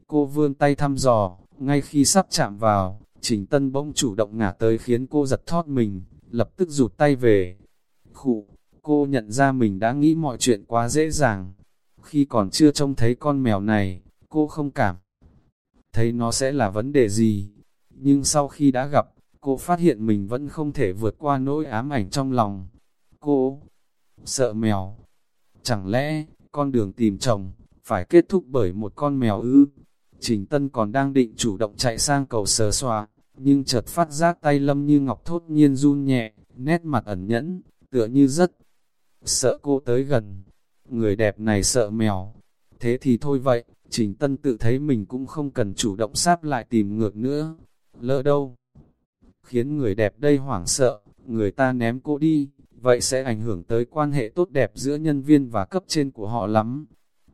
Cô vươn tay thăm dò, ngay khi sắp chạm vào, Trình Tân bỗng chủ động ngả tới khiến cô giật thót mình, lập tức rụt tay về. Khụ, cô nhận ra mình đã nghĩ mọi chuyện quá dễ dàng. Khi còn chưa trông thấy con mèo này, cô không cảm thấy nó sẽ là vấn đề gì. Nhưng sau khi đã gặp, cô phát hiện mình vẫn không thể vượt qua nỗi ám ảnh trong lòng. Cô sợ mèo. Chẳng lẽ, con đường tìm chồng, phải kết thúc bởi một con mèo ư? Trình Tân còn đang định chủ động chạy sang cầu sờ xoa, nhưng chợt phát giác tay Lâm Như Ngọc thốt nhiên run nhẹ, nét mặt ẩn nhẫn, tựa như rất sợ cô tới gần. Người đẹp này sợ mèo. Thế thì thôi vậy, Trình Tân tự thấy mình cũng không cần chủ động sáp lại tìm ngược nữa. Lỡ đâu? Khiến người đẹp đây hoảng sợ, người ta ném cô đi, vậy sẽ ảnh hưởng tới quan hệ tốt đẹp giữa nhân viên và cấp trên của họ lắm.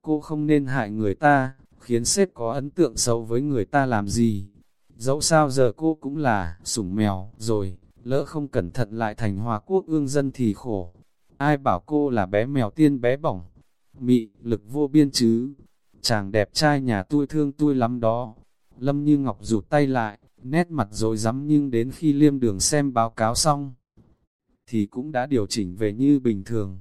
Cô không nên hại người ta, khiến sếp có ấn tượng xấu với người ta làm gì. Dẫu sao giờ cô cũng là sủng mèo rồi, lỡ không cẩn thận lại thành hòa quốc ương dân thì khổ. Ai bảo cô là bé mèo tiên bé bỏng, mị, lực vô biên chứ. Chàng đẹp trai nhà tôi thương tôi lắm đó. Lâm Như Ngọc rụt tay lại, nét mặt rồi rắm nhưng đến khi liêm đường xem báo cáo xong, thì cũng đã điều chỉnh về như bình thường.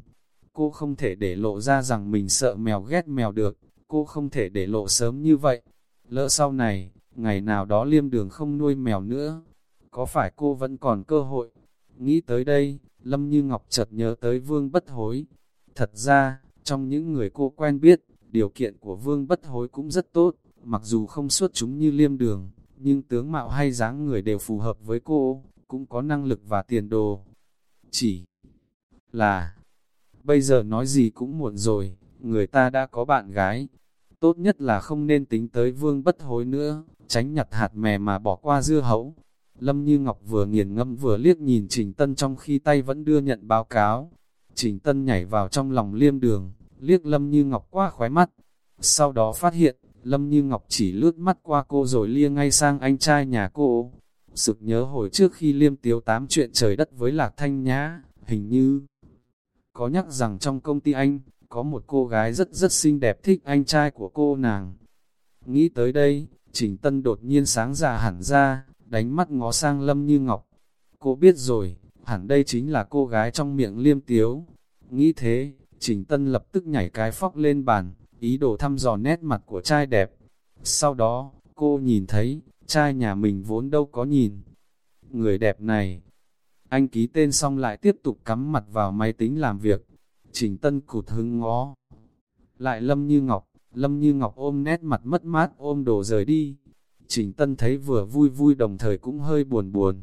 Cô không thể để lộ ra rằng mình sợ mèo ghét mèo được, cô không thể để lộ sớm như vậy. Lỡ sau này, ngày nào đó liêm đường không nuôi mèo nữa, có phải cô vẫn còn cơ hội? Nghĩ tới đây, Lâm Như Ngọc chợt nhớ tới Vương Bất Hối. Thật ra, trong những người cô quen biết, điều kiện của Vương Bất Hối cũng rất tốt, mặc dù không xuất chúng như liêm đường, nhưng tướng mạo hay dáng người đều phù hợp với cô, cũng có năng lực và tiền đồ. Chỉ là, bây giờ nói gì cũng muộn rồi, người ta đã có bạn gái, tốt nhất là không nên tính tới vương bất hối nữa, tránh nhặt hạt mè mà bỏ qua dưa hấu. Lâm Như Ngọc vừa nghiền ngâm vừa liếc nhìn Trình Tân trong khi tay vẫn đưa nhận báo cáo. Trình Tân nhảy vào trong lòng liêm đường, liếc Lâm Như Ngọc qua khóe mắt. Sau đó phát hiện, Lâm Như Ngọc chỉ lướt mắt qua cô rồi lia ngay sang anh trai nhà cô. Sực nhớ hồi trước khi liêm tiếu tám chuyện trời đất với Lạc Thanh Nhã, hình như có nhắc rằng trong công ty anh, có một cô gái rất rất xinh đẹp thích anh trai của cô nàng. Nghĩ tới đây, Trình Tân đột nhiên sáng già hẳn ra, đánh mắt ngó sang Lâm Như Ngọc. Cô biết rồi, hẳn đây chính là cô gái trong miệng liêm tiếu. Nghĩ thế, Trình Tân lập tức nhảy cái phóc lên bàn, ý đồ thăm dò nét mặt của trai đẹp. Sau đó, cô nhìn thấy, trai nhà mình vốn đâu có nhìn. Người đẹp này, anh ký tên xong lại tiếp tục cắm mặt vào máy tính làm việc. Trình Tân cụt hứng ngó. Lại Lâm Như Ngọc, Lâm Như Ngọc ôm nét mặt mất mát ôm đồ rời đi. Trình Tân thấy vừa vui vui đồng thời cũng hơi buồn buồn.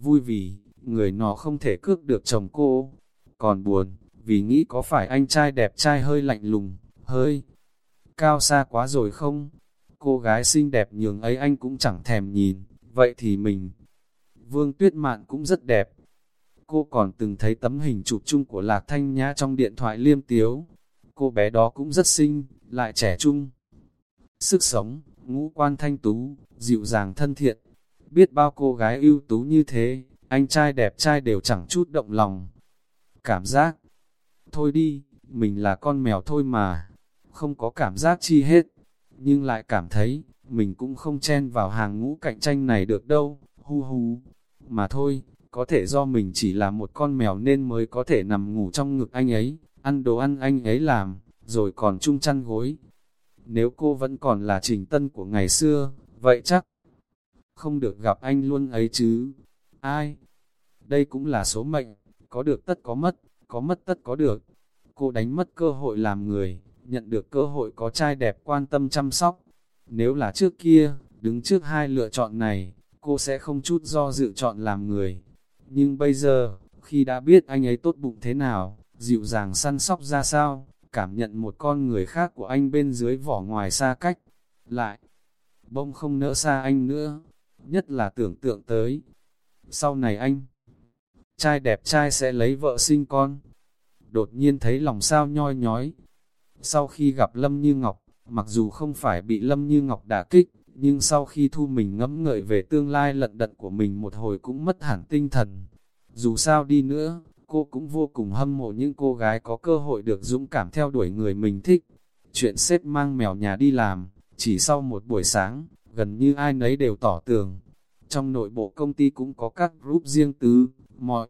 Vui vì, người nó không thể cướp được chồng cô. Còn buồn, vì nghĩ có phải anh trai đẹp trai hơi lạnh lùng, hơi cao xa quá rồi không? Cô gái xinh đẹp nhường ấy anh cũng chẳng thèm nhìn, vậy thì mình. Vương Tuyết Mạn cũng rất đẹp. Cô còn từng thấy tấm hình chụp chung của Lạc Thanh Nhã trong điện thoại liêm tiếu. Cô bé đó cũng rất xinh, lại trẻ trung. Sức sống, ngũ quan thanh tú, dịu dàng thân thiện. Biết bao cô gái ưu tú như thế, anh trai đẹp trai đều chẳng chút động lòng. Cảm giác, thôi đi, mình là con mèo thôi mà, không có cảm giác chi hết, nhưng lại cảm thấy, mình cũng không chen vào hàng ngũ cạnh tranh này được đâu, hu hu. Mà thôi, có thể do mình chỉ là một con mèo nên mới có thể nằm ngủ trong ngực anh ấy, ăn đồ ăn anh ấy làm, rồi còn chung chăn gối. Nếu cô vẫn còn là trình tân của ngày xưa, vậy chắc không được gặp anh luôn ấy chứ. Ai? Đây cũng là số mệnh, có được tất có mất, có mất tất có được. Cô đánh mất cơ hội làm người, nhận được cơ hội có trai đẹp quan tâm chăm sóc. Nếu là trước kia, đứng trước hai lựa chọn này, cô sẽ không chút do dự chọn làm người. Nhưng bây giờ, khi đã biết anh ấy tốt bụng thế nào, dịu dàng săn sóc ra sao, cảm nhận một con người khác của anh bên dưới vỏ ngoài xa cách, lại, bông không nỡ xa anh nữa, nhất là tưởng tượng tới. Sau này anh, trai đẹp trai sẽ lấy vợ sinh con. Đột nhiên thấy lòng sao nhoi nhói. Sau khi gặp Lâm Như Ngọc, mặc dù không phải bị Lâm Như Ngọc đả kích, nhưng sau khi thu mình ngẫm ngợi về tương lai lận đận của mình một hồi cũng mất hẳn tinh thần. Dù sao đi nữa, cô cũng vô cùng hâm mộ những cô gái có cơ hội được dũng cảm theo đuổi người mình thích. Chuyện xếp mang mèo nhà đi làm, chỉ sau một buổi sáng, gần như ai nấy đều tỏ tường. Trong nội bộ công ty cũng có các group riêng tư, mọi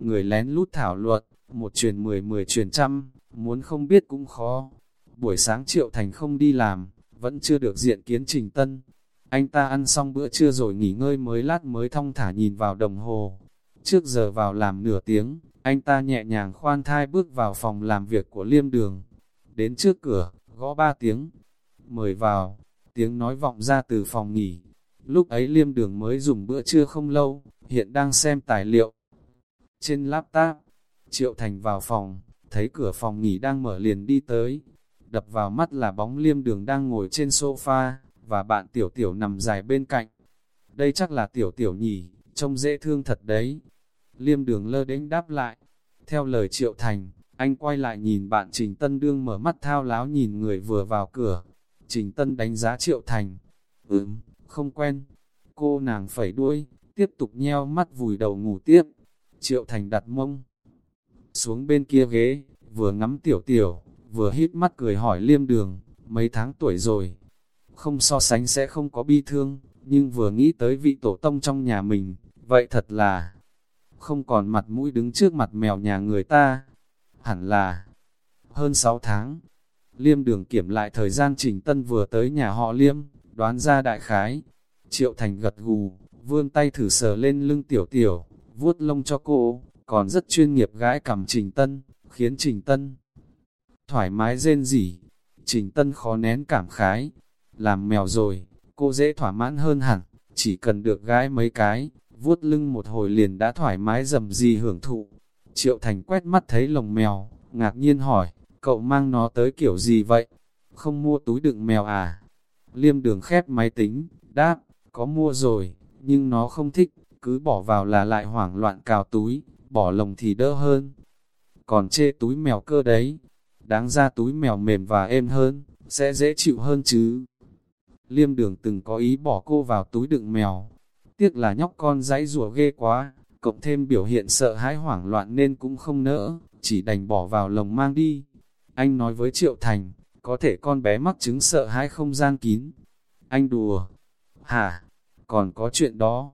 người lén lút thảo luận, một truyền mười mười truyền trăm, muốn không biết cũng khó. Buổi sáng Triệu Thành không đi làm, vẫn chưa được diện kiến Trình Tân. Anh ta ăn xong bữa trưa rồi nghỉ ngơi mới lát mới thong thả nhìn vào đồng hồ. Trước giờ vào làm nửa tiếng, anh ta nhẹ nhàng khoan thai bước vào phòng làm việc của liêm đường. Đến trước cửa, gõ ba tiếng. Mời vào, tiếng nói vọng ra từ phòng nghỉ. Lúc ấy liêm đường mới dùng bữa trưa không lâu, hiện đang xem tài liệu. Trên laptop, Triệu Thành vào phòng, thấy cửa phòng nghỉ đang mở liền đi tới. Đập vào mắt là bóng liêm đường đang ngồi trên sofa, và bạn tiểu tiểu nằm dài bên cạnh. Đây chắc là tiểu tiểu nhỉ, trông dễ thương thật đấy. Liêm đường lơ đến đáp lại. Theo lời Triệu Thành, anh quay lại nhìn bạn Trình Tân đương mở mắt thao láo nhìn người vừa vào cửa. Trình Tân đánh giá Triệu Thành. Ừm, không quen. Cô nàng phẩy đuôi, tiếp tục nheo mắt vùi đầu ngủ tiếp. Triệu Thành đặt mông xuống bên kia ghế, vừa ngắm tiểu tiểu, vừa hít mắt cười hỏi liêm đường, mấy tháng tuổi rồi. Không so sánh sẽ không có bi thương, nhưng vừa nghĩ tới vị tổ tông trong nhà mình, vậy thật là không còn mặt mũi đứng trước mặt mèo nhà người ta. Hẳn là hơn 6 tháng. Liêm đường kiểm lại thời gian Trình Tân vừa tới nhà họ Liêm, đoán ra đại khái. Triệu Thành gật gù, vươn tay thử sờ lên lưng tiểu tiểu, vuốt lông cho cô, còn rất chuyên nghiệp gãi cầm Trình Tân, khiến Trình Tân thoải mái rên rỉ. Trình Tân khó nén cảm khái, làm mèo rồi, cô dễ thỏa mãn hơn hẳn, chỉ cần được gái mấy cái, vuốt lưng một hồi liền đã thoải mái dầm gì hưởng thụ. Triệu Thành quét mắt thấy lồng mèo, ngạc nhiên hỏi, cậu mang nó tới kiểu gì vậy? Không mua túi đựng mèo à? Liêm đường khép máy tính, đáp, có mua rồi, nhưng nó không thích, cứ bỏ vào là lại hoảng loạn cào túi, bỏ lồng thì đỡ hơn. Còn chê túi mèo cơ đấy, đáng ra túi mèo mềm và êm hơn, sẽ dễ chịu hơn chứ. Liêm đường từng có ý bỏ cô vào túi đựng mèo, tiếc là nhóc con dãy rùa ghê quá, cộng thêm biểu hiện sợ hãi hoảng loạn nên cũng không nỡ, chỉ đành bỏ vào lồng mang đi. Anh nói với Triệu Thành, có thể con bé mắc chứng sợ hãi không gian kín. Anh đùa, hả, còn có chuyện đó.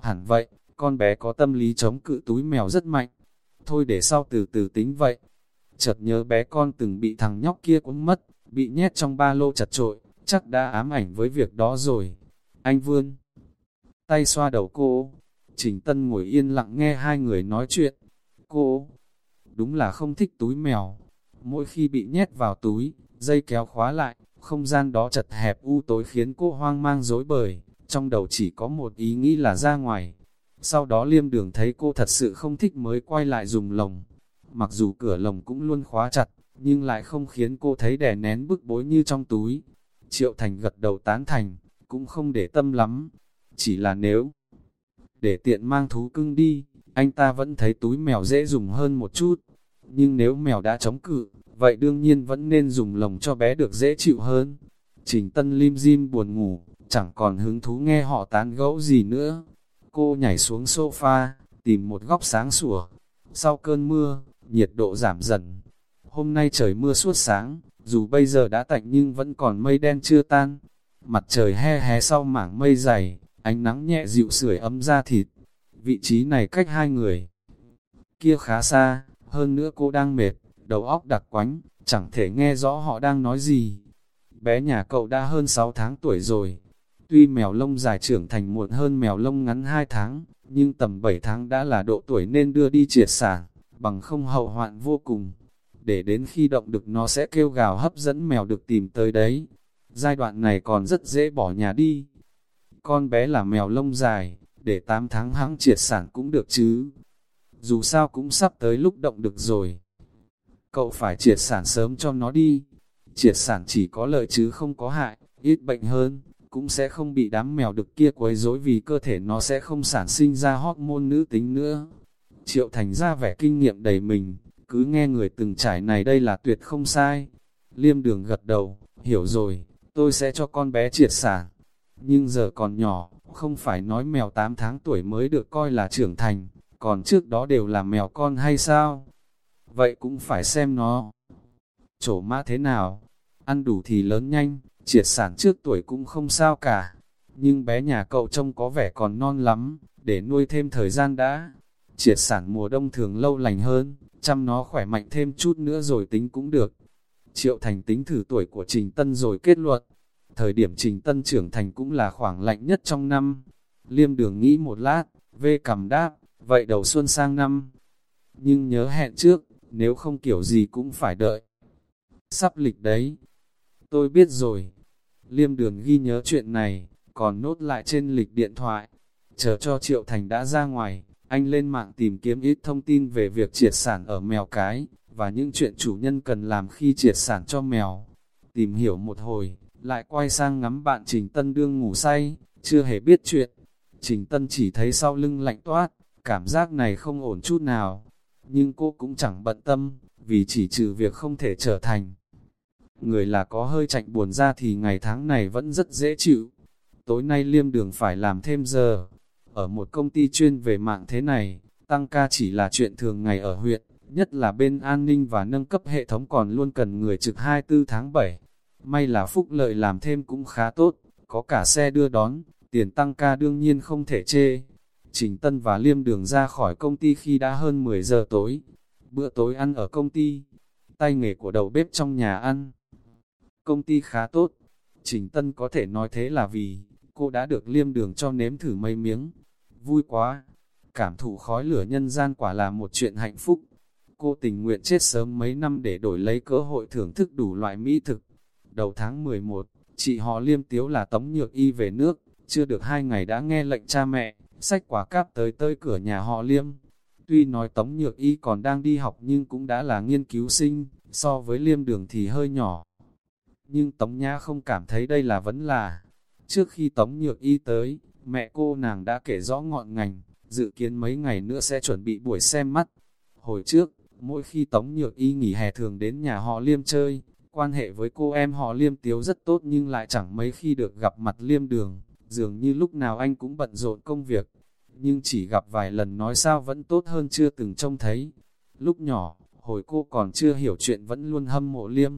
Hẳn vậy, con bé có tâm lý chống cự túi mèo rất mạnh. Thôi để sau từ từ tính vậy. Chợt nhớ bé con từng bị thằng nhóc kia cũng mất, bị nhét trong ba lô chặt trội, chắc đã ám ảnh với việc đó rồi. Anh vươn tay xoa đầu cô. Trình Tân ngồi yên lặng nghe hai người nói chuyện. Cô, đúng là không thích túi mèo. Mỗi khi bị nhét vào túi, dây kéo khóa lại, không gian đó chật hẹp u tối khiến cô hoang mang dối bời. Trong đầu chỉ có một ý nghĩ là ra ngoài. Sau đó liêm đường thấy cô thật sự không thích mới quay lại dùng lồng. mặc dù cửa lồng cũng luôn khóa chặt, nhưng lại không khiến cô thấy đè nén bức bối như trong túi. Triệu Thành gật đầu tán thành, cũng không để tâm lắm, chỉ là nếu để tiện mang thú cưng đi, anh ta vẫn thấy túi mèo dễ dùng hơn một chút. Nhưng nếu mèo đã chống cự, vậy đương nhiên vẫn nên dùng lồng cho bé được dễ chịu hơn. Trình Tân Lim Dim buồn ngủ, chẳng còn hứng thú nghe họ tán gẫu gì nữa. Cô nhảy xuống sofa, tìm một góc sáng sủa. Sau cơn mưa, nhiệt độ giảm dần. Hôm nay trời mưa suốt sáng, dù bây giờ đã tạnh nhưng vẫn còn mây đen chưa tan. Mặt trời he hé sau mảng mây dày, ánh nắng nhẹ dịu sưởi ấm da thịt. Vị trí này cách hai người. Kia khá xa, hơn nữa cô đang mệt, đầu óc đặc quánh, chẳng thể nghe rõ họ đang nói gì. Bé nhà cậu đã hơn 6 tháng tuổi rồi. Tuy mèo lông dài trưởng thành muộn hơn mèo lông ngắn 2 tháng, nhưng tầm 7 tháng đã là độ tuổi nên đưa đi triệt sản, bằng không hậu hoạn vô cùng. Để đến khi động được nó sẽ kêu gào hấp dẫn mèo được tìm tới đấy. Giai đoạn này còn rất dễ bỏ nhà đi. Con bé là mèo lông dài, để 8 tháng hãng triệt sản cũng được chứ. Dù sao cũng sắp tới lúc động được rồi. Cậu phải triệt sản sớm cho nó đi. Triệt sản chỉ có lợi chứ không có hại, ít bệnh hơn, cũng sẽ không bị đám mèo được kia quấy rối vì cơ thể nó sẽ không sản sinh ra hormone nữ tính nữa. Triệu Thành ra vẻ kinh nghiệm đầy mình, cứ nghe người từng trải này đây là tuyệt không sai. Liêm đường gật đầu, hiểu rồi, tôi sẽ cho con bé triệt sản. Nhưng giờ còn nhỏ, không phải nói mèo 8 tháng tuổi mới được coi là trưởng thành, còn trước đó đều là mèo con hay sao? Vậy cũng phải xem nó. Chổ mã thế nào? Ăn đủ thì lớn nhanh, triệt sản trước tuổi cũng không sao cả. Nhưng bé nhà cậu trông có vẻ còn non lắm, để nuôi thêm thời gian đã. Triệt sản mùa đông thường lâu lành hơn, chăm nó khỏe mạnh thêm chút nữa rồi tính cũng được. Triệu Thành tính thử tuổi của Trình Tân rồi kết luận. Thời điểm Trình Tân trưởng thành cũng là khoảng lạnh nhất trong năm. Liêm đường nghĩ một lát, vê cầm đáp, vậy đầu xuân sang năm. Nhưng nhớ hẹn trước, nếu không kiểu gì cũng phải đợi. Sắp lịch đấy. Tôi biết rồi. Liêm đường ghi nhớ chuyện này, còn nốt lại trên lịch điện thoại. Chờ cho Triệu Thành đã ra ngoài, anh lên mạng tìm kiếm ít thông tin về việc triệt sản ở mèo cái, và những chuyện chủ nhân cần làm khi triệt sản cho mèo. Tìm hiểu một hồi, lại quay sang ngắm bạn Trình Tân đương ngủ say, chưa hề biết chuyện. Trình Tân chỉ thấy sau lưng lạnh toát, cảm giác này không ổn chút nào. Nhưng cô cũng chẳng bận tâm, vì chỉ trừ việc không thể trở thành. Người là có hơi chạnh buồn ra thì ngày tháng này vẫn rất dễ chịu. Tối nay liêm đường phải làm thêm giờ. Ở một công ty chuyên về mạng thế này, tăng ca chỉ là chuyện thường ngày ở huyện, nhất là bên an ninh và nâng cấp hệ thống còn luôn cần người trực 24 tháng 7. May là phúc lợi làm thêm cũng khá tốt, có cả xe đưa đón, tiền tăng ca đương nhiên không thể chê. Trình Tân và Liêm Đường ra khỏi công ty khi đã hơn 10 giờ tối. Bữa tối ăn ở công ty, tay nghề của đầu bếp trong nhà ăn. Công ty khá tốt, Trình Tân có thể nói thế là vì, cô đã được Liêm Đường cho nếm thử mấy miếng. Vui quá, cảm thụ khói lửa nhân gian quả là một chuyện hạnh phúc. Cô tình nguyện chết sớm mấy năm để đổi lấy cơ hội thưởng thức đủ loại mỹ thực. Đầu tháng 11, chị họ Liêm Tiếu là Tống Nhược Y về nước, chưa được hai ngày đã nghe lệnh cha mẹ, sách quả cáp tới tới cửa nhà họ Liêm. Tuy nói Tống Nhược Y còn đang đi học nhưng cũng đã là nghiên cứu sinh, so với Liêm Đường thì hơi nhỏ. Nhưng Tống Nhã không cảm thấy đây là vấn là. Trước khi Tống Nhược Y tới, mẹ cô nàng đã kể rõ ngọn ngành, dự kiến mấy ngày nữa sẽ chuẩn bị buổi xem mắt. Hồi trước, mỗi khi Tống Nhược Y nghỉ hè thường đến nhà họ Liêm chơi, quan hệ với cô em họ Liêm Tiếu rất tốt nhưng lại chẳng mấy khi được gặp mặt Liêm Đường dường như lúc nào anh cũng bận rộn công việc, nhưng chỉ gặp vài lần nói sao vẫn tốt hơn chưa từng trông thấy. Lúc nhỏ, hồi cô còn chưa hiểu chuyện vẫn luôn hâm mộ liêm.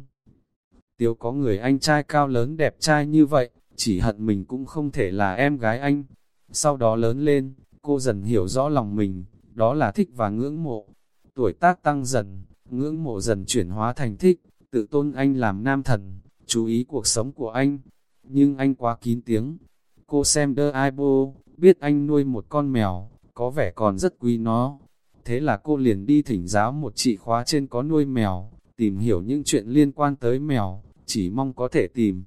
Tiếu có người anh trai cao lớn đẹp trai như vậy, chỉ hận mình cũng không thể là em gái anh. Sau đó lớn lên, cô dần hiểu rõ lòng mình, đó là thích và ngưỡng mộ. Tuổi tác tăng dần, ngưỡng mộ dần chuyển hóa thành thích, tự tôn anh làm nam thần, chú ý cuộc sống của anh. Nhưng anh quá kín tiếng, Cô xem đơ ai bô, biết anh nuôi một con mèo, có vẻ còn rất quý nó. Thế là cô liền đi thỉnh giáo một chị khóa trên có nuôi mèo, tìm hiểu những chuyện liên quan tới mèo, chỉ mong có thể tìm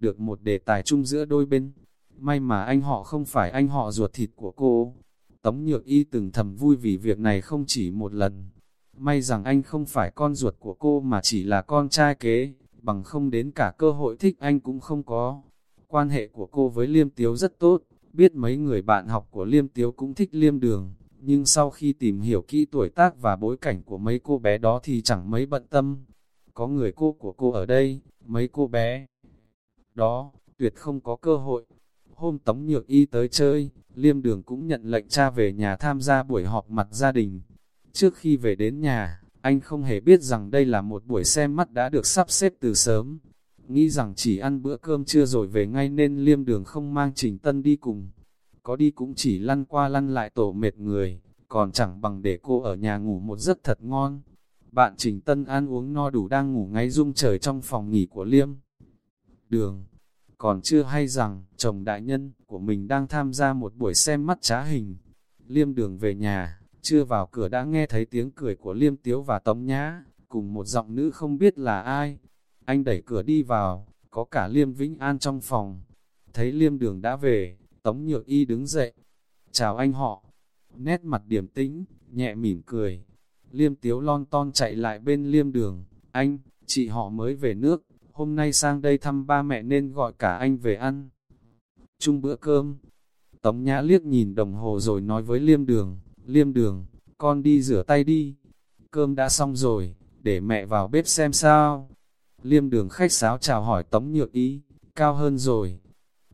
được một đề tài chung giữa đôi bên. May mà anh họ không phải anh họ ruột thịt của cô. Tống Nhược Y từng thầm vui vì việc này không chỉ một lần. may rằng anh không phải con ruột của cô mà chỉ là con trai kế, bằng không đến cả cơ hội thích anh cũng không có. Quan hệ của cô với Liêm Tiếu rất tốt, biết mấy người bạn học của Liêm Tiếu cũng thích Liêm Đường, nhưng sau khi tìm hiểu kỹ tuổi tác và bối cảnh của mấy cô bé đó thì chẳng mấy bận tâm. Có người cô của cô ở đây, mấy cô bé đó, tuyệt không có cơ hội. Hôm Tống Nhược Y tới chơi, Liêm Đường cũng nhận lệnh cha về nhà tham gia buổi họp mặt gia đình. Trước khi về đến nhà, anh không hề biết rằng đây là một buổi xem mắt đã được sắp xếp từ sớm. Nghĩ rằng chỉ ăn bữa cơm trưa rồi về ngay nên Liêm Đường không mang Trình Tân đi cùng. Có đi cũng chỉ lăn qua lăn lại tổ mệt người, còn chẳng bằng để cô ở nhà ngủ một giấc thật ngon. Bạn Trình Tân ăn uống no đủ đang ngủ ngay rung trời trong phòng nghỉ của Liêm. Đường còn chưa hay rằng chồng đại nhân của mình đang tham gia một buổi xem mắt trá hình. Liêm đường về nhà, chưa vào cửa đã nghe thấy tiếng cười của Liêm Tiếu và Tống Nhã, cùng một giọng nữ không biết là ai. Anh đẩy cửa đi vào, có cả Liêm Vĩnh An trong phòng. Thấy Liêm đường đã về, Tống Nhược Y đứng dậy. Chào anh họ. Nét mặt điềm tĩnh, nhẹ mỉm cười. Liêm Tiếu lon ton chạy lại bên Liêm đường. Anh, chị họ mới về nước, hôm nay sang đây thăm ba mẹ nên gọi cả anh về ăn. Chung bữa cơm, Tống Nhã liếc nhìn đồng hồ rồi nói với Liêm Đường, Liêm Đường, con đi rửa tay đi. Cơm đã xong rồi, để mẹ vào bếp xem sao. Liêm Đường khách sáo chào hỏi Tống Nhược Y, cao hơn rồi.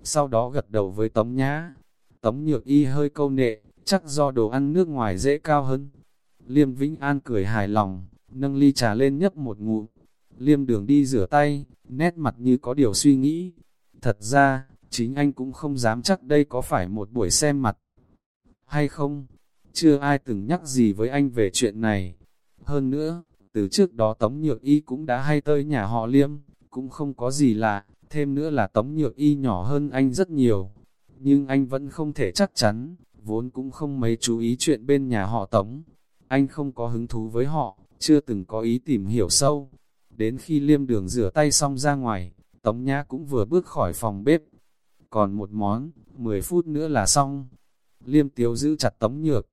Sau đó gật đầu với Tống Nhã. Tống Nhược Y hơi câu nệ, chắc do đồ ăn nước ngoài dễ cao hơn. Liêm Vĩnh An cười hài lòng, nâng ly trà lên nhấp một ngụm, Liêm đường đi rửa tay, nét mặt như có điều suy nghĩ. Thật ra, chính anh cũng không dám chắc đây có phải một buổi xem mặt. Hay không? Chưa ai từng nhắc gì với anh về chuyện này. Hơn nữa, từ trước đó Tống Nhược Y cũng đã hay tới nhà họ Liêm, cũng không có gì lạ, thêm nữa là Tống Nhược Y nhỏ hơn anh rất nhiều. Nhưng anh vẫn không thể chắc chắn, vốn cũng không mấy chú ý chuyện bên nhà họ Tống. Anh không có hứng thú với họ, chưa từng có ý tìm hiểu sâu, Đến khi liêm đường rửa tay xong ra ngoài, Tống Nhã cũng vừa bước khỏi phòng bếp. Còn một món, 10 phút nữa là xong. Liêm tiếu giữ chặt Tống Nhược.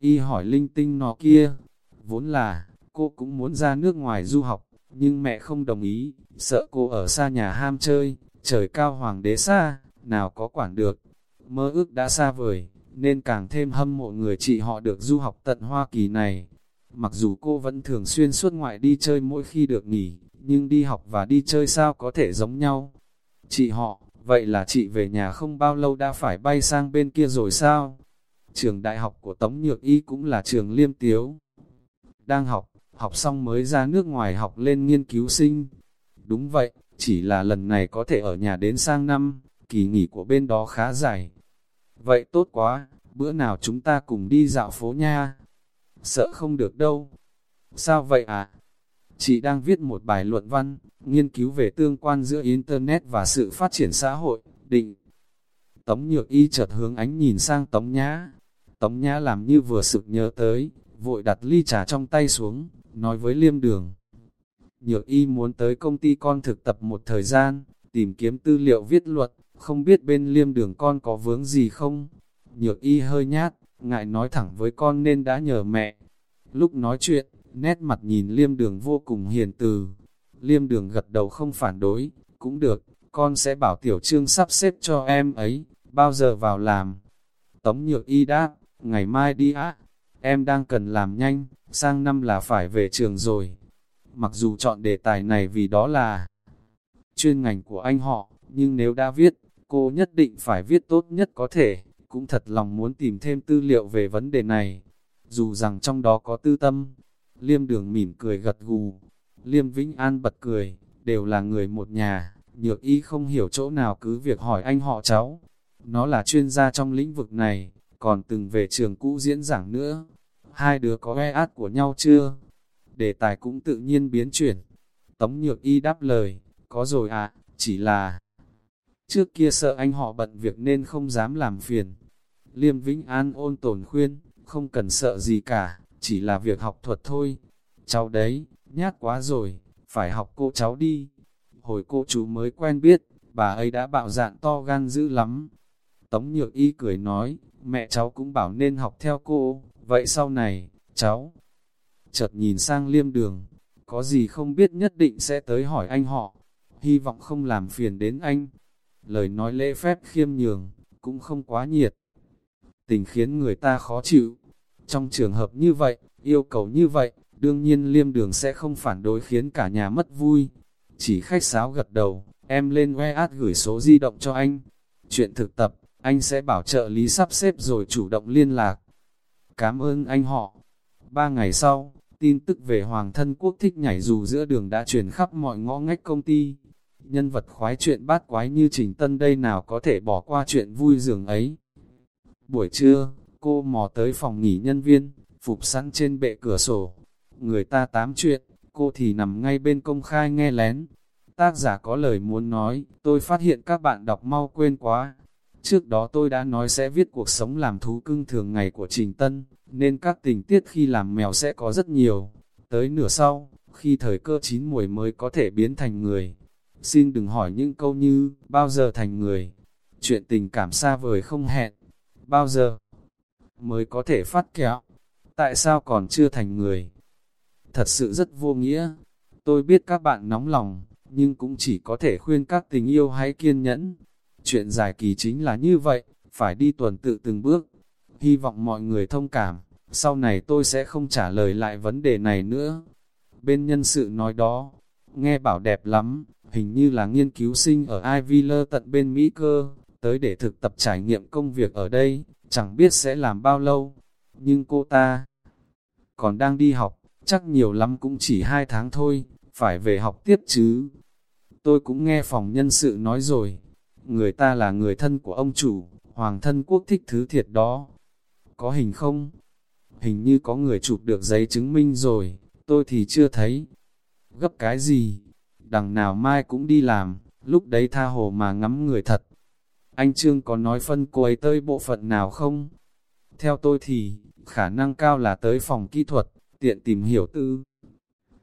Y hỏi linh tinh nó kia. Vốn là, cô cũng muốn ra nước ngoài du học, nhưng mẹ không đồng ý, sợ cô ở xa nhà ham chơi, trời cao hoàng đế xa, nào có quản được. Mơ ước đã xa vời, nên càng thêm hâm mộ người chị họ được du học tận Hoa Kỳ này. Mặc dù cô vẫn thường xuyên suốt ngoại đi chơi mỗi khi được nghỉ, nhưng đi học và đi chơi sao có thể giống nhau. Chị họ, vậy là chị về nhà không bao lâu đã phải bay sang bên kia rồi sao? Trường đại học của Tống Nhược Y cũng là trường liêm tiếu. Đang học, học xong mới ra nước ngoài học lên nghiên cứu sinh. Đúng vậy, chỉ là lần này có thể ở nhà đến sang năm, kỳ nghỉ của bên đó khá dài. Vậy tốt quá, bữa nào chúng ta cùng đi dạo phố nha sợ không được đâu. Sao vậy à? Chị đang viết một bài luận văn, nghiên cứu về tương quan giữa Internet và sự phát triển xã hội, định. Tống nhược y chợt hướng ánh nhìn sang Tống Nhã. Tống Nhã làm như vừa sực nhớ tới, vội đặt ly trà trong tay xuống, nói với liêm đường. Nhược y muốn tới công ty con thực tập một thời gian, tìm kiếm tư liệu viết luật, không biết bên liêm đường con có vướng gì không? Nhược y hơi nhát, ngại nói thẳng với con nên đã nhờ mẹ. Lúc nói chuyện, nét mặt nhìn liêm đường vô cùng hiền từ. Liêm đường gật đầu không phản đối, cũng được, con sẽ bảo tiểu trương sắp xếp cho em ấy, bao giờ vào làm. Tống nhược y đáp, ngày mai đi á, em đang cần làm nhanh, sang năm là phải về trường rồi. Mặc dù chọn đề tài này vì đó là chuyên ngành của anh họ, nhưng nếu đã viết, cô nhất định phải viết tốt nhất có thể cũng thật lòng muốn tìm thêm tư liệu về vấn đề này. Dù rằng trong đó có tư tâm, Liêm đường mỉm cười gật gù, Liêm Vĩnh An bật cười, đều là người một nhà, nhược y không hiểu chỗ nào cứ việc hỏi anh họ cháu. Nó là chuyên gia trong lĩnh vực này, còn từng về trường cũ diễn giảng nữa. Hai đứa có e át của nhau chưa? Đề tài cũng tự nhiên biến chuyển. Tống nhược y đáp lời, có rồi ạ, à, chỉ là... Trước kia sợ anh họ bận việc nên không dám làm phiền. Liêm Vĩnh An ôn tồn khuyên, không cần sợ gì cả, chỉ là việc học thuật thôi. Cháu đấy, nhát quá rồi, phải học cô cháu đi. Hồi cô chú mới quen biết, bà ấy đã bạo dạn to gan dữ lắm. Tống Nhược Y cười nói, mẹ cháu cũng bảo nên học theo cô, vậy sau này, cháu, chợt nhìn sang liêm đường, có gì không biết nhất định sẽ tới hỏi anh họ, hy vọng không làm phiền đến anh. Lời nói lễ phép khiêm nhường, cũng không quá nhiệt. Tình khiến người ta khó chịu. Trong trường hợp như vậy, yêu cầu như vậy, đương nhiên liêm đường sẽ không phản đối khiến cả nhà mất vui. Chỉ khách sáo gật đầu, em lên WeChat gửi số di động cho anh. Chuyện thực tập, anh sẽ bảo trợ lý sắp xếp rồi chủ động liên lạc. Cảm ơn anh họ. Ba ngày sau, tin tức về Hoàng thân quốc thích nhảy dù giữa đường đã truyền khắp mọi ngõ ngách công ty. Nhân vật khoái chuyện bát quái như Trình Tân đây nào có thể bỏ qua chuyện vui giường ấy. Buổi trưa, cô mò tới phòng nghỉ nhân viên, phục sẵn trên bệ cửa sổ. Người ta tám chuyện, cô thì nằm ngay bên công khai nghe lén. Tác giả có lời muốn nói, tôi phát hiện các bạn đọc mau quên quá. Trước đó tôi đã nói sẽ viết cuộc sống làm thú cưng thường ngày của Trình Tân, nên các tình tiết khi làm mèo sẽ có rất nhiều. Tới nửa sau, khi thời cơ chín mùi mới có thể biến thành người. Xin đừng hỏi những câu như, bao giờ thành người? Chuyện tình cảm xa vời không hẹn. Bao giờ mới có thể phát kẹo? Tại sao còn chưa thành người? Thật sự rất vô nghĩa. Tôi biết các bạn nóng lòng, nhưng cũng chỉ có thể khuyên các tình yêu hãy kiên nhẫn. Chuyện dài kỳ chính là như vậy, phải đi tuần tự từng bước. Hy vọng mọi người thông cảm, sau này tôi sẽ không trả lời lại vấn đề này nữa. Bên nhân sự nói đó, nghe bảo đẹp lắm, hình như là nghiên cứu sinh ở Ivy tận bên Mỹ cơ, tới để thực tập trải nghiệm công việc ở đây, chẳng biết sẽ làm bao lâu. Nhưng cô ta còn đang đi học, chắc nhiều lắm cũng chỉ hai tháng thôi, phải về học tiếp chứ. Tôi cũng nghe phòng nhân sự nói rồi, người ta là người thân của ông chủ, hoàng thân quốc thích thứ thiệt đó. Có hình không? Hình như có người chụp được giấy chứng minh rồi, tôi thì chưa thấy. Gấp cái gì? Đằng nào mai cũng đi làm, lúc đấy tha hồ mà ngắm người thật. Anh Trương có nói phân cô ấy tới bộ phận nào không? Theo tôi thì, khả năng cao là tới phòng kỹ thuật, tiện tìm hiểu tư.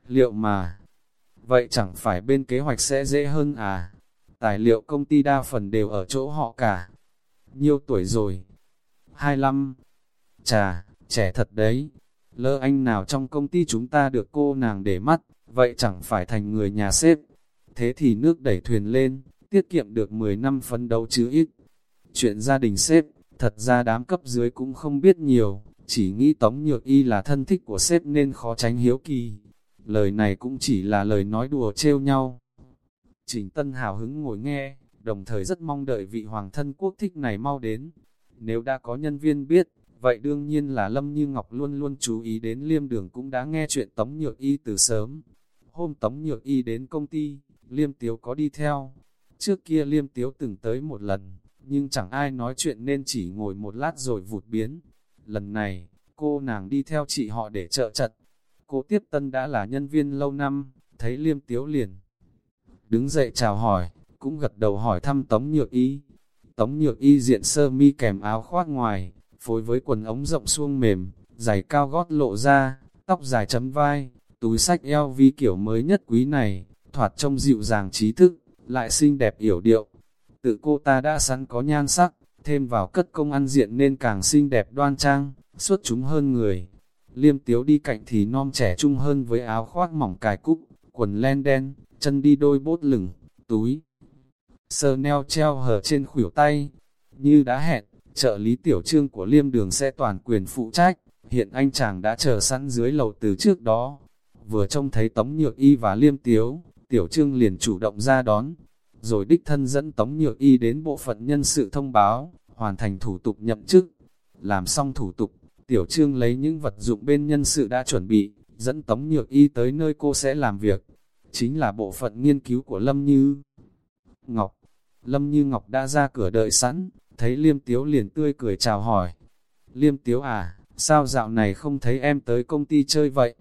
Liệu mà, vậy chẳng phải bên kế hoạch sẽ dễ hơn à? Tài liệu công ty đa phần đều ở chỗ họ cả. Nhiêu tuổi rồi? 25. Chà, trẻ thật đấy. Lỡ anh nào trong công ty chúng ta được cô nàng để mắt, vậy chẳng phải thành người nhà xếp. Thế thì nước đẩy thuyền lên, tiết kiệm được 10 năm phấn đấu chứ ít. Chuyện gia đình xếp, thật ra đám cấp dưới cũng không biết nhiều, chỉ nghĩ Tống Nhược Y là thân thích của xếp nên khó tránh hiếu kỳ. Lời này cũng chỉ là lời nói đùa trêu nhau. Trình Tân hào hứng ngồi nghe, đồng thời rất mong đợi vị hoàng thân quốc thích này mau đến. Nếu đã có nhân viên biết, vậy đương nhiên là Lâm Như Ngọc luôn luôn chú ý đến liêm đường cũng đã nghe chuyện Tống Nhược Y từ sớm. Hôm Tống Nhược Y đến công ty, liêm tiếu có đi theo. Trước kia liêm tiếu từng tới một lần, nhưng chẳng ai nói chuyện nên chỉ ngồi một lát rồi vụt biến. Lần này, cô nàng đi theo chị họ để trợ chật. Cô tiếp tân đã là nhân viên lâu năm, thấy liêm tiếu liền đứng dậy chào hỏi, cũng gật đầu hỏi thăm Tống Nhược Y. Tống Nhược Y diện sơ mi kèm áo khoác ngoài, phối với quần ống rộng suông mềm, giày cao gót lộ ra, tóc dài chấm vai, túi sách eo vi kiểu mới nhất quý này, thoạt trông dịu dàng trí thức, lại xinh đẹp yểu điệu. Tự cô ta đã sẵn có nhan sắc, thêm vào cất công ăn diện nên càng xinh đẹp đoan trang, xuất chúng hơn người. Liêm tiếu đi cạnh thì non trẻ trung hơn với áo khoác mỏng cài cúc, quần len đen, chân đi đôi bốt lửng, túi. Sơ neo treo hở trên khuỷu tay. Như đã hẹn, trợ lý tiểu trương của liêm đường sẽ toàn quyền phụ trách. Hiện anh chàng đã chờ sẵn dưới lầu từ trước đó. Vừa trông thấy Tống Nhược Y và Liêm Tiếu, Tiểu Trương liền chủ động ra đón. Rồi đích thân dẫn Tống Nhược Y đến bộ phận nhân sự thông báo, hoàn thành thủ tục nhậm chức. Làm xong thủ tục, Tiểu Trương lấy những vật dụng bên nhân sự đã chuẩn bị, dẫn Tống Nhược Y tới nơi cô sẽ làm việc chính là bộ phận nghiên cứu của Lâm Như Ngọc. Lâm Như Ngọc đã ra cửa đợi sẵn, thấy Liêm Tiếu liền tươi cười chào hỏi. Liêm Tiếu à, sao dạo này không thấy em tới công ty chơi vậy?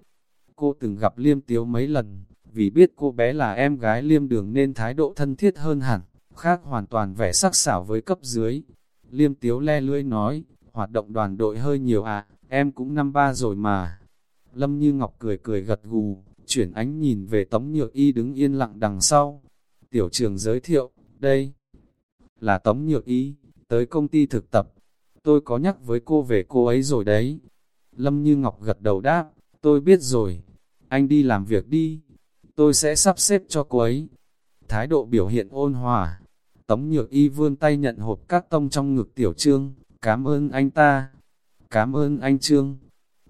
Cô từng gặp Liêm Tiếu mấy lần, vì biết cô bé là em gái Liêm Đường nên thái độ thân thiết hơn hẳn, khác hoàn toàn vẻ sắc sảo với cấp dưới. Liêm Tiếu le lưỡi nói, hoạt động đoàn đội hơi nhiều à, em cũng năm ba rồi mà. Lâm Như Ngọc cười cười gật gù, chuyển ánh nhìn về Tống Nhược Y đứng yên lặng đằng sau. Tiểu trường giới thiệu, đây là Tống Nhược Y, tới công ty thực tập. Tôi có nhắc với cô về cô ấy rồi đấy. Lâm Như Ngọc gật đầu đáp, Tôi biết rồi, anh đi làm việc đi, tôi sẽ sắp xếp cho cô ấy. Thái độ biểu hiện ôn hòa, Tống Nhược Y vươn tay nhận hộp các tông trong ngực Tiểu Trương, cảm ơn anh ta, cảm ơn anh Trương.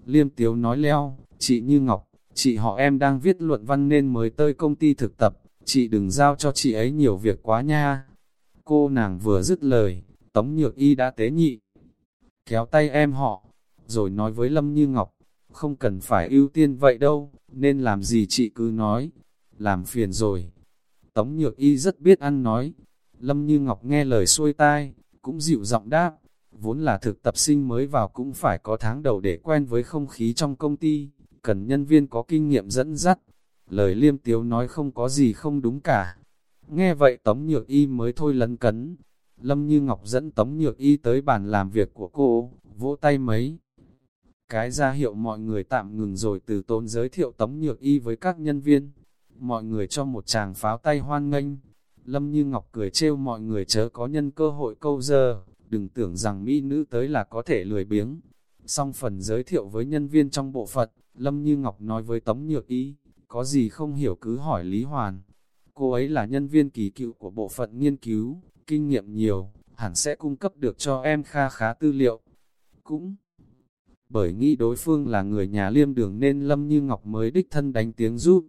Liêm Tiếu nói leo, chị Như Ngọc, chị họ em đang viết luận văn nên mới tới công ty thực tập, chị đừng giao cho chị ấy nhiều việc quá nha. Cô nàng vừa dứt lời, Tống Nhược Y đã tế nhị, kéo tay em họ, rồi nói với Lâm Như Ngọc, không cần phải ưu tiên vậy đâu, nên làm gì chị cứ nói, làm phiền rồi. Tống Nhược Y rất biết ăn nói, Lâm Như Ngọc nghe lời xuôi tai, cũng dịu giọng đáp, vốn là thực tập sinh mới vào cũng phải có tháng đầu để quen với không khí trong công ty, cần nhân viên có kinh nghiệm dẫn dắt. Lời liêm tiếu nói không có gì không đúng cả. Nghe vậy Tống Nhược Y mới thôi lấn cấn. Lâm Như Ngọc dẫn Tống Nhược Y tới bàn làm việc của cô, vỗ tay mấy. Cái ra hiệu mọi người tạm ngừng rồi từ tốn giới thiệu Tống Nhược Y với các nhân viên. Mọi người cho một chàng pháo tay hoan nghênh. Lâm Như Ngọc cười trêu mọi người chớ có nhân cơ hội câu giờ, đừng tưởng rằng mỹ nữ tới là có thể lười biếng. Xong phần giới thiệu với nhân viên trong bộ phận, Lâm Như Ngọc nói với Tống Nhược Y, có gì không hiểu cứ hỏi Lý Hoàn. Cô ấy là nhân viên kỳ cựu của bộ phận nghiên cứu, kinh nghiệm nhiều, hẳn sẽ cung cấp được cho em kha khá tư liệu. Cũng bởi nghĩ đối phương là người nhà liêm đường nên Lâm Như Ngọc mới đích thân đánh tiếng giúp.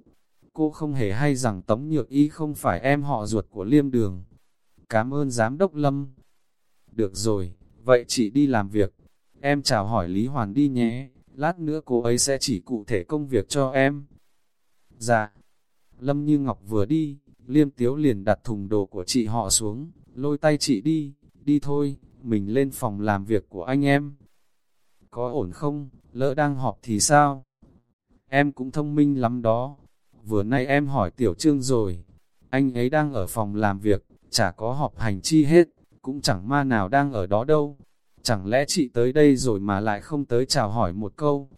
Cô không hề hay rằng Tống Nhược Y không phải em họ ruột của liêm đường. Cảm ơn Giám đốc Lâm. Được rồi, vậy chị đi làm việc. Em chào hỏi Lý Hoàn đi nhé, lát nữa cô ấy sẽ chỉ cụ thể công việc cho em. Dạ. Lâm Như Ngọc vừa đi, Liêm Tiếu liền đặt thùng đồ của chị họ xuống, lôi tay chị đi, đi thôi, mình lên phòng làm việc của anh em. Có ổn không, lỡ đang họp thì sao? Em cũng thông minh lắm đó. Vừa nay em hỏi Tiểu Trương rồi, anh ấy đang ở phòng làm việc, chả có họp hành chi hết, cũng chẳng ma nào đang ở đó đâu. Chẳng lẽ chị tới đây rồi mà lại không tới chào hỏi một câu?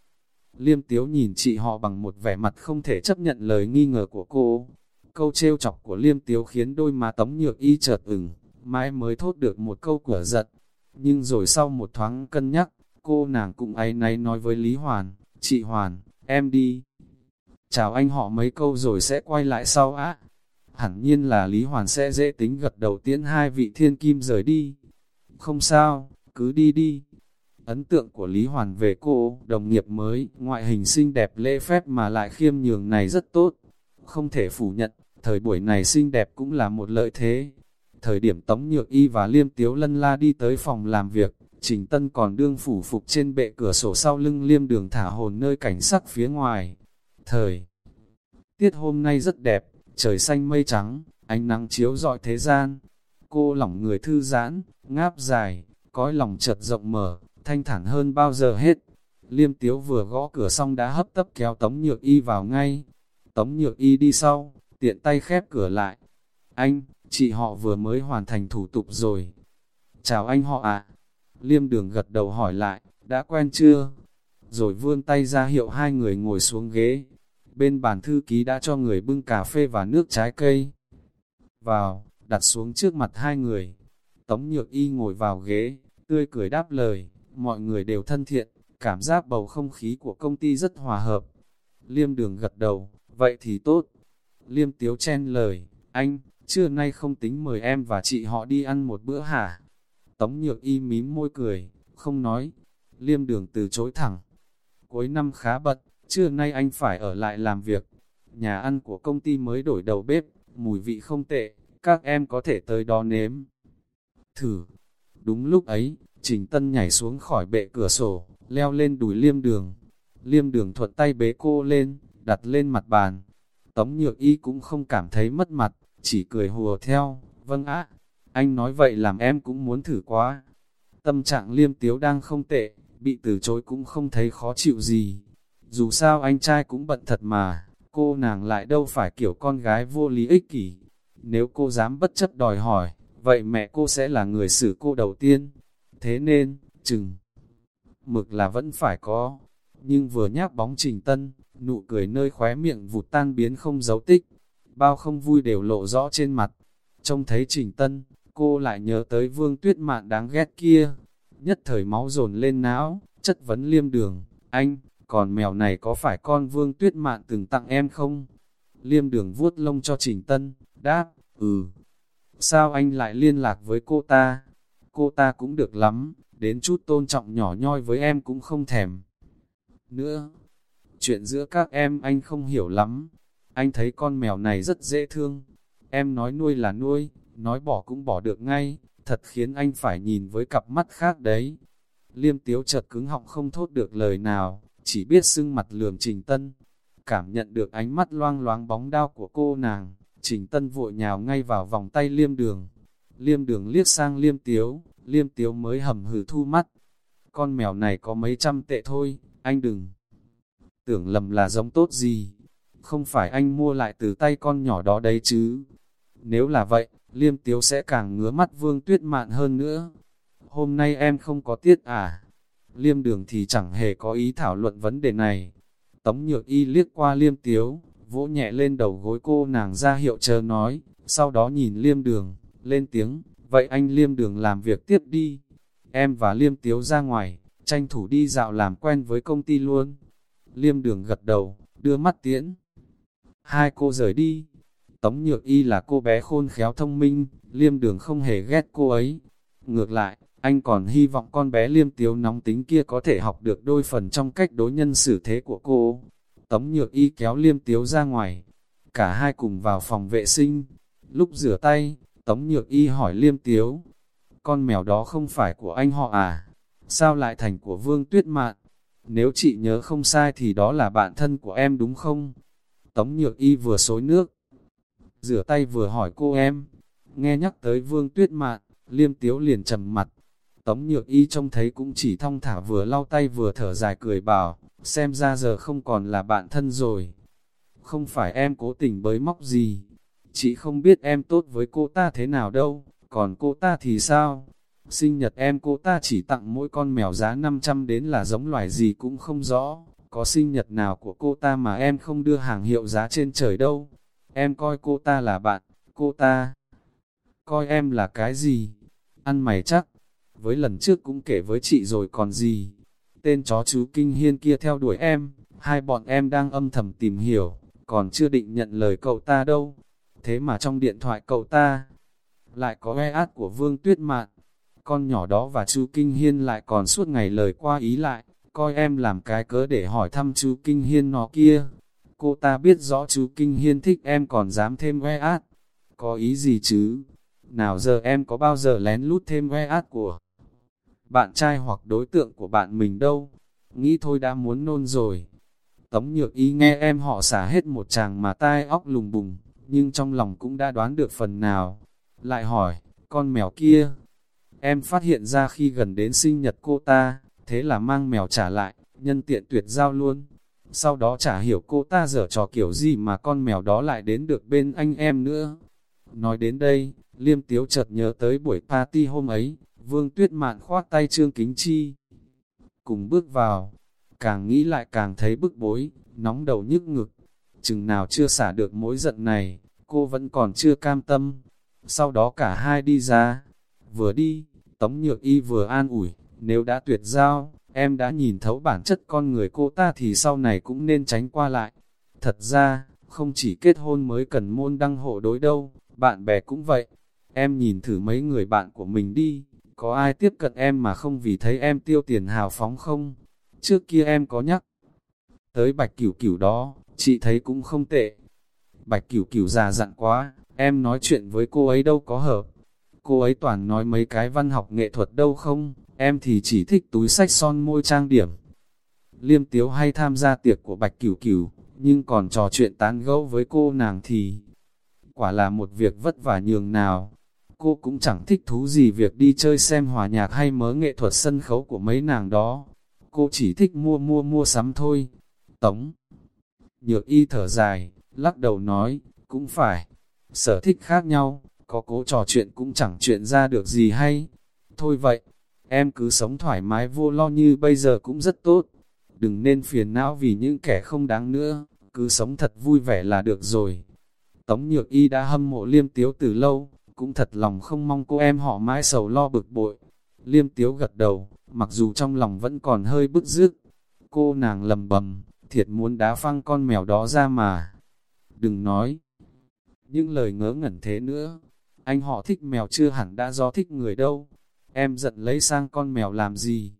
Liêm Tiếu nhìn chị họ bằng một vẻ mặt không thể chấp nhận lời nghi ngờ của cô. Câu trêu chọc của Liêm Tiếu khiến đôi má tống nhược y chợt ửng, mãi mới thốt được một câu cửa giật. Nhưng rồi sau một thoáng cân nhắc, cô nàng cũng ấy náy nói với Lý Hoàn, chị Hoàn, em đi. Chào anh họ mấy câu rồi sẽ quay lại sau á. Hẳn nhiên là Lý Hoàn sẽ dễ tính gật đầu tiễn hai vị thiên kim rời đi. Không sao, cứ đi đi. Ấn tượng của Lý Hoàn về cô, đồng nghiệp mới, ngoại hình xinh đẹp lễ phép mà lại khiêm nhường này rất tốt. Không thể phủ nhận, thời buổi này xinh đẹp cũng là một lợi thế. Thời điểm Tống Nhược Y và Liêm Tiếu Lân La đi tới phòng làm việc, Trình Tân còn đương phủ phục trên bệ cửa sổ sau lưng Liêm đường thả hồn nơi cảnh sắc phía ngoài. Thời tiết hôm nay rất đẹp, trời xanh mây trắng, ánh nắng chiếu rọi thế gian. Cô lỏng người thư giãn, ngáp dài, cõi lòng chợt rộng mở, thanh thản hơn bao giờ hết. Liêm tiếu vừa gõ cửa xong đã hấp tấp kéo Tống Nhược Y vào ngay. Tống Nhược Y đi sau, tiện tay khép cửa lại. Anh, chị họ vừa mới hoàn thành thủ tục rồi. Chào anh họ ạ. Liêm đường gật đầu hỏi lại, đã quen chưa? Rồi vươn tay ra hiệu hai người ngồi xuống ghế. Bên bàn thư ký đã cho người bưng cà phê và nước trái cây. Vào, đặt xuống trước mặt hai người. Tống Nhược Y ngồi vào ghế, tươi cười đáp lời, mọi người đều thân thiện, cảm giác bầu không khí của công ty rất hòa hợp. Liêm đường gật đầu, vậy thì tốt. Liêm tiếu chen lời, anh, trưa nay không tính mời em và chị họ đi ăn một bữa hả? Tống nhược y mím môi cười, không nói. Liêm đường từ chối thẳng. Cuối năm khá bận, trưa nay anh phải ở lại làm việc. Nhà ăn của công ty mới đổi đầu bếp, mùi vị không tệ, các em có thể tới đó nếm. Thử. Đúng lúc ấy, Trình Tân nhảy xuống khỏi bệ cửa sổ, leo lên đùi liêm đường. Liêm đường thuận tay bế cô lên, đặt lên mặt bàn. Tống nhược y cũng không cảm thấy mất mặt, chỉ cười hùa theo, vâng ạ anh nói vậy làm em cũng muốn thử quá. Tâm trạng liêm tiếu đang không tệ, bị từ chối cũng không thấy khó chịu gì. Dù sao anh trai cũng bận thật mà, cô nàng lại đâu phải kiểu con gái vô lý ích kỷ. Nếu cô dám bất chấp đòi hỏi, vậy mẹ cô sẽ là người xử cô đầu tiên. Thế nên, chừng, mực là vẫn phải có. Nhưng vừa nhắc bóng trình tân, nụ cười nơi khóe miệng vụt tan biến không dấu tích. Bao không vui đều lộ rõ trên mặt. Trông thấy trình tân, cô lại nhớ tới vương tuyết mạn đáng ghét kia. Nhất thời máu dồn lên não, chất vấn liêm đường, anh, còn mèo này có phải con vương tuyết mạn từng tặng em không? Liêm đường vuốt lông cho Trình Tân, đáp, ừ. Sao anh lại liên lạc với cô ta? Cô ta cũng được lắm, đến chút tôn trọng nhỏ nhoi với em cũng không thèm. Nữa, chuyện giữa các em anh không hiểu lắm. Anh thấy con mèo này rất dễ thương. Em nói nuôi là nuôi, nói bỏ cũng bỏ được ngay, thật khiến anh phải nhìn với cặp mắt khác đấy. Liêm tiếu chợt cứng họng không thốt được lời nào, chỉ biết sưng mặt lườm Trình Tân. Cảm nhận được ánh mắt loang loáng bóng đao của cô nàng, Trình Tân vội nhào ngay vào vòng tay liêm đường. Liêm đường liếc sang liêm tiếu, liêm tiếu mới hầm hừ thu mắt. Con mèo này có mấy trăm tệ thôi, anh đừng tưởng lầm là giống tốt gì. Không phải anh mua lại từ tay con nhỏ đó đấy chứ. Nếu là vậy, liêm tiếu sẽ càng ngứa mắt vương tuyết mạn hơn nữa. Hôm nay em không có tiết à? Liêm đường thì chẳng hề có ý thảo luận vấn đề này. Tống nhược y liếc qua liêm tiếu, vỗ nhẹ lên đầu gối cô nàng ra hiệu chờ nói, sau đó nhìn liêm đường, lên tiếng, vậy anh liêm đường làm việc tiếp đi. Em và liêm tiếu ra ngoài, tranh thủ đi dạo làm quen với công ty luôn. Liêm đường gật đầu, đưa mắt tiễn. Hai cô rời đi. Tống nhược y là cô bé khôn khéo thông minh, liêm đường không hề ghét cô ấy. Ngược lại, anh còn hy vọng con bé liêm tiếu nóng tính kia có thể học được đôi phần trong cách đối nhân xử thế của cô. Tống nhược y kéo liêm tiếu ra ngoài. Cả hai cùng vào phòng vệ sinh. Lúc rửa tay, Tống nhược y hỏi liêm tiếu. Con mèo đó không phải của anh họ à? Sao lại thành của Vương Tuyết Mạn? Nếu chị nhớ không sai thì đó là bạn thân của em đúng không? Tống nhược y vừa xối nước. Rửa tay vừa hỏi cô em. Nghe nhắc tới Vương Tuyết Mạn, liêm tiếu liền trầm mặt. Tống nhược y trông thấy cũng chỉ thong thả vừa lau tay vừa thở dài cười bảo, xem ra giờ không còn là bạn thân rồi. Không phải em cố tình bới móc gì, chị không biết em tốt với cô ta thế nào đâu, còn cô ta thì sao? Sinh nhật em cô ta chỉ tặng mỗi con mèo giá 500 đến là giống loài gì cũng không rõ, có sinh nhật nào của cô ta mà em không đưa hàng hiệu giá trên trời đâu. Em coi cô ta là bạn, cô ta coi em là cái gì? Ăn mày chắc, với lần trước cũng kể với chị rồi còn gì. Tên chó chú Kinh Hiên kia theo đuổi em, hai bọn em đang âm thầm tìm hiểu, còn chưa định nhận lời cậu ta đâu. Thế mà trong điện thoại cậu ta, lại có e át của Vương Tuyết Mạn. Con nhỏ đó và chú Kinh Hiên lại còn suốt ngày lời qua ý lại, coi em làm cái cớ để hỏi thăm chú Kinh Hiên nó kia. Cô ta biết rõ chú Kinh Hiên thích em còn dám thêm e át. Có ý gì chứ? Nào giờ em có bao giờ lén lút thêm e át của bạn trai hoặc đối tượng của bạn mình đâu? Nghĩ thôi đã muốn nôn rồi. Tống nhược ý nghe em họ xả hết một chàng mà tai óc lùng bùng, nhưng trong lòng cũng đã đoán được phần nào. Lại hỏi, con mèo kia, em phát hiện ra khi gần đến sinh nhật cô ta, thế là mang mèo trả lại, nhân tiện tuyệt giao luôn. Sau đó chả hiểu cô ta dở trò kiểu gì mà con mèo đó lại đến được bên anh em nữa. Nói đến đây, Liêm Tiếu chợt nhớ tới buổi party hôm ấy, Vương Tuyết Mạn khoát tay Trương Kính Chi. Cùng bước vào, càng nghĩ lại càng thấy bức bối, nóng đầu nhức ngực. Chừng nào chưa xả được mối giận này, cô vẫn còn chưa cam tâm. Sau đó cả hai đi ra, vừa đi, Tống Nhược Y vừa an ủi, nếu đã tuyệt giao, em đã nhìn thấu bản chất con người cô ta thì sau này cũng nên tránh qua lại. Thật ra, không chỉ kết hôn mới cần môn đăng hộ đối đâu, bạn bè cũng vậy. Em nhìn thử mấy người bạn của mình đi, có ai tiếp cận em mà không vì thấy em tiêu tiền hào phóng không? Trước kia em có nhắc tới bạch cửu cửu đó, chị thấy cũng không tệ. Bạch cửu cửu già dặn quá, em nói chuyện với cô ấy đâu có hợp. Cô ấy toàn nói mấy cái văn học nghệ thuật đâu không, em thì chỉ thích túi sách son môi trang điểm. Liêm tiếu hay tham gia tiệc của bạch cửu cửu, nhưng còn trò chuyện tán gẫu với cô nàng thì quả là một việc vất vả nhường nào. Cô cũng chẳng thích thú gì việc đi chơi xem hòa nhạc hay mớ nghệ thuật sân khấu của mấy nàng đó. Cô chỉ thích mua mua mua sắm thôi. Tống. Nhược y thở dài, lắc đầu nói, cũng phải. Sở thích khác nhau, có cố trò chuyện cũng chẳng chuyện ra được gì hay. Thôi vậy, em cứ sống thoải mái vô lo như bây giờ cũng rất tốt. Đừng nên phiền não vì những kẻ không đáng nữa, cứ sống thật vui vẻ là được rồi. Tống Nhược Y đã hâm mộ Liêm Tiếu từ lâu, cũng thật lòng không mong cô em họ mãi sầu lo bực bội. Liêm Tiếu gật đầu, mặc dù trong lòng vẫn còn hơi bức rứt. Cô nàng lầm bầm, thiệt muốn đá phăng con mèo đó ra mà. Đừng nói những lời ngớ ngẩn thế nữa. Anh họ thích mèo chưa hẳn đã do thích người đâu. Em giận lấy sang con mèo làm gì?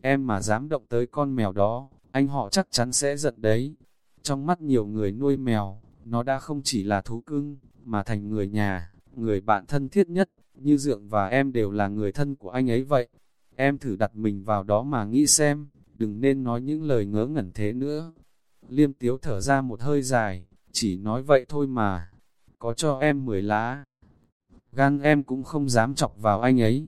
Em mà dám động tới con mèo đó, anh họ chắc chắn sẽ giận đấy. Trong mắt nhiều người nuôi mèo, nó đã không chỉ là thú cưng, mà thành người nhà, người bạn thân thiết nhất, như Dượng và em đều là người thân của anh ấy vậy. Em thử đặt mình vào đó mà nghĩ xem, đừng nên nói những lời ngớ ngẩn thế nữa. Liêm tiếu thở ra một hơi dài, chỉ nói vậy thôi mà, có cho em mười lá. Gan em cũng không dám chọc vào anh ấy.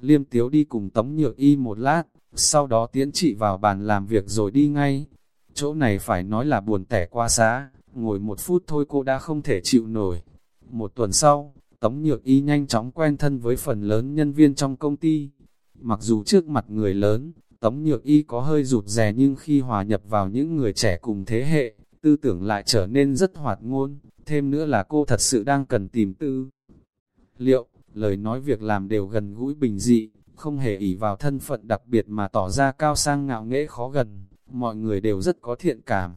Liêm tiếu đi cùng tống nhược y một lát, sau đó tiến chị vào bàn làm việc rồi đi ngay. Chỗ này phải nói là buồn tẻ qua xá, ngồi một phút thôi cô đã không thể chịu nổi. Một tuần sau, Tống Nhược Y nhanh chóng quen thân với phần lớn nhân viên trong công ty. Mặc dù trước mặt người lớn, Tống Nhược Y có hơi rụt rè nhưng khi hòa nhập vào những người trẻ cùng thế hệ, tư tưởng lại trở nên rất hoạt ngôn, thêm nữa là cô thật sự đang cần tìm tư. Liệu, lời nói việc làm đều gần gũi bình dị, không hề ỷ vào thân phận đặc biệt mà tỏ ra cao sang ngạo nghễ khó gần, mọi người đều rất có thiện cảm.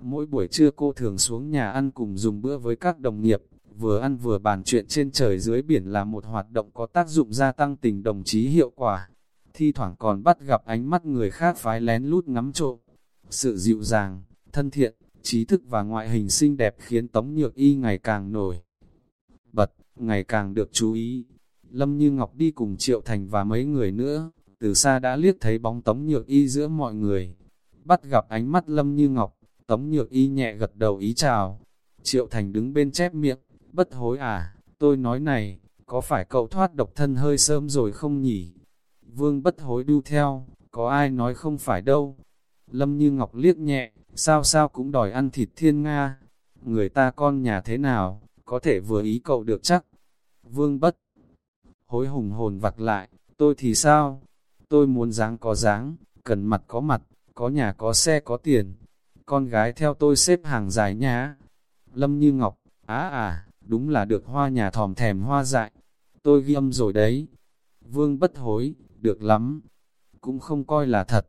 Mỗi buổi trưa cô thường xuống nhà ăn cùng dùng bữa với các đồng nghiệp, vừa ăn vừa bàn chuyện trên trời dưới biển là một hoạt động có tác dụng gia tăng tình đồng chí hiệu quả. Thi thoảng còn bắt gặp ánh mắt người khác phái lén lút ngắm trộm. Sự dịu dàng, thân thiện, trí thức và ngoại hình xinh đẹp khiến Tống Nhược Y ngày càng nổi. Ngày càng được chú ý. Lâm Như Ngọc đi cùng Triệu Thành và mấy người nữa, từ xa đã liếc thấy bóng Tống Nhược Y giữa mọi người. Bắt gặp ánh mắt Lâm Như Ngọc, Tống Nhược Y nhẹ gật đầu ý chào. Triệu Thành đứng bên chép miệng, bất hối à, tôi nói này, có phải cậu thoát độc thân hơi sớm rồi không nhỉ? Vương bất hối đu theo, có ai nói không phải đâu. Lâm Như Ngọc liếc nhẹ, sao sao cũng đòi ăn thịt thiên Nga. Người ta con nhà thế nào, có thể vừa ý cậu được chắc. Vương bất hối hùng hồn vặt lại, tôi thì sao? Tôi muốn dáng có dáng, cần mặt có mặt, có nhà có xe có tiền. Con gái theo tôi xếp hàng dài nhá. Lâm Như Ngọc, á à, đúng là được hoa nhà thòm thèm hoa dại. Tôi ghi âm rồi đấy. Vương bất hối, được lắm. Cũng không coi là thật.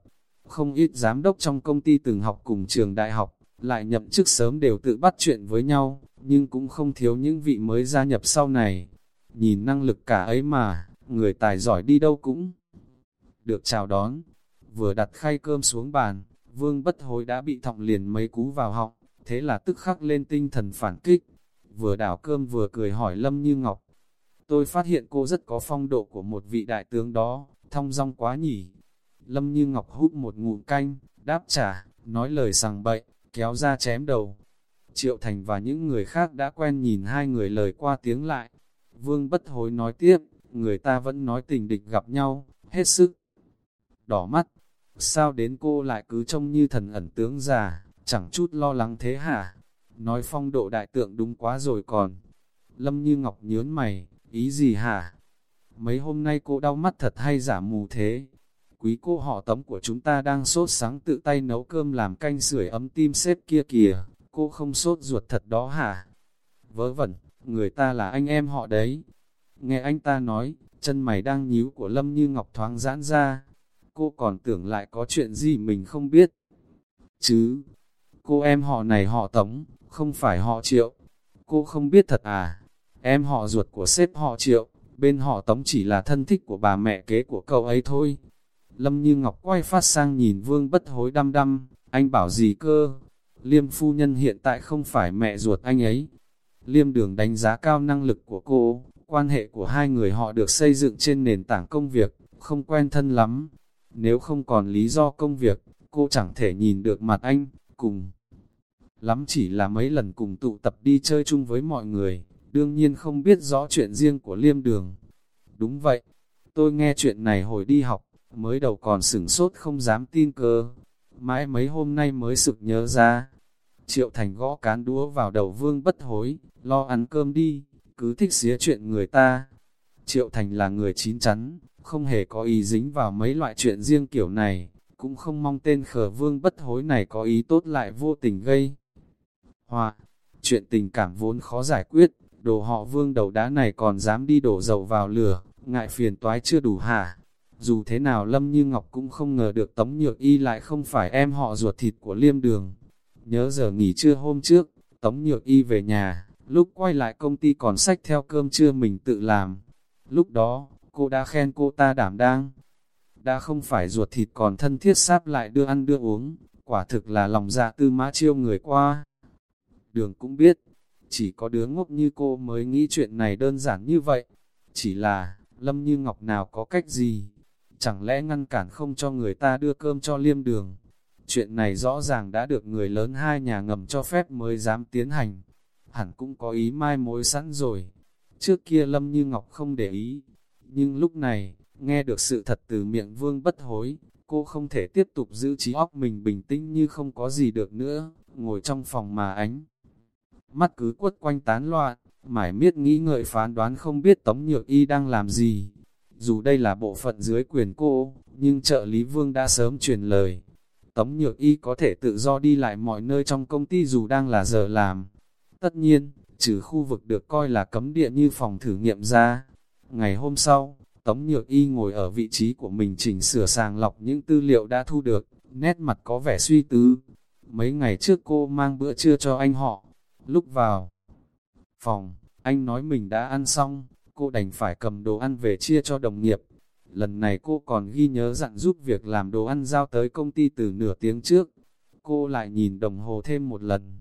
Không ít giám đốc trong công ty từng học cùng trường đại học, lại nhậm chức sớm đều tự bắt chuyện với nhau, nhưng cũng không thiếu những vị mới gia nhập sau này. Nhìn năng lực cả ấy mà, người tài giỏi đi đâu cũng được chào đón. Vừa đặt khay cơm xuống bàn, vương bất hối đã bị thọng liền mấy cú vào họng, thế là tức khắc lên tinh thần phản kích. Vừa đảo cơm vừa cười hỏi Lâm Như Ngọc. Tôi phát hiện cô rất có phong độ của một vị đại tướng đó, thong dong quá nhỉ. Lâm Như Ngọc hút một ngụm canh, đáp trả, nói lời sằng bậy, kéo ra chém đầu. Triệu Thành và những người khác đã quen nhìn hai người lời qua tiếng lại. Vương bất hối nói tiếp, người ta vẫn nói tình địch gặp nhau, hết sức. Đỏ mắt, sao đến cô lại cứ trông như thần ẩn tướng già, chẳng chút lo lắng thế hả? Nói phong độ đại tượng đúng quá rồi còn. Lâm Như Ngọc nhớn mày, ý gì hả? Mấy hôm nay cô đau mắt thật hay giả mù thế? quý cô họ tấm của chúng ta đang sốt sáng tự tay nấu cơm làm canh sưởi ấm tim xếp kia kìa, cô không sốt ruột thật đó hả? Vớ vẩn, người ta là anh em họ đấy. Nghe anh ta nói, chân mày đang nhíu của Lâm Như Ngọc thoáng giãn ra. Cô còn tưởng lại có chuyện gì mình không biết. Chứ, cô em họ này họ tống, không phải họ triệu. Cô không biết thật à? Em họ ruột của sếp họ triệu, bên họ tống chỉ là thân thích của bà mẹ kế của cậu ấy thôi. Lâm Như Ngọc quay phát sang nhìn vương bất hối đăm đăm, anh bảo gì cơ? Liêm phu nhân hiện tại không phải mẹ ruột anh ấy. Liêm đường đánh giá cao năng lực của cô, quan hệ của hai người họ được xây dựng trên nền tảng công việc, không quen thân lắm. Nếu không còn lý do công việc, cô chẳng thể nhìn được mặt anh, cùng. Lắm chỉ là mấy lần cùng tụ tập đi chơi chung với mọi người, đương nhiên không biết rõ chuyện riêng của liêm đường. Đúng vậy, tôi nghe chuyện này hồi đi học, mới đầu còn sửng sốt không dám tin cơ, mãi mấy hôm nay mới sực nhớ ra. Triệu Thành gõ cán đũa vào đầu vương bất hối, lo ăn cơm đi, cứ thích xía chuyện người ta. Triệu Thành là người chín chắn, không hề có ý dính vào mấy loại chuyện riêng kiểu này, cũng không mong tên khờ vương bất hối này có ý tốt lại vô tình gây. Hòa, chuyện tình cảm vốn khó giải quyết, đồ họ vương đầu đá này còn dám đi đổ dầu vào lửa, ngại phiền toái chưa đủ hả? Dù thế nào Lâm Như Ngọc cũng không ngờ được Tống Nhược Y lại không phải em họ ruột thịt của liêm đường. Nhớ giờ nghỉ trưa hôm trước, Tống Nhược Y về nhà, lúc quay lại công ty còn sách theo cơm trưa mình tự làm. Lúc đó, cô đã khen cô ta đảm đang. Đã không phải ruột thịt còn thân thiết sáp lại đưa ăn đưa uống, quả thực là lòng dạ tư mã chiêu người qua. Đường cũng biết, chỉ có đứa ngốc như cô mới nghĩ chuyện này đơn giản như vậy. Chỉ là, Lâm Như Ngọc nào có cách gì? Chẳng lẽ ngăn cản không cho người ta đưa cơm cho liêm đường? Chuyện này rõ ràng đã được người lớn hai nhà ngầm cho phép mới dám tiến hành. Hẳn cũng có ý mai mối sẵn rồi. Trước kia Lâm Như Ngọc không để ý. Nhưng lúc này, nghe được sự thật từ miệng vương bất hối, cô không thể tiếp tục giữ trí óc mình bình tĩnh như không có gì được nữa, ngồi trong phòng mà ánh. Mắt cứ quất quanh tán loạn, mải miết nghĩ ngợi phán đoán không biết Tống Nhược Y đang làm gì. Dù đây là bộ phận dưới quyền cô, nhưng trợ lý vương đã sớm truyền lời. Tống Nhược Y có thể tự do đi lại mọi nơi trong công ty dù đang là giờ làm. Tất nhiên, trừ khu vực được coi là cấm địa như phòng thử nghiệm ra. Ngày hôm sau, Tống Nhược Y ngồi ở vị trí của mình chỉnh sửa sàng lọc những tư liệu đã thu được, nét mặt có vẻ suy tư. Mấy ngày trước cô mang bữa trưa cho anh họ, lúc vào phòng, anh nói mình đã ăn xong, cô đành phải cầm đồ ăn về chia cho đồng nghiệp. Lần này cô còn ghi nhớ dặn giúp việc làm đồ ăn giao tới công ty từ nửa tiếng trước. Cô lại nhìn đồng hồ thêm một lần.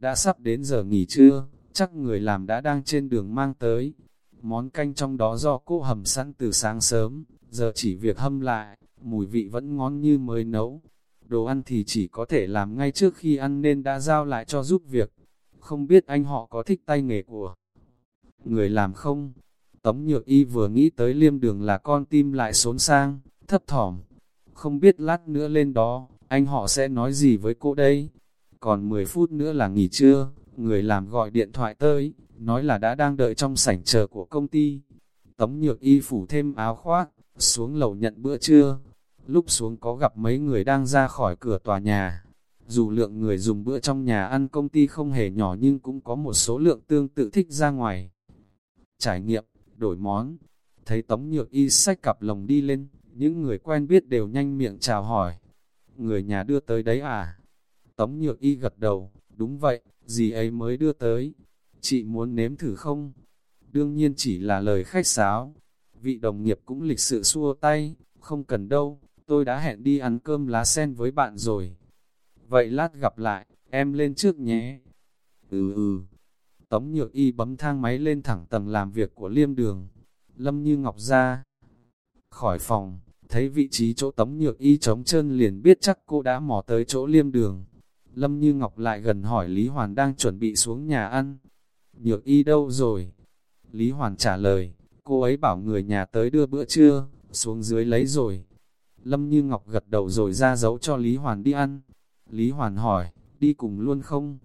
Đã sắp đến giờ nghỉ trưa, chắc người làm đã đang trên đường mang tới. Món canh trong đó do cô hầm sẵn từ sáng sớm, giờ chỉ việc hâm lại, mùi vị vẫn ngon như mới nấu. Đồ ăn thì chỉ có thể làm ngay trước khi ăn nên đã giao lại cho giúp việc. Không biết anh họ có thích tay nghề của người làm không? Tống nhược y vừa nghĩ tới liêm đường là con tim lại xốn sang, thấp thỏm. Không biết lát nữa lên đó, anh họ sẽ nói gì với cô đây? Còn 10 phút nữa là nghỉ trưa, người làm gọi điện thoại tới, nói là đã đang đợi trong sảnh chờ của công ty. Tống nhược y phủ thêm áo khoác, xuống lầu nhận bữa trưa. Lúc xuống có gặp mấy người đang ra khỏi cửa tòa nhà. Dù lượng người dùng bữa trong nhà ăn công ty không hề nhỏ nhưng cũng có một số lượng tương tự thích ra ngoài. Trải nghiệm, đổi món. Thấy Tống Nhược Y sách cặp lồng đi lên, những người quen biết đều nhanh miệng chào hỏi. Người nhà đưa tới đấy à? Tống Nhược Y gật đầu, đúng vậy, gì ấy mới đưa tới. Chị muốn nếm thử không? Đương nhiên chỉ là lời khách sáo. Vị đồng nghiệp cũng lịch sự xua tay, không cần đâu, tôi đã hẹn đi ăn cơm lá sen với bạn rồi. Vậy lát gặp lại, em lên trước nhé. Ừ ừ. Tống nhược y bấm thang máy lên thẳng tầng làm việc của liêm đường. Lâm như ngọc ra. Khỏi phòng, thấy vị trí chỗ tống nhược y trống chân liền biết chắc cô đã mò tới chỗ liêm đường. Lâm như ngọc lại gần hỏi Lý Hoàn đang chuẩn bị xuống nhà ăn. Nhược y đâu rồi? Lý Hoàn trả lời, cô ấy bảo người nhà tới đưa bữa trưa, xuống dưới lấy rồi. Lâm Như Ngọc gật đầu rồi ra dấu cho Lý Hoàn đi ăn. Lý Hoàn hỏi, đi cùng luôn không?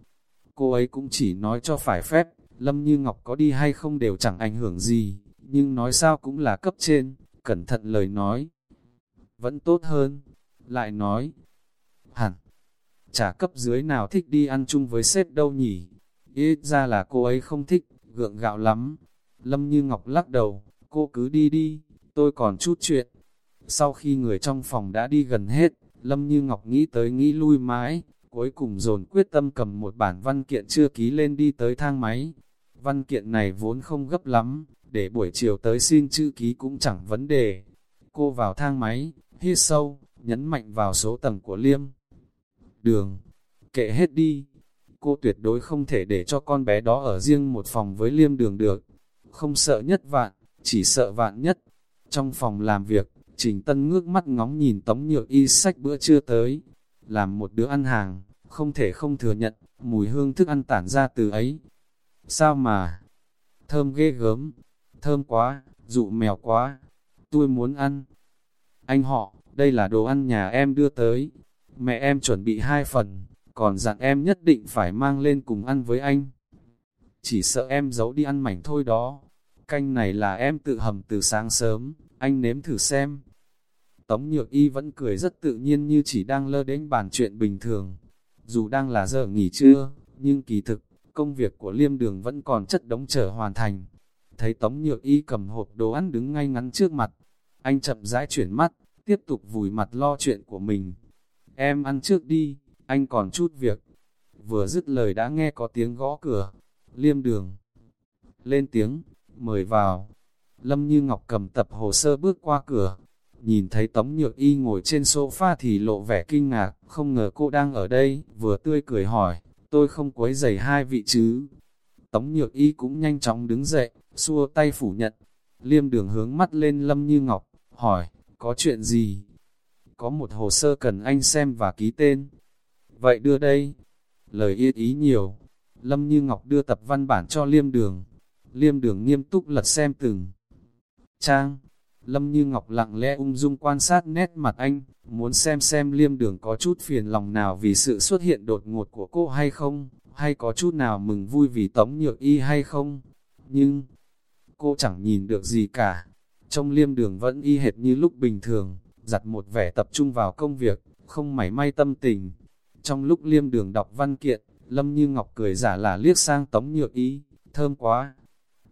Cô ấy cũng chỉ nói cho phải phép, Lâm Như Ngọc có đi hay không đều chẳng ảnh hưởng gì, nhưng nói sao cũng là cấp trên, cẩn thận lời nói. Vẫn tốt hơn, lại nói, hẳn, chả cấp dưới nào thích đi ăn chung với sếp đâu nhỉ, ít ra là cô ấy không thích, gượng gạo lắm. Lâm Như Ngọc lắc đầu, cô cứ đi đi, tôi còn chút chuyện. Sau khi người trong phòng đã đi gần hết, Lâm Như Ngọc nghĩ tới nghĩ lui mãi, cuối cùng dồn quyết tâm cầm một bản văn kiện chưa ký lên đi tới thang máy. Văn kiện này vốn không gấp lắm, để buổi chiều tới xin chữ ký cũng chẳng vấn đề. Cô vào thang máy, hít sâu, nhấn mạnh vào số tầng của liêm. Đường, kệ hết đi. Cô tuyệt đối không thể để cho con bé đó ở riêng một phòng với liêm đường được. Không sợ nhất vạn, chỉ sợ vạn nhất. Trong phòng làm việc, Trình Tân ngước mắt ngóng nhìn Tống Nhược Y sách bữa trưa tới. Làm một đứa ăn hàng, không thể không thừa nhận, mùi hương thức ăn tản ra từ ấy. Sao mà? Thơm ghê gớm, thơm quá, dụ mèo quá, tôi muốn ăn. Anh họ, đây là đồ ăn nhà em đưa tới. Mẹ em chuẩn bị hai phần, còn dặn em nhất định phải mang lên cùng ăn với anh. Chỉ sợ em giấu đi ăn mảnh thôi đó. Canh này là em tự hầm từ sáng sớm, anh nếm thử xem. Tống Nhược Y vẫn cười rất tự nhiên như chỉ đang lơ đến bàn chuyện bình thường. Dù đang là giờ nghỉ trưa, nhưng kỳ thực, công việc của liêm đường vẫn còn chất đống chờ hoàn thành. Thấy Tống Nhược Y cầm hộp đồ ăn đứng ngay ngắn trước mặt. anh chậm rãi chuyển mắt, tiếp tục vùi mặt lo chuyện của mình. Em ăn trước đi, anh còn chút việc. Vừa dứt lời đã nghe có tiếng gõ cửa, liêm đường. Lên tiếng, mời vào. Lâm Như Ngọc cầm tập hồ sơ bước qua cửa, nhìn thấy Tống Nhược Y ngồi trên sofa thì lộ vẻ kinh ngạc, không ngờ cô đang ở đây, vừa tươi cười hỏi, tôi không quấy giày hai vị chứ. Tống Nhược Y cũng nhanh chóng đứng dậy, xua tay phủ nhận. Liêm đường hướng mắt lên Lâm Như Ngọc, hỏi, có chuyện gì? Có một hồ sơ cần anh xem và ký tên. Vậy đưa đây. Lời yên ý nhiều. Lâm Như Ngọc đưa tập văn bản cho Liêm đường. Liêm đường nghiêm túc lật xem từng. Trang. Lâm Như Ngọc lặng lẽ ung dung quan sát nét mặt anh, muốn xem xem liêm đường có chút phiền lòng nào vì sự xuất hiện đột ngột của cô hay không, hay có chút nào mừng vui vì tống nhược y hay không. Nhưng, cô chẳng nhìn được gì cả. Trong liêm đường vẫn y hệt như lúc bình thường, giặt một vẻ tập trung vào công việc, không mảy may tâm tình. Trong lúc liêm đường đọc văn kiện, Lâm Như Ngọc cười giả là liếc sang Tống Nhược Y, thơm quá.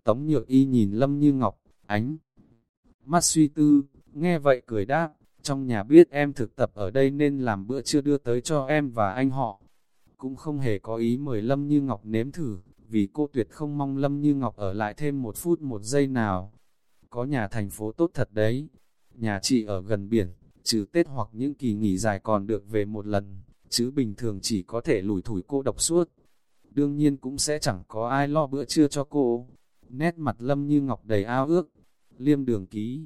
Tống Nhược Y nhìn Lâm Như Ngọc, ánh mắt suy tư, nghe vậy cười đáp, trong nhà biết em thực tập ở đây nên làm bữa trưa đưa tới cho em và anh họ. Cũng không hề có ý mời Lâm Như Ngọc nếm thử, vì cô tuyệt không mong Lâm Như Ngọc ở lại thêm một phút một giây nào. Có nhà thành phố tốt thật đấy, nhà chị ở gần biển, trừ Tết hoặc những kỳ nghỉ dài còn được về một lần, chứ bình thường chỉ có thể lủi thủi cô độc suốt. Đương nhiên cũng sẽ chẳng có ai lo bữa trưa cho cô. Nét mặt Lâm Như Ngọc đầy ao ước, liêm đường ký.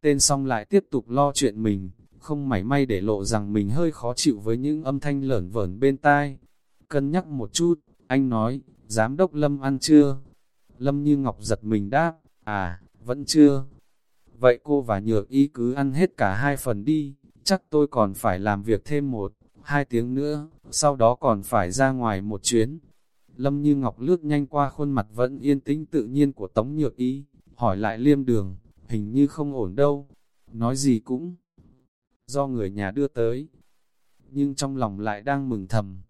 Tên xong lại tiếp tục lo chuyện mình, không mảy may để lộ rằng mình hơi khó chịu với những âm thanh lởn vởn bên tai. Cân nhắc một chút, anh nói, giám đốc Lâm ăn chưa? Lâm như Ngọc giật mình đáp, à, vẫn chưa. Vậy cô và Nhược Y cứ ăn hết cả hai phần đi, chắc tôi còn phải làm việc thêm một, hai tiếng nữa, sau đó còn phải ra ngoài một chuyến. Lâm Như Ngọc lướt nhanh qua khuôn mặt vẫn yên tĩnh tự nhiên của Tống Nhược Y, hỏi lại liêm đường, hình như không ổn đâu, nói gì cũng do người nhà đưa tới. Nhưng trong lòng lại đang mừng thầm,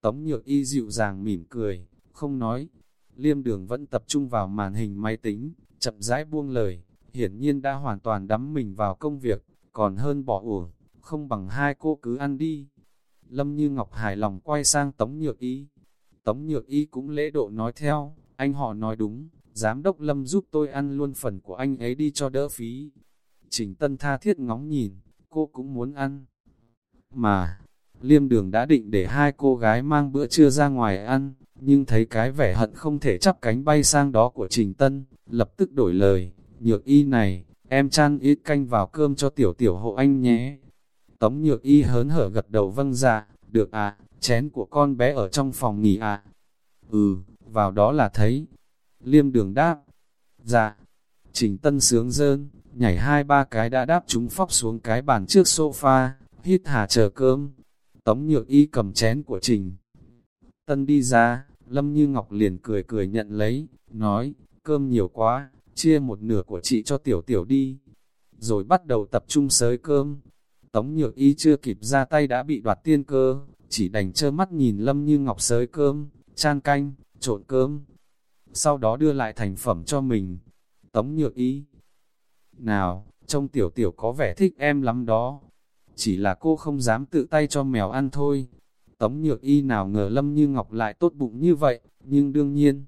Tống Nhược Y dịu dàng mỉm cười, không nói. Liêm đường vẫn tập trung vào màn hình máy tính, chậm rãi buông lời, hiển nhiên đã hoàn toàn đắm mình vào công việc, còn hơn bỏ uổng, không bằng hai cô cứ ăn đi. Lâm Như Ngọc hài lòng quay sang Tống Nhược Y. Tống Nhược Y cũng lễ độ nói theo, anh họ nói đúng, Giám đốc Lâm giúp tôi ăn luôn phần của anh ấy đi cho đỡ phí. Trình Tân tha thiết ngóng nhìn, cô cũng muốn ăn. Mà, liêm đường đã định để hai cô gái mang bữa trưa ra ngoài ăn, nhưng thấy cái vẻ hận không thể chắp cánh bay sang đó của Trình Tân, lập tức đổi lời, nhược y này, em chan ít canh vào cơm cho tiểu tiểu hộ anh nhé. Tống nhược y hớn hở gật đầu vâng dạ, được à, chén của con bé ở trong phòng nghỉ à. Ừ, vào đó là thấy, Liêm đường đáp, dạ. Trình tân sướng dơn, nhảy hai ba cái đã đáp chúng phóc xuống cái bàn trước sofa, hít hà chờ cơm. Tống nhược y cầm chén của Trình. Tân đi ra, Lâm Như Ngọc liền cười cười nhận lấy, nói, cơm nhiều quá, chia một nửa của chị cho tiểu tiểu đi. Rồi bắt đầu tập trung sới cơm. Tống nhược y chưa kịp ra tay đã bị đoạt tiên cơ, chỉ đành trơ mắt nhìn Lâm Như Ngọc sới cơm, chan canh, trộn cơm, sau đó đưa lại thành phẩm cho mình. Tống nhược ý. Nào, trông tiểu tiểu có vẻ thích em lắm đó. Chỉ là cô không dám tự tay cho mèo ăn thôi. Tống nhược y nào ngờ Lâm Như Ngọc lại tốt bụng như vậy, nhưng đương nhiên,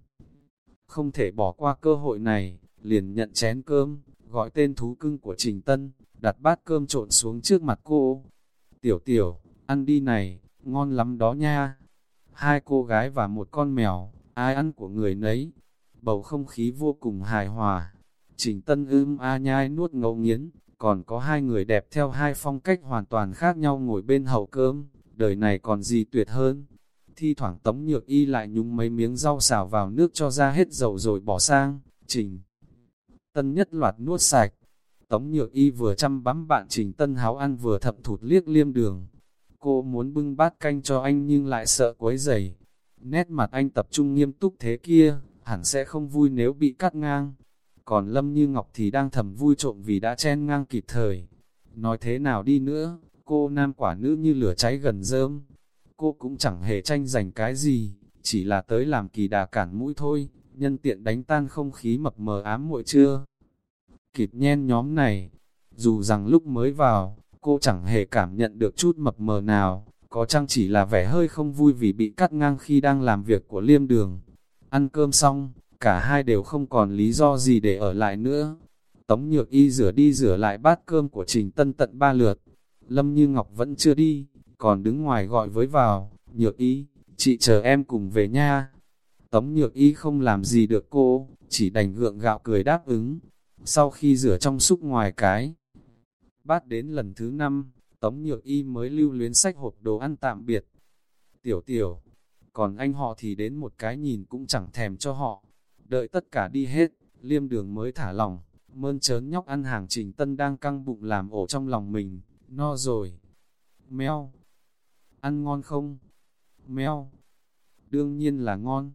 không thể bỏ qua cơ hội này, liền nhận chén cơm, gọi tên thú cưng của Trình Tân, đặt bát cơm trộn xuống trước mặt cô. Tiểu tiểu, ăn đi này, ngon lắm đó nha. Hai cô gái và một con mèo, ai ăn của người nấy. Bầu không khí vô cùng hài hòa. Trình Tân ưm a nhai nuốt ngấu nghiến, còn có hai người đẹp theo hai phong cách hoàn toàn khác nhau ngồi bên hậu cơm, đời này còn gì tuyệt hơn. Thi thoảng Tống Nhược Y lại nhúng mấy miếng rau xào vào nước cho ra hết dầu rồi bỏ sang, Trình. Tân nhất loạt nuốt sạch. Tống Nhược Y vừa chăm bắm bạn Trình Tân háo ăn vừa thập thụt liếc liêm đường. Cô muốn bưng bát canh cho anh nhưng lại sợ quấy dày, Nét mặt anh tập trung nghiêm túc thế kia, hẳn sẽ không vui nếu bị cắt ngang. Còn Lâm Như Ngọc thì đang thầm vui trộm vì đã chen ngang kịp thời. Nói thế nào đi nữa, cô nam quả nữ như lửa cháy gần rơm. Cô cũng chẳng hề tranh giành cái gì, chỉ là tới làm kỳ đà cản mũi thôi, nhân tiện đánh tan không khí mập mờ ám muội chưa. Kịp nhen nhóm này, Dù rằng lúc mới vào, cô chẳng hề cảm nhận được chút mập mờ nào, có chăng chỉ là vẻ hơi không vui vì bị cắt ngang khi đang làm việc của liêm đường. Ăn cơm xong, cả hai đều không còn lý do gì để ở lại nữa. Tống nhược y rửa đi rửa lại bát cơm của Trình Tân tận ba lượt. Lâm Như Ngọc vẫn chưa đi, còn đứng ngoài gọi với vào, nhược y, chị chờ em cùng về nha. Tống nhược y không làm gì được cô, chỉ đành gượng gạo cười đáp ứng. Sau khi rửa trong súc ngoài cái, bát đến lần thứ năm, Tống nhược y mới lưu luyến sách hộp đồ ăn tạm biệt. Tiểu tiểu, còn anh họ thì đến một cái nhìn cũng chẳng thèm cho họ. Đợi tất cả đi hết, liêm đường mới thả lòng, mơn trớn nhóc ăn hàng trình tân đang căng bụng làm ổ trong lòng mình, no rồi. Mèo, ăn ngon không? Mèo, đương nhiên là ngon.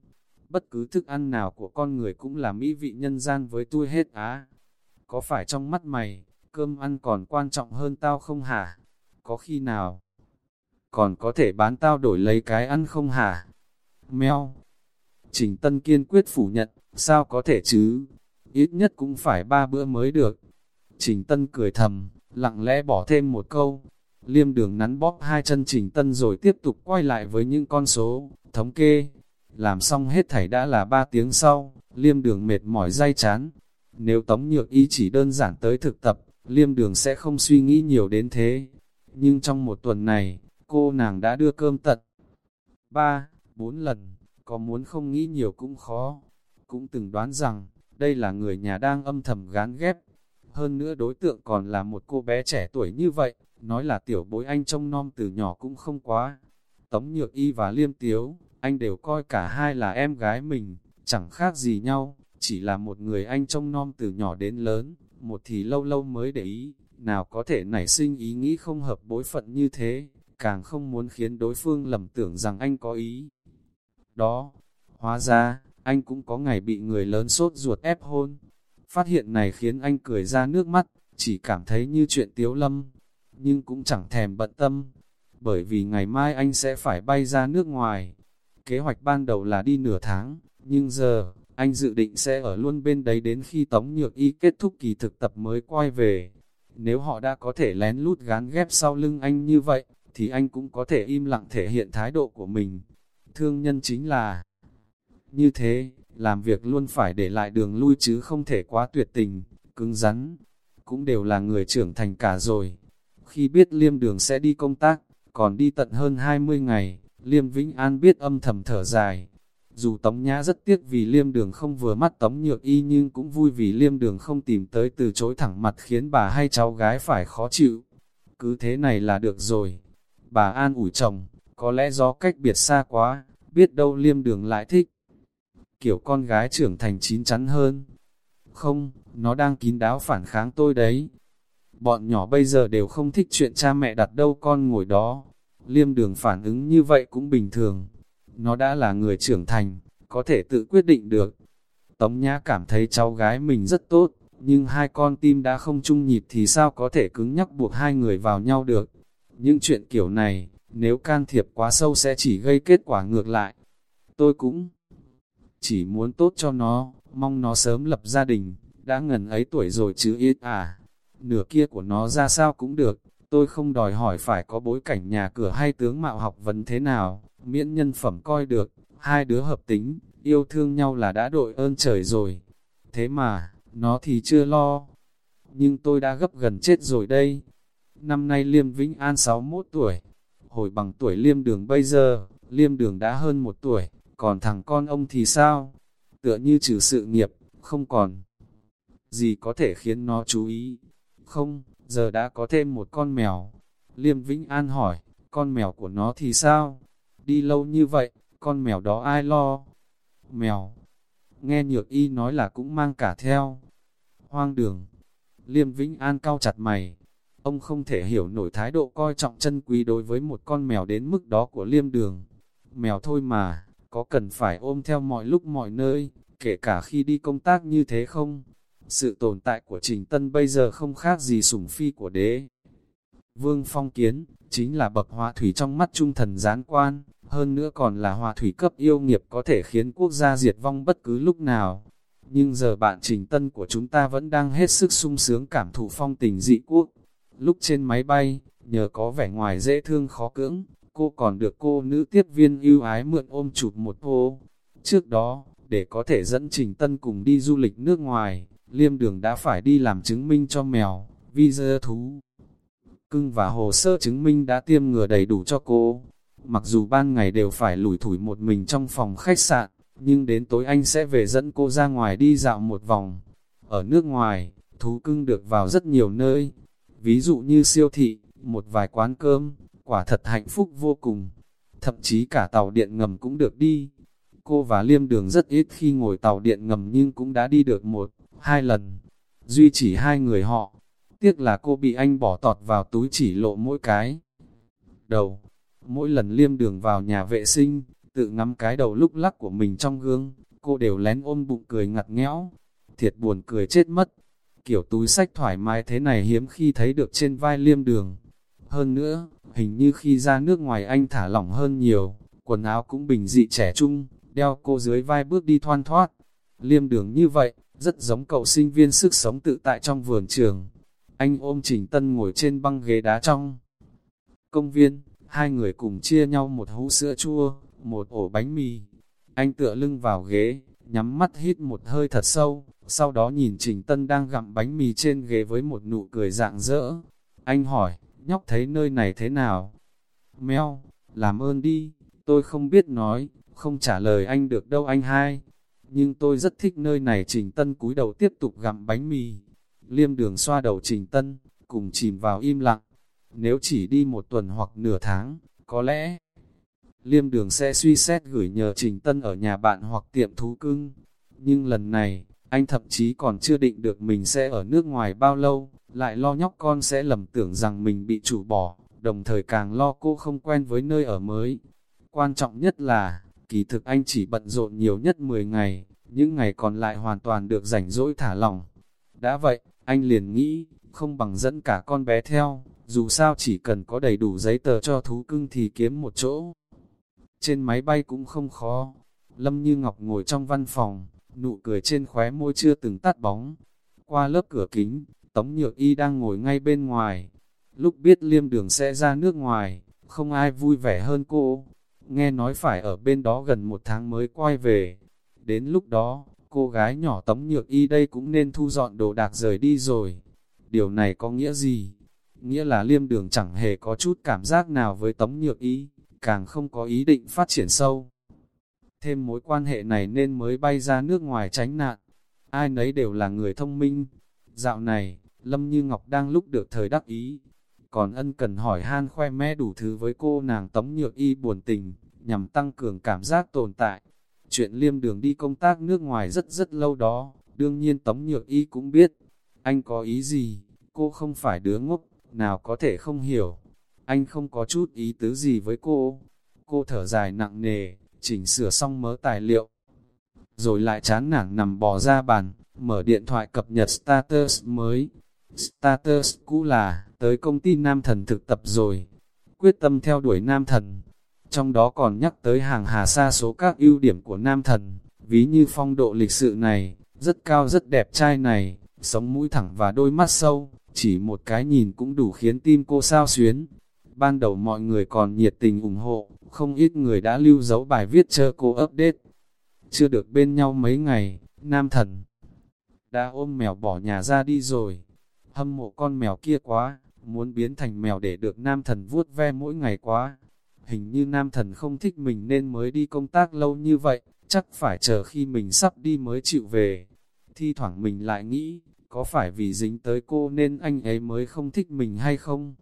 Bất cứ thức ăn nào của con người cũng là mỹ vị nhân gian với tôi hết á. Có phải trong mắt mày, cơm ăn còn quan trọng hơn tao không hả? Có khi nào? Còn có thể bán tao đổi lấy cái ăn không hả? Mèo. Trình Tân kiên quyết phủ nhận, sao có thể chứ? Ít nhất cũng phải ba bữa mới được. Trình Tân cười thầm, lặng lẽ bỏ thêm một câu. Liêm đường nắn bóp hai chân Trình Tân rồi tiếp tục quay lại với những con số, thống kê. Làm xong hết thảy đã là ba tiếng sau, liêm đường mệt mỏi dai chán. Nếu tống nhược ý chỉ đơn giản tới thực tập, liêm đường sẽ không suy nghĩ nhiều đến thế. Nhưng trong một tuần này, cô nàng đã đưa cơm tận. Ba, bốn lần, có muốn không nghĩ nhiều cũng khó. Cũng từng đoán rằng, đây là người nhà đang âm thầm gán ghép. Hơn nữa đối tượng còn là một cô bé trẻ tuổi như vậy, nói là tiểu bối anh trông non từ nhỏ cũng không quá. Tống Nhược Y và Liêm Tiếu, anh đều coi cả hai là em gái mình, chẳng khác gì nhau, chỉ là một người anh trông non từ nhỏ đến lớn, một thì lâu lâu mới để ý, nào có thể nảy sinh ý nghĩ không hợp bối phận như thế, càng không muốn khiến đối phương lầm tưởng rằng anh có ý. Đó, hóa ra, anh cũng có ngày bị người lớn sốt ruột ép hôn. Phát hiện này khiến anh cười ra nước mắt, chỉ cảm thấy như chuyện tiếu lâm, nhưng cũng chẳng thèm bận tâm, bởi vì ngày mai anh sẽ phải bay ra nước ngoài. Kế hoạch ban đầu là đi nửa tháng, nhưng giờ, anh dự định sẽ ở luôn bên đấy đến khi Tống Nhược Y kết thúc kỳ thực tập mới quay về. Nếu họ đã có thể lén lút gán ghép sau lưng anh như vậy, thì anh cũng có thể im lặng thể hiện thái độ của mình. Thương nhân chính là như thế, làm việc luôn phải để lại đường lui chứ không thể quá tuyệt tình, cứng rắn. Cũng đều là người trưởng thành cả rồi. Khi biết Liêm Đường sẽ đi công tác, còn đi tận hơn 20 ngày, Liêm Vĩnh An biết âm thầm thở dài. Dù Tống Nhã rất tiếc vì Liêm Đường không vừa mắt Tống Nhược Y nhưng cũng vui vì Liêm Đường không tìm tới từ chối thẳng mặt khiến bà hay cháu gái phải khó chịu. Cứ thế này là được rồi. Bà an ủi chồng, có lẽ do cách biệt xa quá, biết đâu Liêm Đường lại thích. Kiểu con gái trưởng thành chín chắn hơn. Không, nó đang kín đáo phản kháng tôi đấy. Bọn nhỏ bây giờ đều không thích chuyện cha mẹ đặt đâu con ngồi đó. Liêm đường phản ứng như vậy cũng bình thường. Nó đã là người trưởng thành, có thể tự quyết định được. Tống Nhã cảm thấy cháu gái mình rất tốt, nhưng hai con tim đã không chung nhịp thì sao có thể cứng nhắc buộc hai người vào nhau được. Những chuyện kiểu này, nếu can thiệp quá sâu sẽ chỉ gây kết quả ngược lại. Tôi cũng chỉ muốn tốt cho nó, mong nó sớm lập gia đình, đã ngần ấy tuổi rồi chứ ít à. Nửa kia của nó ra sao cũng được, tôi không đòi hỏi phải có bối cảnh nhà cửa hay tướng mạo học vấn thế nào, miễn nhân phẩm coi được, hai đứa hợp tính, yêu thương nhau là đã đội ơn trời rồi. Thế mà, nó thì chưa lo. Nhưng tôi đã gấp gần chết rồi đây. Năm nay Liêm Vĩnh An 61 tuổi. Hồi bằng tuổi Liêm Đường bây giờ, Liêm Đường đã hơn một tuổi, còn thằng con ông thì sao? Tựa như trừ sự nghiệp, không còn gì có thể khiến nó chú ý. Không, giờ đã có thêm một con mèo. Liêm Vĩnh An hỏi, con mèo của nó thì sao? Đi lâu như vậy, con mèo đó ai lo? Mèo. Nghe nhược y nói là cũng mang cả theo. Hoang đường. Liêm Vĩnh An cao chặt mày. Ông không thể hiểu nổi thái độ coi trọng chân quý đối với một con mèo đến mức đó của liêm đường. Mèo thôi mà, có cần phải ôm theo mọi lúc mọi nơi, kể cả khi đi công tác như thế không? Sự tồn tại của Trình Tân bây giờ không khác gì sủng phi của đế. Vương Phong Kiến, chính là bậc hóa thủy trong mắt trung thần gián quan, hơn nữa còn là hòa thủy cấp yêu nghiệp có thể khiến quốc gia diệt vong bất cứ lúc nào. nhưng giờ bạn trình tân của chúng ta vẫn đang hết sức sung sướng cảm thụ phong tình dị quốc. Lúc trên máy bay, nhờ có vẻ ngoài dễ thương khó cưỡng, cô còn được cô nữ tiếp viên ưu ái mượn ôm chụp một cô. Trước đó, để có thể dẫn Trình Tân cùng đi du lịch nước ngoài, Liêm Đường đã phải đi làm chứng minh cho mèo, visa thú. Cưng và hồ sơ chứng minh đã tiêm ngừa đầy đủ cho cô. Mặc dù ban ngày đều phải lủi thủi một mình trong phòng khách sạn, nhưng đến tối anh sẽ về dẫn cô ra ngoài đi dạo một vòng. Ở nước ngoài, thú cưng được vào rất nhiều nơi, ví dụ như siêu thị, một vài quán cơm, quả thật hạnh phúc vô cùng. Thậm chí cả tàu điện ngầm cũng được đi. Cô và Liêm Đường rất ít khi ngồi tàu điện ngầm nhưng cũng đã đi được một, hai lần. Duy chỉ hai người họ. Tiếc là cô bị anh bỏ tọt vào túi chỉ lộ mỗi cái. Đầu. Mỗi lần Liêm Đường vào nhà vệ sinh, tự ngắm cái đầu lúc lắc của mình trong gương, cô đều lén ôm bụng cười ngặt nghẽo. Thiệt buồn cười chết mất. Kiểu túi sách thoải mái thế này hiếm khi thấy được trên vai Liêm Đường. Hơn nữa, hình như khi ra nước ngoài anh thả lỏng hơn nhiều, quần áo cũng bình dị trẻ trung, đeo cô dưới vai bước đi thoăn thoát. Liêm đường như vậy, rất giống cậu sinh viên sức sống tự tại trong vườn trường. Anh ôm Trình Tân ngồi trên băng ghế đá trong công viên, hai người cùng chia nhau một hũ sữa chua, một ổ bánh mì. Anh tựa lưng vào ghế, nhắm mắt hít một hơi thật sâu, sau đó nhìn Trình Tân đang gặm bánh mì trên ghế với một nụ cười dạng dỡ. Anh hỏi, nhóc thấy nơi này thế nào? Mèo, làm ơn đi, tôi không biết nói, không trả lời anh được đâu anh hai. Nhưng tôi rất thích nơi này Trình Tân cúi đầu tiếp tục gặm bánh mì. Liêm đường xoa đầu Trình Tân, cùng chìm vào im lặng. Nếu chỉ đi một tuần hoặc nửa tháng, có lẽ Liêm đường sẽ suy xét gửi nhờ Trình Tân ở nhà bạn hoặc tiệm thú cưng. Nhưng lần này, anh thậm chí còn chưa định được mình sẽ ở nước ngoài bao lâu, lại lo nhóc con sẽ lầm tưởng rằng mình bị chủ bỏ, đồng thời càng lo cô không quen với nơi ở mới. Quan trọng nhất là, kỳ thực anh chỉ bận rộn nhiều nhất 10 ngày, những ngày còn lại hoàn toàn được rảnh rỗi thả lỏng. Đã vậy, anh liền nghĩ, không bằng dẫn cả con bé theo, dù sao chỉ cần có đầy đủ giấy tờ cho thú cưng thì kiếm một chỗ. Trên máy bay cũng không khó, Lâm Như Ngọc ngồi trong văn phòng, nụ cười trên khóe môi chưa từng tắt bóng. Qua lớp cửa kính, Tống Nhược Y đang ngồi ngay bên ngoài. Lúc biết liêm đường sẽ ra nước ngoài, không ai vui vẻ hơn cô. Nghe nói phải ở bên đó gần một tháng mới quay về. Đến lúc đó, cô gái nhỏ Tống Nhược Y đây cũng nên thu dọn đồ đạc rời đi rồi. Điều này có nghĩa gì? Nghĩa là liêm đường chẳng hề có chút cảm giác nào với Tống Nhược Y, càng không có ý định phát triển sâu. Thêm mối quan hệ này nên mới bay ra nước ngoài tránh nạn. Ai nấy đều là người thông minh. Dạo này, Lâm Như Ngọc đang lúc được thời đắc ý. Còn ân cần hỏi han khoe mẽ đủ thứ với cô nàng Tống Nhược Y buồn tình, nhằm tăng cường cảm giác tồn tại. Chuyện liêm đường đi công tác nước ngoài rất rất lâu đó, đương nhiên Tống Nhược Y cũng biết. Anh có ý gì, cô không phải đứa ngốc, nào có thể không hiểu. Anh không có chút ý tứ gì với cô. Cô thở dài nặng nề, chỉnh sửa xong mớ tài liệu. Rồi lại chán nản nằm bò ra bàn, mở điện thoại cập nhật status mới. Status cũ là, tới công ty Nam Thần thực tập rồi. Quyết tâm theo đuổi Nam Thần. Trong đó còn nhắc tới hàng hà sa số các ưu điểm của Nam Thần, ví như phong độ lịch sự này, rất cao rất đẹp trai này, sống mũi thẳng và đôi mắt sâu, chỉ một cái nhìn cũng đủ khiến tim cô sao xuyến. Ban đầu mọi người còn nhiệt tình ủng hộ, không ít người đã lưu dấu bài viết chờ cô update. Chưa được bên nhau mấy ngày, Nam Thần đã ôm mèo bỏ nhà ra đi rồi. Hâm mộ con mèo kia quá, muốn biến thành mèo để được nam thần vuốt ve mỗi ngày quá. Hình như nam thần không thích mình nên mới đi công tác lâu như vậy, chắc phải chờ khi mình sắp đi mới chịu về. Thi thoảng mình lại nghĩ, có phải vì dính tới cô nên anh ấy mới không thích mình hay không?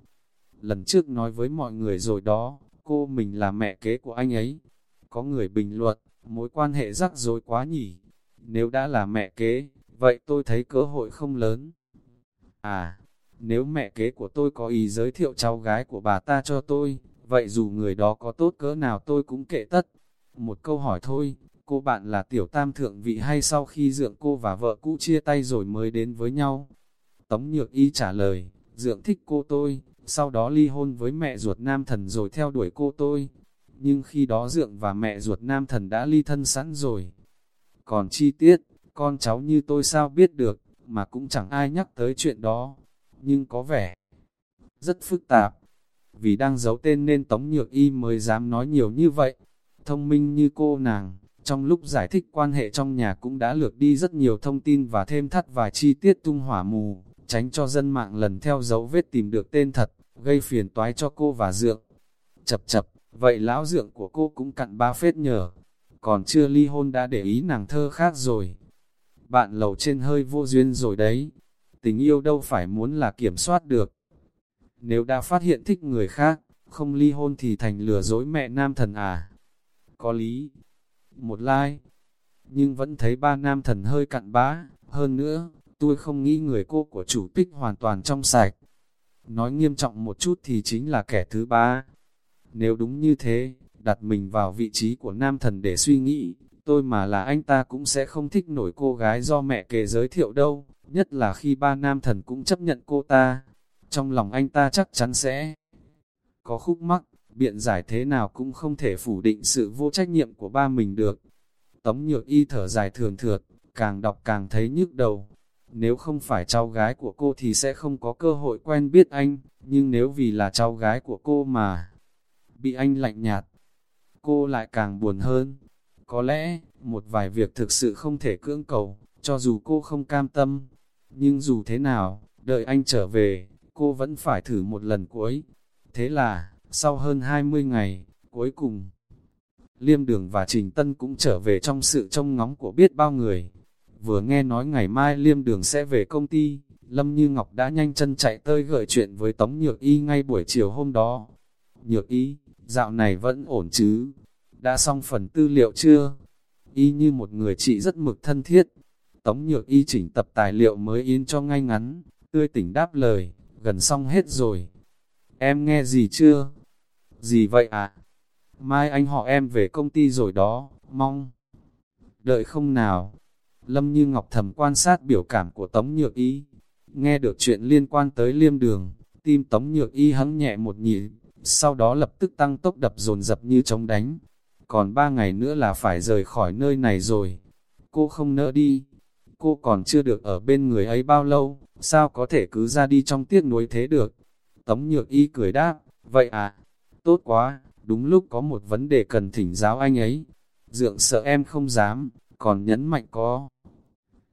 Lần trước nói với mọi người rồi đó, cô mình là mẹ kế của anh ấy. Có người bình luận, mối quan hệ rắc rối quá nhỉ. Nếu đã là mẹ kế, vậy tôi thấy cơ hội không lớn. À, nếu mẹ kế của tôi có ý giới thiệu cháu gái của bà ta cho tôi, vậy dù người đó có tốt cỡ nào tôi cũng kệ tất. Một câu hỏi thôi, cô bạn là tiểu tam thượng vị hay sau khi dượng cô và vợ cũ chia tay rồi mới đến với nhau? Tống Nhược Y trả lời, dượng thích cô tôi, sau đó ly hôn với mẹ ruột nam thần rồi theo đuổi cô tôi. Nhưng khi đó dượng và mẹ ruột nam thần đã ly thân sẵn rồi. Còn chi tiết, con cháu như tôi sao biết được, mà cũng chẳng ai nhắc tới chuyện đó, nhưng có vẻ rất phức tạp. Vì đang giấu tên nên Tống Nhược Y mới dám nói nhiều như vậy. Thông minh như cô nàng, trong lúc giải thích quan hệ trong nhà cũng đã lược đi rất nhiều thông tin và thêm thắt vài chi tiết tung hỏa mù, tránh cho dân mạng lần theo dấu vết tìm được tên thật, gây phiền toái cho cô và Dượng. Chập chập, vậy lão Dượng của cô cũng cặn ba phết nhờ, còn chưa ly hôn đã để ý nàng thơ khác rồi. Bạn lầu trên hơi vô duyên rồi đấy, tình yêu đâu phải muốn là kiểm soát được. Nếu đã phát hiện thích người khác, không ly hôn thì thành lừa dối mẹ nam thần à. Có lý. Một like. Nhưng vẫn thấy ba nam thần hơi cặn bã. Hơn nữa, tôi không nghĩ người cô của chủ tích hoàn toàn trong sạch. Nói nghiêm trọng một chút thì chính là kẻ thứ ba. Nếu đúng như thế, đặt mình vào vị trí của nam thần để suy nghĩ, tôi mà là anh ta cũng sẽ không thích nổi cô gái do mẹ kể giới thiệu đâu, nhất là khi ba nam thần cũng chấp nhận cô ta. Trong lòng anh ta chắc chắn sẽ có khúc mắc, biện giải thế nào cũng không thể phủ định sự vô trách nhiệm của ba mình được. Tống nhược y thở dài thường thượt, càng đọc càng thấy nhức đầu. Nếu không phải cháu gái của cô thì sẽ không có cơ hội quen biết anh, nhưng nếu vì là cháu gái của cô mà bị anh lạnh nhạt, cô lại càng buồn hơn. Có lẽ, một vài việc thực sự không thể cưỡng cầu, cho dù cô không cam tâm. Nhưng dù thế nào, đợi anh trở về, cô vẫn phải thử một lần cuối. Thế là, sau hơn 20 ngày, cuối cùng, Liêm Đường và Trình Tân cũng trở về trong sự trông ngóng của biết bao người. Vừa nghe nói ngày mai Liêm Đường sẽ về công ty, Lâm Như Ngọc đã nhanh chân chạy tới gợi chuyện với Tống Nhược Y ngay buổi chiều hôm đó. Nhược Y, dạo này vẫn ổn chứ? Đã xong phần tư liệu chưa? Y như một người chị rất mực thân thiết. Tống Nhược Y chỉnh tập tài liệu mới in cho ngay ngắn, tươi tỉnh đáp lời, gần xong hết rồi. Em nghe gì chưa? Gì vậy ạ? À? Mai anh họ em về công ty rồi đó, mong. Đợi không nào. Lâm Như Ngọc thầm quan sát biểu cảm của Tống Nhược Y. Nghe được chuyện liên quan tới liêm đường, tim Tống Nhược Y hắng nhẹ một nhịp, sau đó lập tức tăng tốc đập dồn dập như chống đánh. Còn ba ngày nữa là phải rời khỏi nơi này rồi. Cô không nỡ đi. Cô còn chưa được ở bên người ấy bao lâu, sao có thể cứ ra đi trong tiếc nuối thế được. Tống Nhược Y cười đáp, vậy à, tốt quá, đúng lúc có một vấn đề cần thỉnh giáo anh ấy. Dượng sợ em không dám, còn nhấn mạnh có.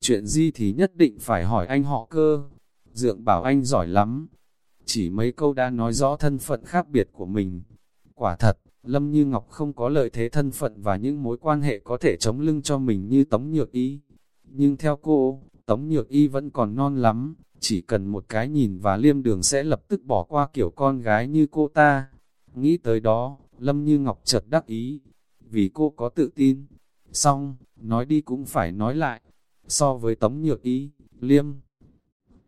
Chuyện gì thì nhất định phải hỏi anh họ cơ. Dượng bảo anh giỏi lắm. Chỉ mấy câu đã nói rõ thân phận khác biệt của mình. Quả thật, Lâm Như Ngọc không có lợi thế thân phận và những mối quan hệ có thể chống lưng cho mình như Tống Nhược Y. Nhưng theo cô, Tống Nhược Y vẫn còn non lắm, chỉ cần một cái nhìn và liêm đường sẽ lập tức bỏ qua kiểu con gái như cô ta. Nghĩ tới đó, Lâm Như Ngọc chợt đắc ý, vì cô có tự tin. Xong, nói đi cũng phải nói lại, so với Tống Nhược ý liêm.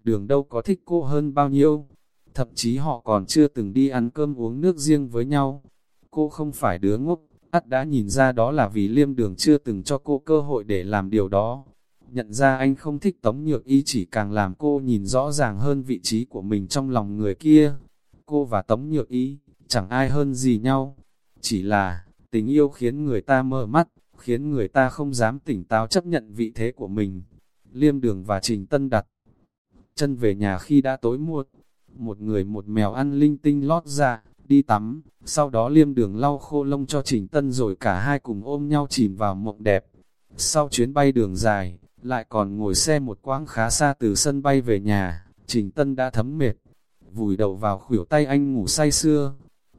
Đường đâu có thích cô hơn bao nhiêu, thậm chí họ còn chưa từng đi ăn cơm uống nước riêng với nhau. Cô không phải đứa ngốc, ắt đã nhìn ra đó là vì liêm đường chưa từng cho cô cơ hội để làm điều đó. Nhận ra anh không thích Tống Nhược Y chỉ càng làm cô nhìn rõ ràng hơn vị trí của mình trong lòng người kia. Cô và Tống Nhược Y, chẳng ai hơn gì nhau. Chỉ là, tình yêu khiến người ta mơ mắt, khiến người ta không dám tỉnh táo chấp nhận vị thế của mình. Liêm đường và Trình Tân đặt chân về nhà khi đã tối muộn. Một người một mèo ăn linh tinh lót ra, đi tắm, sau đó liêm đường lau khô lông cho Trình Tân rồi cả hai cùng ôm nhau chìm vào mộng đẹp. Sau chuyến bay đường dài, lại còn ngồi xe một quãng khá xa từ sân bay về nhà, Trình Tân đã thấm mệt, vùi đầu vào khuỷu tay anh ngủ say xưa.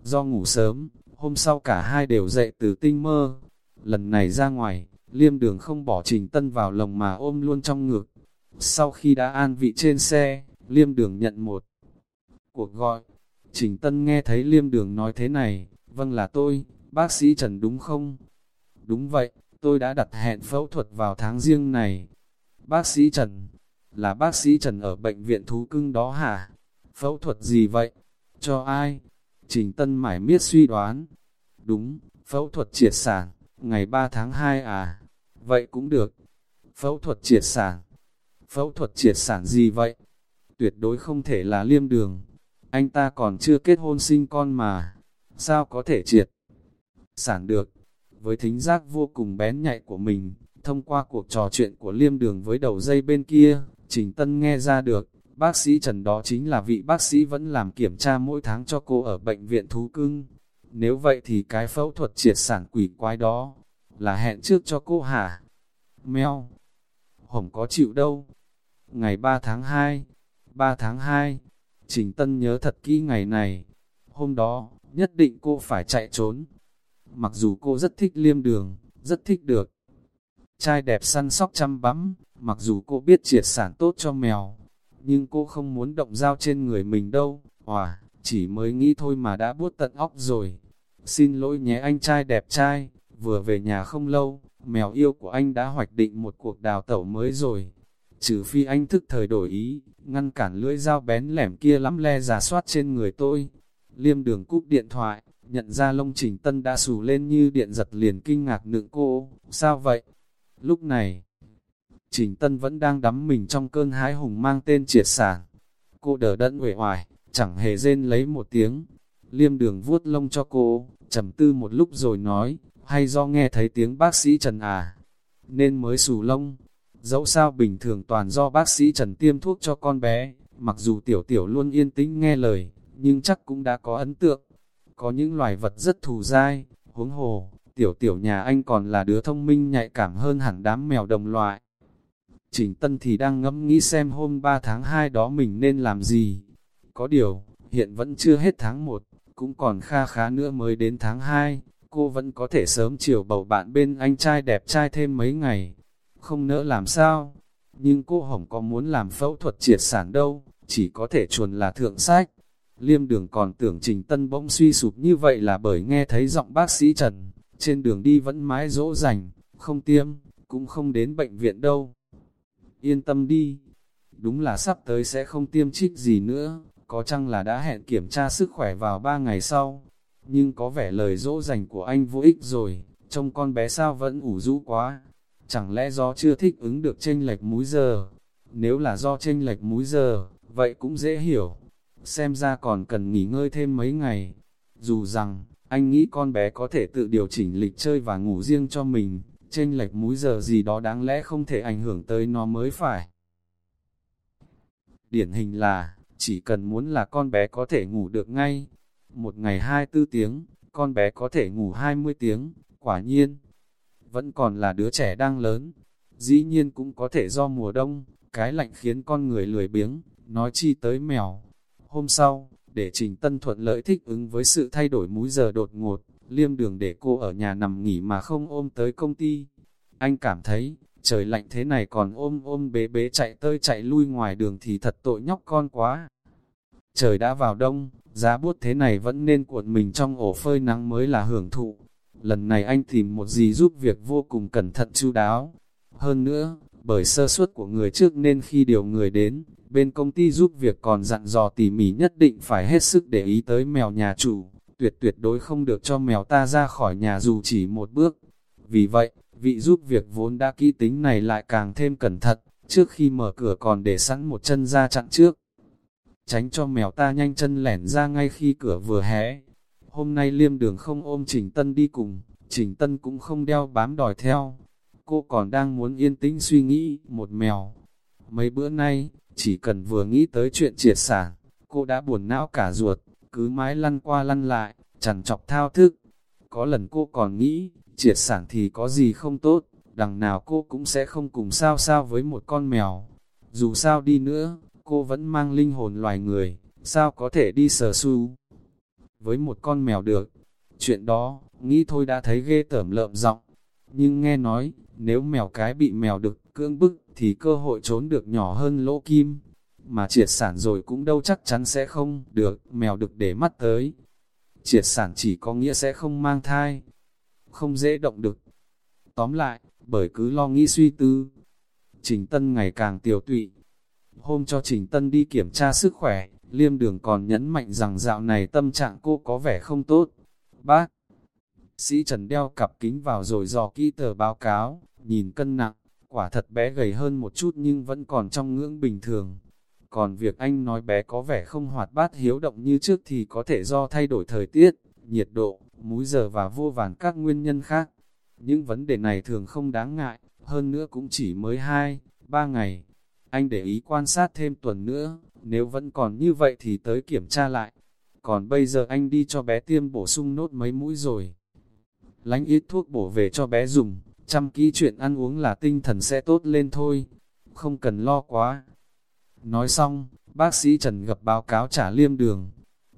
Do ngủ sớm, hôm sau cả hai đều dậy từ tinh mơ. Lần này ra ngoài, liêm đường không bỏ Trình Tân vào lồng mà ôm luôn trong ngực. Sau khi đã an vị trên xe, liêm đường nhận một cuộc gọi. Trình Tân nghe thấy liêm đường nói thế này, vâng là tôi, bác sĩ Trần đúng không? Đúng vậy, tôi đã đặt hẹn phẫu thuật vào tháng riêng này, Bác sĩ Trần, là bác sĩ Trần ở bệnh viện thú cưng đó hả? Phẫu thuật gì vậy? Cho ai? Trình Tân mải miết suy đoán. Đúng, phẫu thuật triệt sản, ngày 3 tháng 2 à? Vậy cũng được. Phẫu thuật triệt sản. Phẫu thuật triệt sản gì vậy? Tuyệt đối không thể là liêm đường. Anh ta còn chưa kết hôn sinh con mà. Sao có thể triệt? Sản được. Với thính giác vô cùng bén nhạy của mình, Thông qua cuộc trò chuyện của liêm đường với đầu dây bên kia, Trình Tân nghe ra được, bác sĩ Trần đó chính là vị bác sĩ vẫn làm kiểm tra mỗi tháng cho cô ở bệnh viện thú cưng. Nếu vậy thì cái phẫu thuật triệt sản quỷ quái đó, là hẹn trước cho cô hả? Mèo, hổng có chịu đâu. Ngày 3 tháng 2, 3 tháng 2, Trình Tân nhớ thật kỹ ngày này. Hôm đó, nhất định cô phải chạy trốn. Mặc dù cô rất thích liêm đường, rất thích được. Trai đẹp săn sóc chăm bắm, mặc dù cô biết triệt sản tốt cho mèo, nhưng cô không muốn động dao trên người mình đâu. Hòa, chỉ mới nghĩ thôi mà đã buốt tận óc rồi. Xin lỗi nhé anh trai đẹp trai, vừa về nhà không lâu, mèo yêu của anh đã hoạch định một cuộc đào tẩu mới rồi. Trừ phi anh thức thời đổi ý, ngăn cản lưỡi dao bén lẻm kia lắm le giả soát trên người tôi. Liêm đường cúp điện thoại, nhận ra lông trình tân đã xù lên như điện giật liền kinh ngạc nựng cô, sao vậy? Lúc này, trình tân vẫn đang đắm mình trong cơn hái hùng mang tên triệt sản. Cô đỡ đẫn uể oải, chẳng hề rên lấy một tiếng. Liêm đường vuốt lông cho cô, trầm tư một lúc rồi nói, hay do nghe thấy tiếng bác sĩ Trần à, nên mới xù lông. Dẫu sao bình thường toàn do bác sĩ Trần tiêm thuốc cho con bé, mặc dù tiểu tiểu luôn yên tĩnh nghe lời, nhưng chắc cũng đã có ấn tượng. Có những loài vật rất thù dai, huống hồ, tiểu tiểu nhà anh còn là đứa thông minh nhạy cảm hơn hẳn đám mèo đồng loại. Trình Tân thì đang ngẫm nghĩ xem hôm 3 tháng 2 đó mình nên làm gì. Có điều, hiện vẫn chưa hết tháng 1, cũng còn kha khá nữa mới đến tháng 2, cô vẫn có thể sớm chiều bầu bạn bên anh trai đẹp trai thêm mấy ngày. Không nỡ làm sao, nhưng cô Hồng có muốn làm phẫu thuật triệt sản đâu, chỉ có thể chuồn là thượng sách. Liêm đường còn tưởng Trình Tân bỗng suy sụp như vậy là bởi nghe thấy giọng bác sĩ Trần, trên đường đi vẫn mãi dỗ dành, không tiêm, cũng không đến bệnh viện đâu. Yên tâm đi, đúng là sắp tới sẽ không tiêm trích gì nữa, có chăng là đã hẹn kiểm tra sức khỏe vào 3 ngày sau. Nhưng có vẻ lời dỗ dành của anh vô ích rồi, trông con bé sao vẫn ủ rũ quá. Chẳng lẽ do chưa thích ứng được chênh lệch múi giờ? Nếu là do chênh lệch múi giờ, vậy cũng dễ hiểu. Xem ra còn cần nghỉ ngơi thêm mấy ngày. Dù rằng, anh nghĩ con bé có thể tự điều chỉnh lịch chơi và ngủ riêng cho mình, chênh lệch múi giờ gì đó đáng lẽ không thể ảnh hưởng tới nó mới phải. Điển hình là, chỉ cần muốn là con bé có thể ngủ được ngay. Một ngày 24 tiếng, con bé có thể ngủ 20 tiếng, quả nhiên. Vẫn còn là đứa trẻ đang lớn. Dĩ nhiên cũng có thể do mùa đông, cái lạnh khiến con người lười biếng, nói chi tới mèo. Hôm sau, để Trình Tân thuận lợi thích ứng với sự thay đổi múi giờ đột ngột, liêm đường để cô ở nhà nằm nghỉ mà không ôm tới công ty. Anh cảm thấy, trời lạnh thế này còn ôm ôm bế bế chạy tơi chạy lui ngoài đường thì thật tội nhóc con quá. Trời đã vào đông, giá bút thế này vẫn nên cuộn mình trong ổ phơi nắng mới là hưởng thụ. Lần này anh tìm một gì giúp việc vô cùng cẩn thận chu đáo. Hơn nữa, bởi sơ suất của người trước nên khi điều người đến, bên công ty giúp việc còn dặn dò tỉ mỉ nhất định phải hết sức để ý tới mèo nhà chủ, tuyệt tuyệt đối không được cho mèo ta ra khỏi nhà dù chỉ một bước. Vì vậy, vị giúp việc vốn đã kỹ tính này lại càng thêm cẩn thận, trước khi mở cửa còn để sẵn một chân ra chặn trước. Tránh cho mèo ta nhanh chân lẻn ra ngay khi cửa vừa hé. Hôm nay liêm đường không ôm Trình Tân đi cùng, Trình Tân cũng không đeo bám đòi theo. Cô còn đang muốn yên tĩnh suy nghĩ, một mèo. Mấy bữa nay, chỉ cần vừa nghĩ tới chuyện triệt sản, cô đã buồn não cả ruột, cứ mãi lăn qua lăn lại, chẳng chọc thao thức. Có lần cô còn nghĩ, triệt sản thì có gì không tốt, đằng nào cô cũng sẽ không cùng sao sao với một con mèo. Dù sao đi nữa, cô vẫn mang linh hồn loài người, sao có thể đi sờ su với một con mèo được. Chuyện đó, nghĩ thôi đã thấy ghê tởm lợm giọng nhưng nghe nói, nếu mèo cái bị mèo đực cưỡng bức, thì cơ hội trốn được nhỏ hơn lỗ kim. Mà triệt sản rồi cũng đâu chắc chắn sẽ không được, mèo được để mắt tới. Triệt sản chỉ có nghĩa sẽ không mang thai, không dễ động được. Tóm lại, bởi cứ lo nghĩ suy tư, Trình Tân ngày càng tiểu tụy. Hôm cho Trình Tân đi kiểm tra sức khỏe, Liêm Đường còn nhấn mạnh rằng dạo này tâm trạng cô có vẻ không tốt. Bác, sĩ Trần đeo cặp kính vào rồi dò kỹ tờ báo cáo, nhìn cân nặng, quả thật bé gầy hơn một chút nhưng vẫn còn trong ngưỡng bình thường. Còn việc anh nói bé có vẻ không hoạt bát hiếu động như trước thì có thể do thay đổi thời tiết, nhiệt độ, múi giờ và vô vàn các nguyên nhân khác. Những vấn đề này thường không đáng ngại, hơn nữa cũng chỉ mới hai, ba ngày. Anh để ý quan sát thêm tuần nữa, nếu vẫn còn như vậy thì tới kiểm tra lại. Còn bây giờ anh đi cho bé tiêm bổ sung nốt mấy mũi rồi. Lánh ít thuốc bổ về cho bé dùng, chăm kỹ chuyện ăn uống là tinh thần sẽ tốt lên thôi. Không cần lo quá. Nói xong, bác sĩ Trần gặp báo cáo trả liêm đường.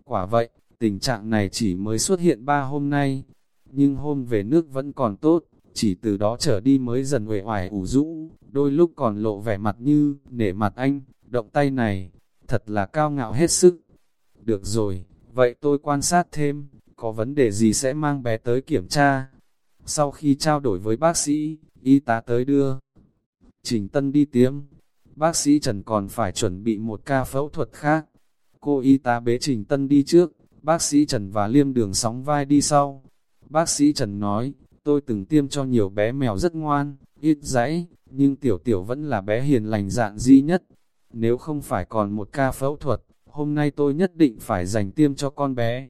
Quả vậy, tình trạng này chỉ mới xuất hiện ba hôm nay, nhưng hôm về nước vẫn còn tốt, chỉ từ đó trở đi mới dần uể oải ủ rũ, đôi lúc còn lộ vẻ mặt như, nể mặt anh, động tay này, thật là cao ngạo hết sức. Được rồi, vậy tôi quan sát thêm, có vấn đề gì sẽ mang bé tới kiểm tra. Sau khi trao đổi với bác sĩ, y tá tới đưa. Trình Tân đi tiêm, bác sĩ Trần còn phải chuẩn bị một ca phẫu thuật khác. Cô y tá bế Trình Tân đi trước, bác sĩ Trần và Liêm Đường sóng vai đi sau. Bác sĩ Trần nói, tôi từng tiêm cho nhiều bé mèo rất ngoan, ít dãy, nhưng tiểu tiểu vẫn là bé hiền lành dạng duy nhất. Nếu không phải còn một ca phẫu thuật, hôm nay tôi nhất định phải dành tiêm cho con bé.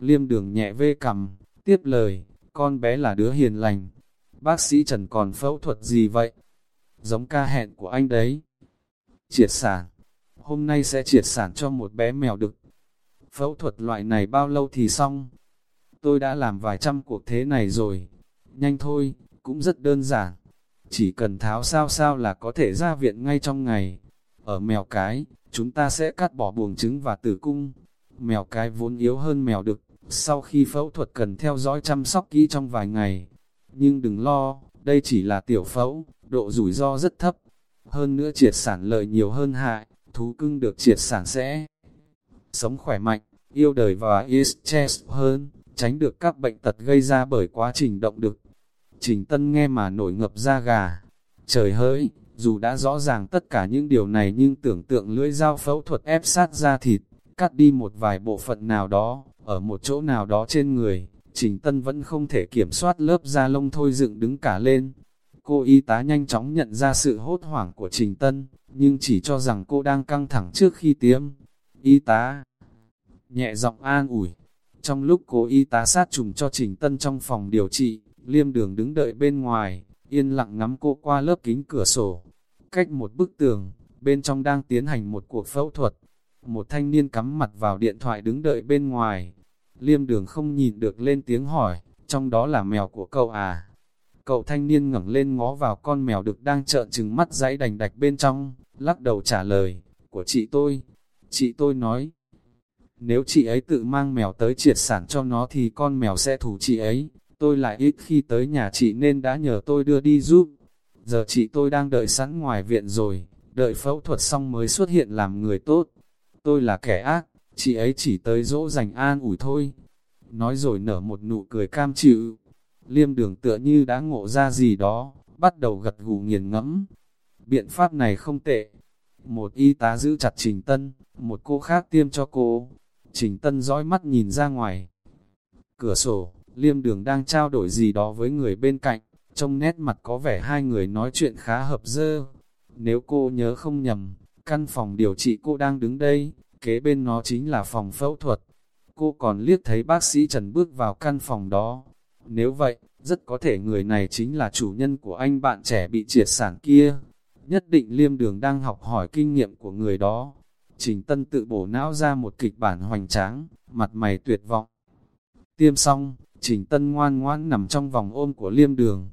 Liêm đường nhẹ vê cầm, tiếp lời, con bé là đứa hiền lành. Bác sĩ Trần còn phẫu thuật gì vậy? Giống ca hẹn của anh đấy. Triệt sản. Hôm nay sẽ triệt sản cho một bé mèo đực. Phẫu thuật loại này bao lâu thì xong? Tôi đã làm vài trăm cuộc thế này rồi. Nhanh thôi, cũng rất đơn giản. Chỉ cần tháo sao sao là có thể ra viện ngay trong ngày. Ở mèo cái, chúng ta sẽ cắt bỏ buồng trứng và tử cung. Mèo cái vốn yếu hơn mèo đực, sau khi phẫu thuật cần theo dõi chăm sóc kỹ trong vài ngày. Nhưng đừng lo, đây chỉ là tiểu phẫu, độ rủi ro rất thấp. Hơn nữa triệt sản lợi nhiều hơn hại, thú cưng được triệt sản sẽ sống khỏe mạnh, yêu đời và is chest hơn, tránh được các bệnh tật gây ra bởi quá trình động được. Trình Tân nghe mà nổi ngập da gà. Trời hỡi, dù đã rõ ràng tất cả những điều này nhưng tưởng tượng lưỡi dao phẫu thuật ép sát da thịt, cắt đi một vài bộ phận nào đó, ở một chỗ nào đó trên người, Trình Tân vẫn không thể kiểm soát lớp da lông thôi dựng đứng cả lên. Cô y tá nhanh chóng nhận ra sự hốt hoảng của Trình Tân, nhưng chỉ cho rằng cô đang căng thẳng trước khi tiêm. Y tá nhẹ giọng an ủi. Trong lúc cô y tá sát trùng cho Trình Tân trong phòng điều trị, liêm đường đứng đợi bên ngoài, yên lặng ngắm cô qua lớp kính cửa sổ. Cách một bức tường, bên trong đang tiến hành một cuộc phẫu thuật. Một thanh niên cắm mặt vào điện thoại đứng đợi bên ngoài. Liêm đường không nhìn được lên tiếng hỏi, trong đó là mèo của cậu à. Cậu thanh niên ngẩng lên ngó vào con mèo được đang trợn trừng mắt dãy đành đạch bên trong, lắc đầu trả lời, của chị tôi. Chị tôi nói, nếu chị ấy tự mang mèo tới triệt sản cho nó thì con mèo sẽ thủ chị ấy, tôi lại ít khi tới nhà chị nên đã nhờ tôi đưa đi giúp. Giờ chị tôi đang đợi sẵn ngoài viện rồi, đợi phẫu thuật xong mới xuất hiện làm người tốt. Tôi là kẻ ác, chị ấy chỉ tới dỗ dành an ủi thôi. Nói rồi nở một nụ cười cam chịu. Liêm đường tựa như đã ngộ ra gì đó, bắt đầu gật gù nghiền ngẫm. Biện pháp này không tệ. Một y tá giữ chặt Trình Tân, một cô khác tiêm cho cô. Trình Tân dõi mắt nhìn ra ngoài. Cửa sổ, liêm đường đang trao đổi gì đó với người bên cạnh, trong nét mặt có vẻ hai người nói chuyện khá hợp dơ. Nếu cô nhớ không nhầm, căn phòng điều trị cô đang đứng đây, kế bên nó chính là phòng phẫu thuật. Cô còn liếc thấy bác sĩ Trần bước vào căn phòng đó. Nếu vậy, rất có thể người này chính là chủ nhân của anh bạn trẻ bị triệt sản kia. Nhất định liêm đường đang học hỏi kinh nghiệm của người đó. Trình Tân tự bổ não ra một kịch bản hoành tráng, mặt mày tuyệt vọng. Tiêm xong, Trình Tân ngoan ngoãn nằm trong vòng ôm của liêm đường.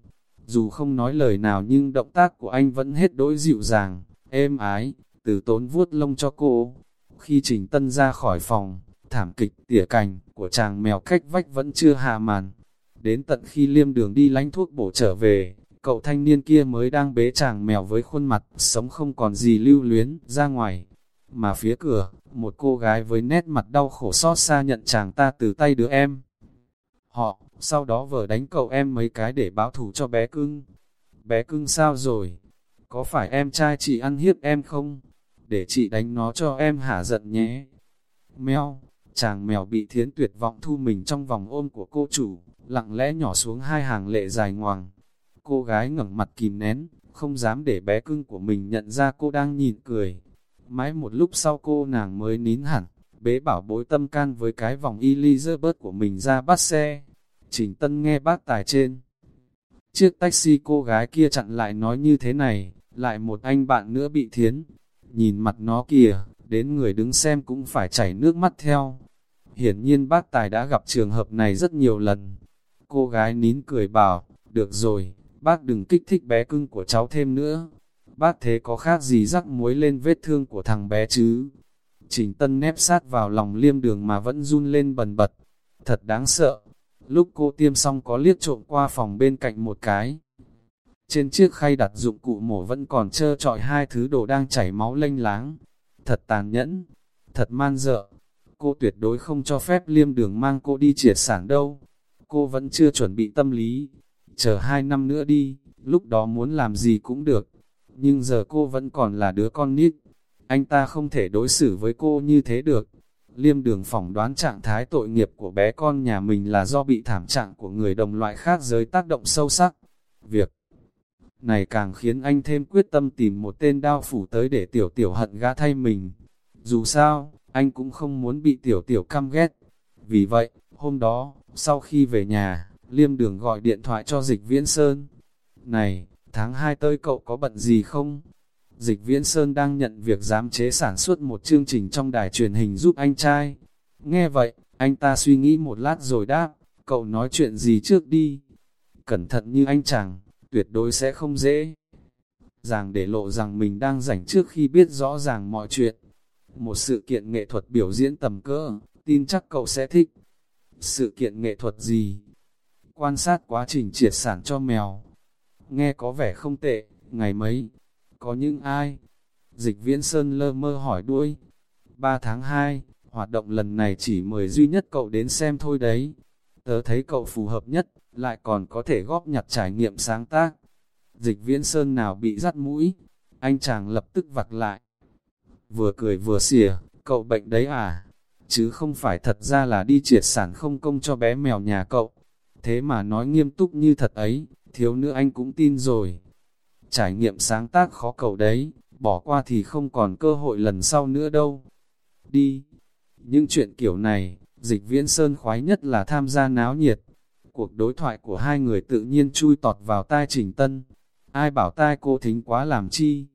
Dù không nói lời nào nhưng động tác của anh vẫn hết đối dịu dàng, êm ái, từ tốn vuốt lông cho cô. Khi Trình Tân ra khỏi phòng, thảm kịch tỉa cành của chàng mèo cách vách vẫn chưa hạ màn. Đến tận khi liêm đường đi lánh thuốc bổ trở về, cậu thanh niên kia mới đang bế chàng mèo với khuôn mặt sống không còn gì lưu luyến ra ngoài. Mà phía cửa, một cô gái với nét mặt đau khổ xót xa nhận chàng ta từ tay đứa em. Họ, sau đó vờ đánh cậu em mấy cái để báo thù cho bé cưng. Bé cưng sao rồi? Có phải em trai chị ăn hiếp em không? Để chị đánh nó cho em hả giận nhé. Mèo, chàng mèo bị thiến tuyệt vọng thu mình trong vòng ôm của cô chủ, lặng lẽ nhỏ xuống hai hàng lệ dài ngoằng. Cô gái ngẩng mặt kìm nén, không dám để bé cưng của mình nhận ra cô đang nhìn cười. Mãi một lúc sau cô nàng mới nín hẳn, bế bảo bối tâm can với cái vòng Elizabeth của mình ra bắt xe. Trình Tân nghe bác tài trên. Chiếc taxi cô gái kia chặn lại nói như thế này, lại một anh bạn nữa bị thiến. Nhìn mặt nó kìa, đến người đứng xem cũng phải chảy nước mắt theo. Hiển nhiên bác Tài đã gặp trường hợp này rất nhiều lần. Cô gái nín cười bảo, được rồi, bác đừng kích thích bé cưng của cháu thêm nữa. Bác thế có khác gì rắc muối lên vết thương của thằng bé chứ? Trình Tân nép sát vào lòng liêm đường mà vẫn run lên bần bật. Thật đáng sợ. Lúc cô tiêm xong có liếc trộm qua phòng bên cạnh một cái. Trên chiếc khay đặt dụng cụ mổ vẫn còn trơ trọi hai thứ đồ đang chảy máu lênh láng. Thật tàn nhẫn, thật man dợ. Cô tuyệt đối không cho phép liêm đường mang cô đi triệt sản đâu. Cô vẫn chưa chuẩn bị tâm lý. Chờ hai năm nữa đi, lúc đó muốn làm gì cũng được. Nhưng giờ cô vẫn còn là đứa con nít. Anh ta không thể đối xử với cô như thế được. Liêm đường phỏng đoán trạng thái tội nghiệp của bé con nhà mình là do bị thảm trạng của người đồng loại khác giới tác động sâu sắc. Việc này càng khiến anh thêm quyết tâm tìm một tên đao phủ tới để tiểu tiểu hận gã thay mình. Dù sao, anh cũng không muốn bị tiểu tiểu căm ghét. Vì vậy, hôm đó, sau khi về nhà, Liêm Đường gọi điện thoại cho Dịch Viễn Sơn. Này, tháng 2 tới cậu có bận gì không? Dịch Viễn Sơn đang nhận việc giám chế sản xuất một chương trình trong đài truyền hình giúp anh trai. Nghe vậy, anh ta suy nghĩ một lát rồi đáp, cậu nói chuyện gì trước đi. Cẩn thận như anh chàng, tuyệt đối sẽ không dễ. Ràng để lộ rằng mình đang rảnh trước khi biết rõ ràng mọi chuyện. Một sự kiện nghệ thuật biểu diễn tầm cỡ, tin chắc cậu sẽ thích. Sự kiện nghệ thuật gì? Quan sát quá trình triệt sản cho mèo. Nghe có vẻ không tệ, ngày mấy, có những ai? Dịch viễn Sơn lơ mơ hỏi đuôi. 3 tháng 2, hoạt động lần này chỉ mời duy nhất cậu đến xem thôi đấy. Tớ thấy cậu phù hợp nhất, lại còn có thể góp nhặt trải nghiệm sáng tác. Dịch viễn Sơn nào bị rắt mũi, anh chàng lập tức vặt lại. Vừa cười vừa xỉa, cậu bệnh đấy à? Chứ không phải thật ra là đi triệt sản không công cho bé mèo nhà cậu. Thế mà nói nghiêm túc như thật ấy, thiếu nữa anh cũng tin rồi. Trải nghiệm sáng tác khó cầu đấy, bỏ qua thì không còn cơ hội lần sau nữa đâu. Đi! Những chuyện kiểu này, dịch viễn sơn khoái nhất là tham gia náo nhiệt. Cuộc đối thoại của hai người tự nhiên chui tọt vào tai trình tân. Ai bảo tai cô thính quá làm chi?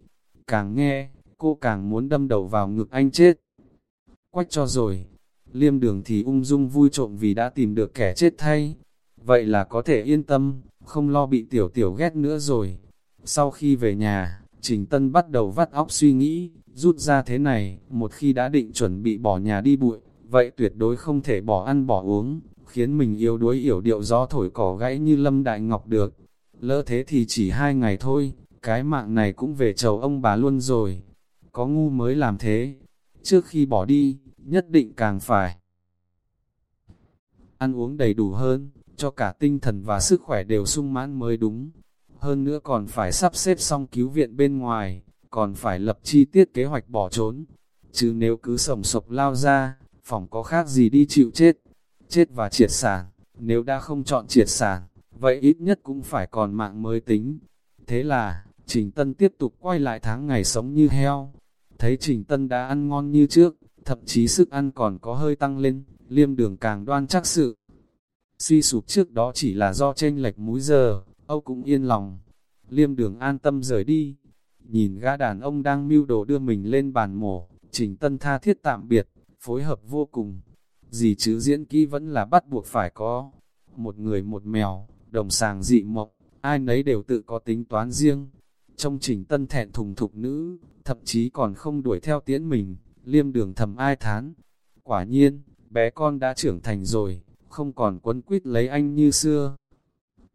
Càng nghe, cô càng muốn đâm đầu vào ngực anh chết. Quách cho rồi. Liêm đường thì ung dung vui trộm vì đã tìm được kẻ chết thay. Vậy là có thể yên tâm, không lo bị tiểu tiểu ghét nữa rồi. Sau khi về nhà, Trình Tân bắt đầu vắt óc suy nghĩ, rút ra thế này, một khi đã định chuẩn bị bỏ nhà đi bụi, vậy tuyệt đối không thể bỏ ăn bỏ uống, khiến mình yếu đuối yểu điệu gió thổi cỏ gãy như Lâm Đại Ngọc được. Lỡ thế thì chỉ hai ngày thôi, cái mạng này cũng về chầu ông bà luôn rồi. Có ngu mới làm thế. Trước khi bỏ đi, nhất định càng phải. Ăn uống đầy đủ hơn, cho cả tinh thần và sức khỏe đều sung mãn mới đúng hơn nữa còn phải sắp xếp xong cứu viện bên ngoài, còn phải lập chi tiết kế hoạch bỏ trốn. Chứ nếu cứ sổng sộc lao ra, phòng có khác gì đi chịu chết. Chết và triệt sản, nếu đã không chọn triệt sản, vậy ít nhất cũng phải còn mạng mới tính. Thế là, Trình Tân tiếp tục quay lại tháng ngày sống như heo. Thấy Trình Tân đã ăn ngon như trước, thậm chí sức ăn còn có hơi tăng lên, liêm đường càng đoan chắc sự. Suy sụp trước đó chỉ là do chênh lệch múi giờ, Âu cũng yên lòng. Liêm đường an tâm rời đi. Nhìn gã đàn ông đang mưu đồ đưa mình lên bàn mổ, trình tân tha thiết tạm biệt, phối hợp vô cùng. Gì chứ diễn kỹ vẫn là bắt buộc phải có. Một người một mèo, đồng sàng dị mộc, ai nấy đều tự có tính toán riêng. Trong trình tân thẹn thùng thục nữ, thậm chí còn không đuổi theo tiễn mình, liêm đường thầm ai thán. Quả nhiên, bé con đã trưởng thành rồi, không còn quấn quýt lấy anh như xưa.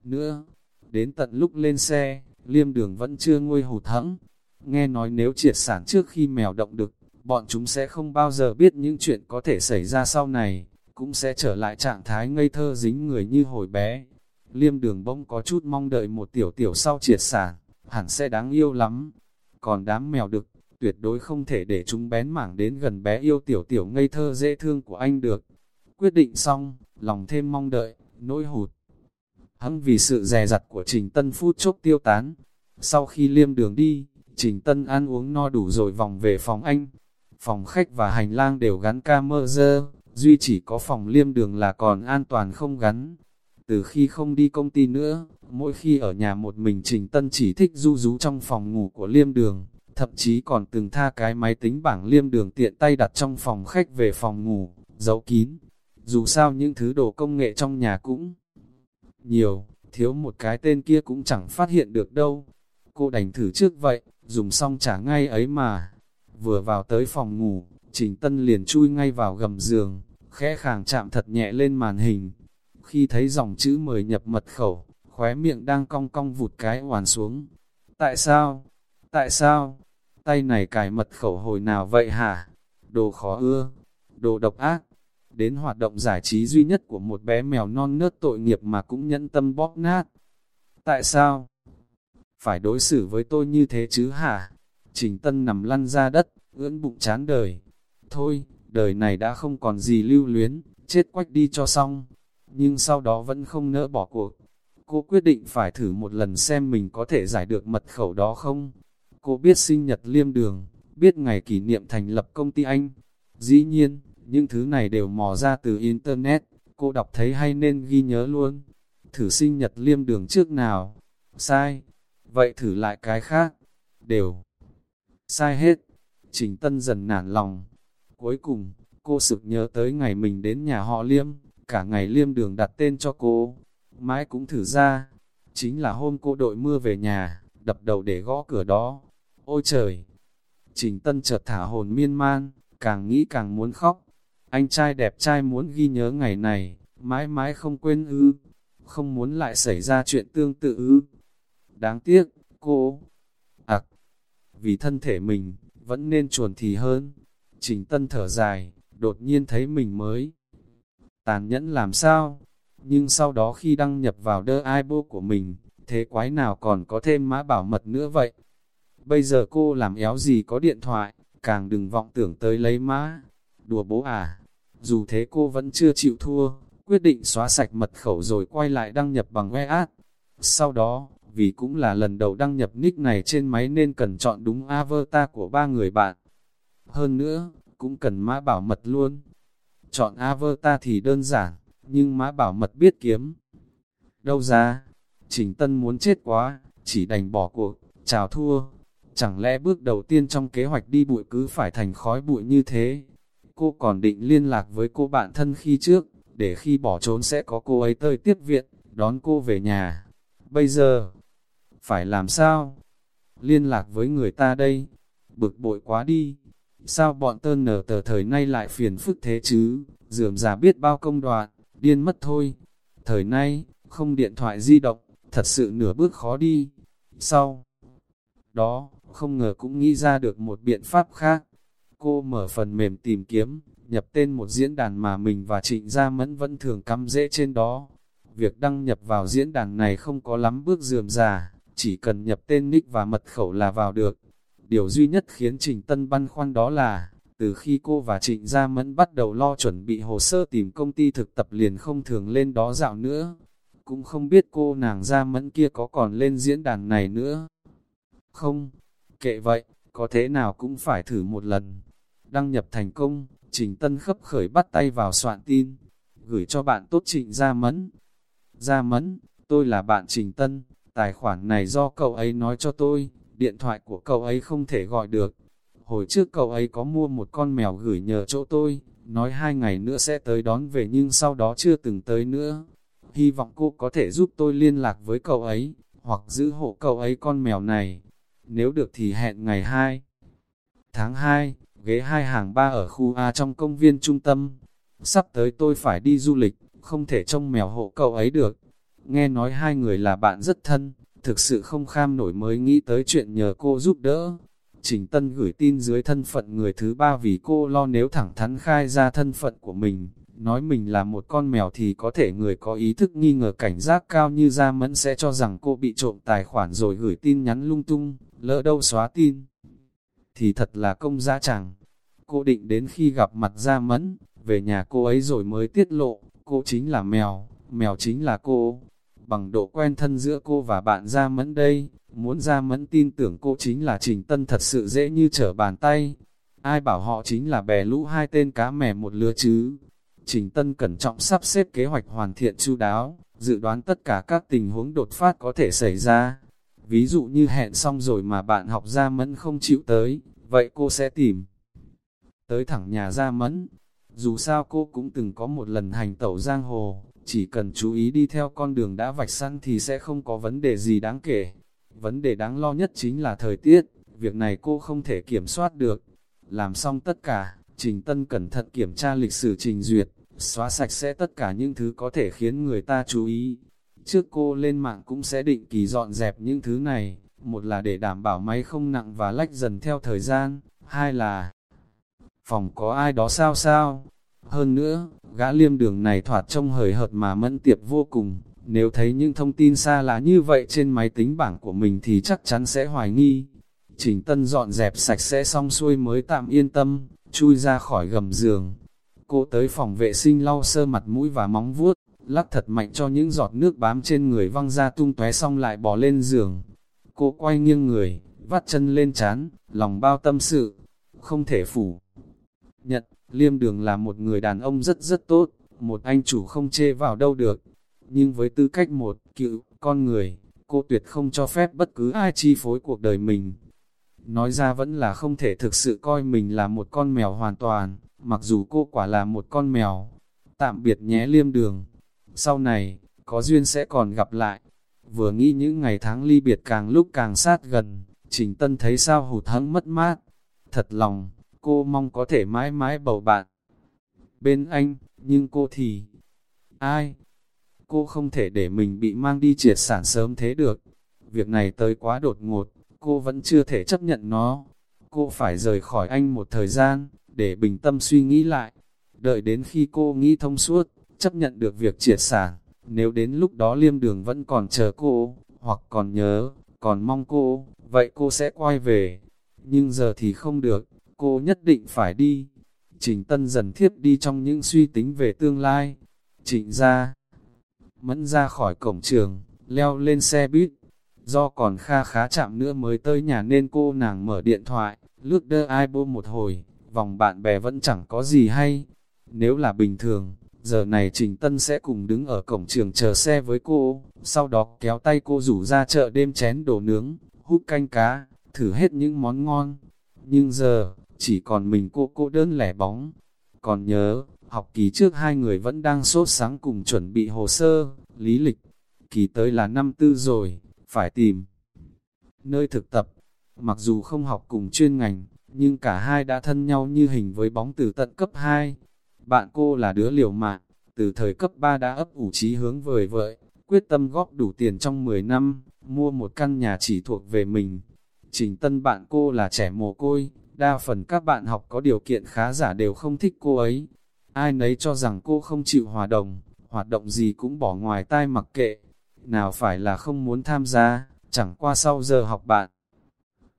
Nữa, Đến tận lúc lên xe, liêm đường vẫn chưa nguôi hụt hẫng. Nghe nói nếu triệt sản trước khi mèo động được, bọn chúng sẽ không bao giờ biết những chuyện có thể xảy ra sau này, cũng sẽ trở lại trạng thái ngây thơ dính người như hồi bé. Liêm đường bông có chút mong đợi một tiểu tiểu sau triệt sản, hẳn sẽ đáng yêu lắm. Còn đám mèo đực, tuyệt đối không thể để chúng bén mảng đến gần bé yêu tiểu tiểu ngây thơ dễ thương của anh được. Quyết định xong, lòng thêm mong đợi, nỗi hụt hăng vì sự dè dặt của Trình Tân phút chốc tiêu tán. Sau khi liêm đường đi, Trình Tân ăn uống no đủ rồi vòng về phòng anh. Phòng khách và hành lang đều gắn camera, duy chỉ có phòng liêm đường là còn an toàn không gắn. Từ khi không đi công ty nữa, mỗi khi ở nhà một mình Trình Tân chỉ thích du rú trong phòng ngủ của liêm đường, thậm chí còn từng tha cái máy tính bảng liêm đường tiện tay đặt trong phòng khách về phòng ngủ, giấu kín. Dù sao những thứ đồ công nghệ trong nhà cũng nhiều, thiếu một cái tên kia cũng chẳng phát hiện được đâu. Cô đành thử trước vậy, dùng xong trả ngay ấy mà. Vừa vào tới phòng ngủ, Trình Tân liền chui ngay vào gầm giường, khẽ khàng chạm thật nhẹ lên màn hình. Khi thấy dòng chữ mời nhập mật khẩu, khóe miệng đang cong cong vụt cái hoàn xuống. Tại sao? Tại sao? Tay này cài mật khẩu hồi nào vậy hả? Đồ khó ưa, đồ độc ác. Đến hoạt động giải trí duy nhất của một bé mèo non nớt tội nghiệp mà cũng nhẫn tâm bóp nát. Tại sao? Phải đối xử với tôi như thế chứ hả? Trình Tân nằm lăn ra đất, ưỡn bụng chán đời. Thôi, đời này đã không còn gì lưu luyến, chết quách đi cho xong. Nhưng sau đó vẫn không nỡ bỏ cuộc. Cô quyết định phải thử một lần xem mình có thể giải được mật khẩu đó không. Cô biết sinh nhật liêm đường, biết ngày kỷ niệm thành lập công ty Anh. Dĩ nhiên, những thứ này đều mò ra từ Internet, cô đọc thấy hay nên ghi nhớ luôn. Thử sinh nhật liêm đường trước nào? Sai. Vậy thử lại cái khác. Đều. Sai hết. Trình Tân dần nản lòng. Cuối cùng, cô sực nhớ tới ngày mình đến nhà họ liêm, cả ngày liêm đường đặt tên cho cô. Mãi cũng thử ra. Chính là hôm cô đội mưa về nhà, đập đầu để gõ cửa đó. Ôi trời! Trình Tân chợt thả hồn miên man, càng nghĩ càng muốn khóc. Anh trai đẹp trai muốn ghi nhớ ngày này, mãi mãi không quên ư, không muốn lại xảy ra chuyện tương tự ư. Đáng tiếc, cô, ặc, vì thân thể mình, vẫn nên chuồn thì hơn. Trình Tân thở dài, đột nhiên thấy mình mới tàn nhẫn làm sao, nhưng sau đó khi đăng nhập vào đơ iBo của mình, thế quái nào còn có thêm mã bảo mật nữa vậy? Bây giờ cô làm éo gì có điện thoại, càng đừng vọng tưởng tới lấy mã. Đùa bố à, dù thế cô vẫn chưa chịu thua, quyết định xóa sạch mật khẩu rồi quay lại đăng nhập bằng WeChat. Sau đó, vì cũng là lần đầu đăng nhập nick này trên máy nên cần chọn đúng avatar của ba người bạn. Hơn nữa, cũng cần mã bảo mật luôn. Chọn avatar thì đơn giản, nhưng mã bảo mật biết kiếm. Đâu ra? Trình Tân muốn chết quá, chỉ đành bỏ cuộc, chào thua. Chẳng lẽ bước đầu tiên trong kế hoạch đi bụi cứ phải thành khói bụi như thế? Cô còn định liên lạc với cô bạn thân khi trước, để khi bỏ trốn sẽ có cô ấy tới tiếp viện, đón cô về nhà. Bây giờ, phải làm sao? Liên lạc với người ta đây, bực bội quá đi. Sao bọn tơn nở tờ thời nay lại phiền phức thế chứ, dườm già biết bao công đoạn, điên mất thôi. Thời nay, không điện thoại di động, thật sự nửa bước khó đi. Sau đó, không ngờ cũng nghĩ ra được một biện pháp khác. Cô mở phần mềm tìm kiếm, nhập tên một diễn đàn mà mình và Trịnh Gia Mẫn vẫn thường cắm dễ trên đó. Việc đăng nhập vào diễn đàn này không có lắm bước dườm già, chỉ cần nhập tên nick và mật khẩu là vào được. Điều duy nhất khiến Trình Tân băn khoăn đó là, từ khi cô và Trịnh Gia Mẫn bắt đầu lo chuẩn bị hồ sơ tìm công ty thực tập liền không thường lên đó dạo nữa. Cũng không biết cô nàng Gia Mẫn kia có còn lên diễn đàn này nữa. Không, kệ vậy, có thế nào cũng phải thử một lần. Đăng nhập thành công, Trình Tân khấp khởi bắt tay vào soạn tin, gửi cho bạn tốt Trịnh Gia Mẫn. Gia Mẫn, tôi là bạn Trình Tân, tài khoản này do cậu ấy nói cho tôi, điện thoại của cậu ấy không thể gọi được. Hồi trước cậu ấy có mua một con mèo gửi nhờ chỗ tôi, nói hai ngày nữa sẽ tới đón về nhưng sau đó chưa từng tới nữa. Hy vọng cô có thể giúp tôi liên lạc với cậu ấy, hoặc giữ hộ cậu ấy con mèo này. Nếu được thì hẹn ngày 2. Tháng 2, ghế hai hàng ba ở khu A trong công viên trung tâm. Sắp tới tôi phải đi du lịch, không thể trông mèo hộ cậu ấy được. Nghe nói hai người là bạn rất thân, thực sự không kham nổi mới nghĩ tới chuyện nhờ cô giúp đỡ. Trình Tân gửi tin dưới thân phận người thứ ba vì cô lo nếu thẳng thắn khai ra thân phận của mình, nói mình là một con mèo thì có thể người có ý thức nghi ngờ cảnh giác cao như Gia Mẫn sẽ cho rằng cô bị trộm tài khoản rồi gửi tin nhắn lung tung, lỡ đâu xóa tin. Thì thật là công gia chẳng. Cô định đến khi gặp mặt Gia Mẫn, về nhà cô ấy rồi mới tiết lộ, cô chính là mèo, mèo chính là cô. Bằng độ quen thân giữa cô và bạn Gia Mẫn đây, muốn Gia Mẫn tin tưởng cô chính là Trình Tân thật sự dễ như trở bàn tay. Ai bảo họ chính là bè lũ hai tên cá mè một lứa chứ. Trình Tân cẩn trọng sắp xếp kế hoạch hoàn thiện chu đáo, dự đoán tất cả các tình huống đột phát có thể xảy ra. Ví dụ như hẹn xong rồi mà bạn học ra mẫn không chịu tới, vậy cô sẽ tìm tới thẳng nhà ra mẫn. Dù sao cô cũng từng có một lần hành tẩu giang hồ, chỉ cần chú ý đi theo con đường đã vạch sẵn thì sẽ không có vấn đề gì đáng kể. Vấn đề đáng lo nhất chính là thời tiết, việc này cô không thể kiểm soát được. Làm xong tất cả, Trình Tân cẩn thận kiểm tra lịch sử trình duyệt, xóa sạch sẽ tất cả những thứ có thể khiến người ta chú ý. Trước cô lên mạng cũng sẽ định kỳ dọn dẹp những thứ này, một là để đảm bảo máy không nặng và lách dần theo thời gian, hai là phòng có ai đó sao sao. Hơn nữa, gã liêm đường này thoạt trông hời hợt mà mẫn tiệp vô cùng, nếu thấy những thông tin xa lạ như vậy trên máy tính bảng của mình thì chắc chắn sẽ hoài nghi. Trình Tân dọn dẹp sạch sẽ xong xuôi mới tạm yên tâm, chui ra khỏi gầm giường. Cô tới phòng vệ sinh lau sơ mặt mũi và móng vuốt, lắc thật mạnh cho những giọt nước bám trên người văng ra tung tóe xong lại bỏ lên giường. Cô quay nghiêng người, vắt chân lên chán, lòng bao tâm sự, không thể phủ. Nhận, Liêm Đường là một người đàn ông rất rất tốt, một anh chủ không chê vào đâu được. Nhưng với tư cách một cựu con người, cô tuyệt không cho phép bất cứ ai chi phối cuộc đời mình. Nói ra vẫn là không thể thực sự coi mình là một con mèo hoàn toàn, mặc dù cô quả là một con mèo. Tạm biệt nhé Liêm Đường. Sau này, có duyên sẽ còn gặp lại. Vừa nghĩ những ngày tháng ly biệt càng lúc càng sát gần, Trình Tân thấy sao hụt hẫng mất mát. Thật lòng, cô mong có thể mãi mãi bầu bạn. Bên anh, nhưng cô thì... Ai? Cô không thể để mình bị mang đi triệt sản sớm thế được. Việc này tới quá đột ngột, cô vẫn chưa thể chấp nhận nó. Cô phải rời khỏi anh một thời gian, để bình tâm suy nghĩ lại. Đợi đến khi cô nghĩ thông suốt, chấp nhận được việc triệt sản, nếu đến lúc đó liêm đường vẫn còn chờ cô, hoặc còn nhớ, còn mong cô, vậy cô sẽ quay về. Nhưng giờ thì không được, cô nhất định phải đi. Trình Tân dần thiếp đi trong những suy tính về tương lai. Trịnh ra, mẫn ra khỏi cổng trường, leo lên xe buýt. Do còn kha khá chạm nữa mới tới nhà nên cô nàng mở điện thoại, lướt đơ ai bô một hồi, vòng bạn bè vẫn chẳng có gì hay. Nếu là bình thường, giờ này Trình Tân sẽ cùng đứng ở cổng trường chờ xe với cô, sau đó kéo tay cô rủ ra chợ đêm chén đồ nướng, hút canh cá, thử hết những món ngon. Nhưng giờ, chỉ còn mình cô cô đơn lẻ bóng. Còn nhớ, học kỳ trước hai người vẫn đang sốt sáng cùng chuẩn bị hồ sơ, lý lịch. Kỳ tới là năm tư rồi, phải tìm nơi thực tập. Mặc dù không học cùng chuyên ngành, nhưng cả hai đã thân nhau như hình với bóng từ tận cấp 2. Bạn cô là đứa liều mạng, từ thời cấp 3 đã ấp ủ trí hướng vời vợi, quyết tâm góp đủ tiền trong 10 năm, mua một căn nhà chỉ thuộc về mình. Trình tân bạn cô là trẻ mồ côi, đa phần các bạn học có điều kiện khá giả đều không thích cô ấy. Ai nấy cho rằng cô không chịu hòa đồng, hoạt động gì cũng bỏ ngoài tai mặc kệ. Nào phải là không muốn tham gia, chẳng qua sau giờ học bạn.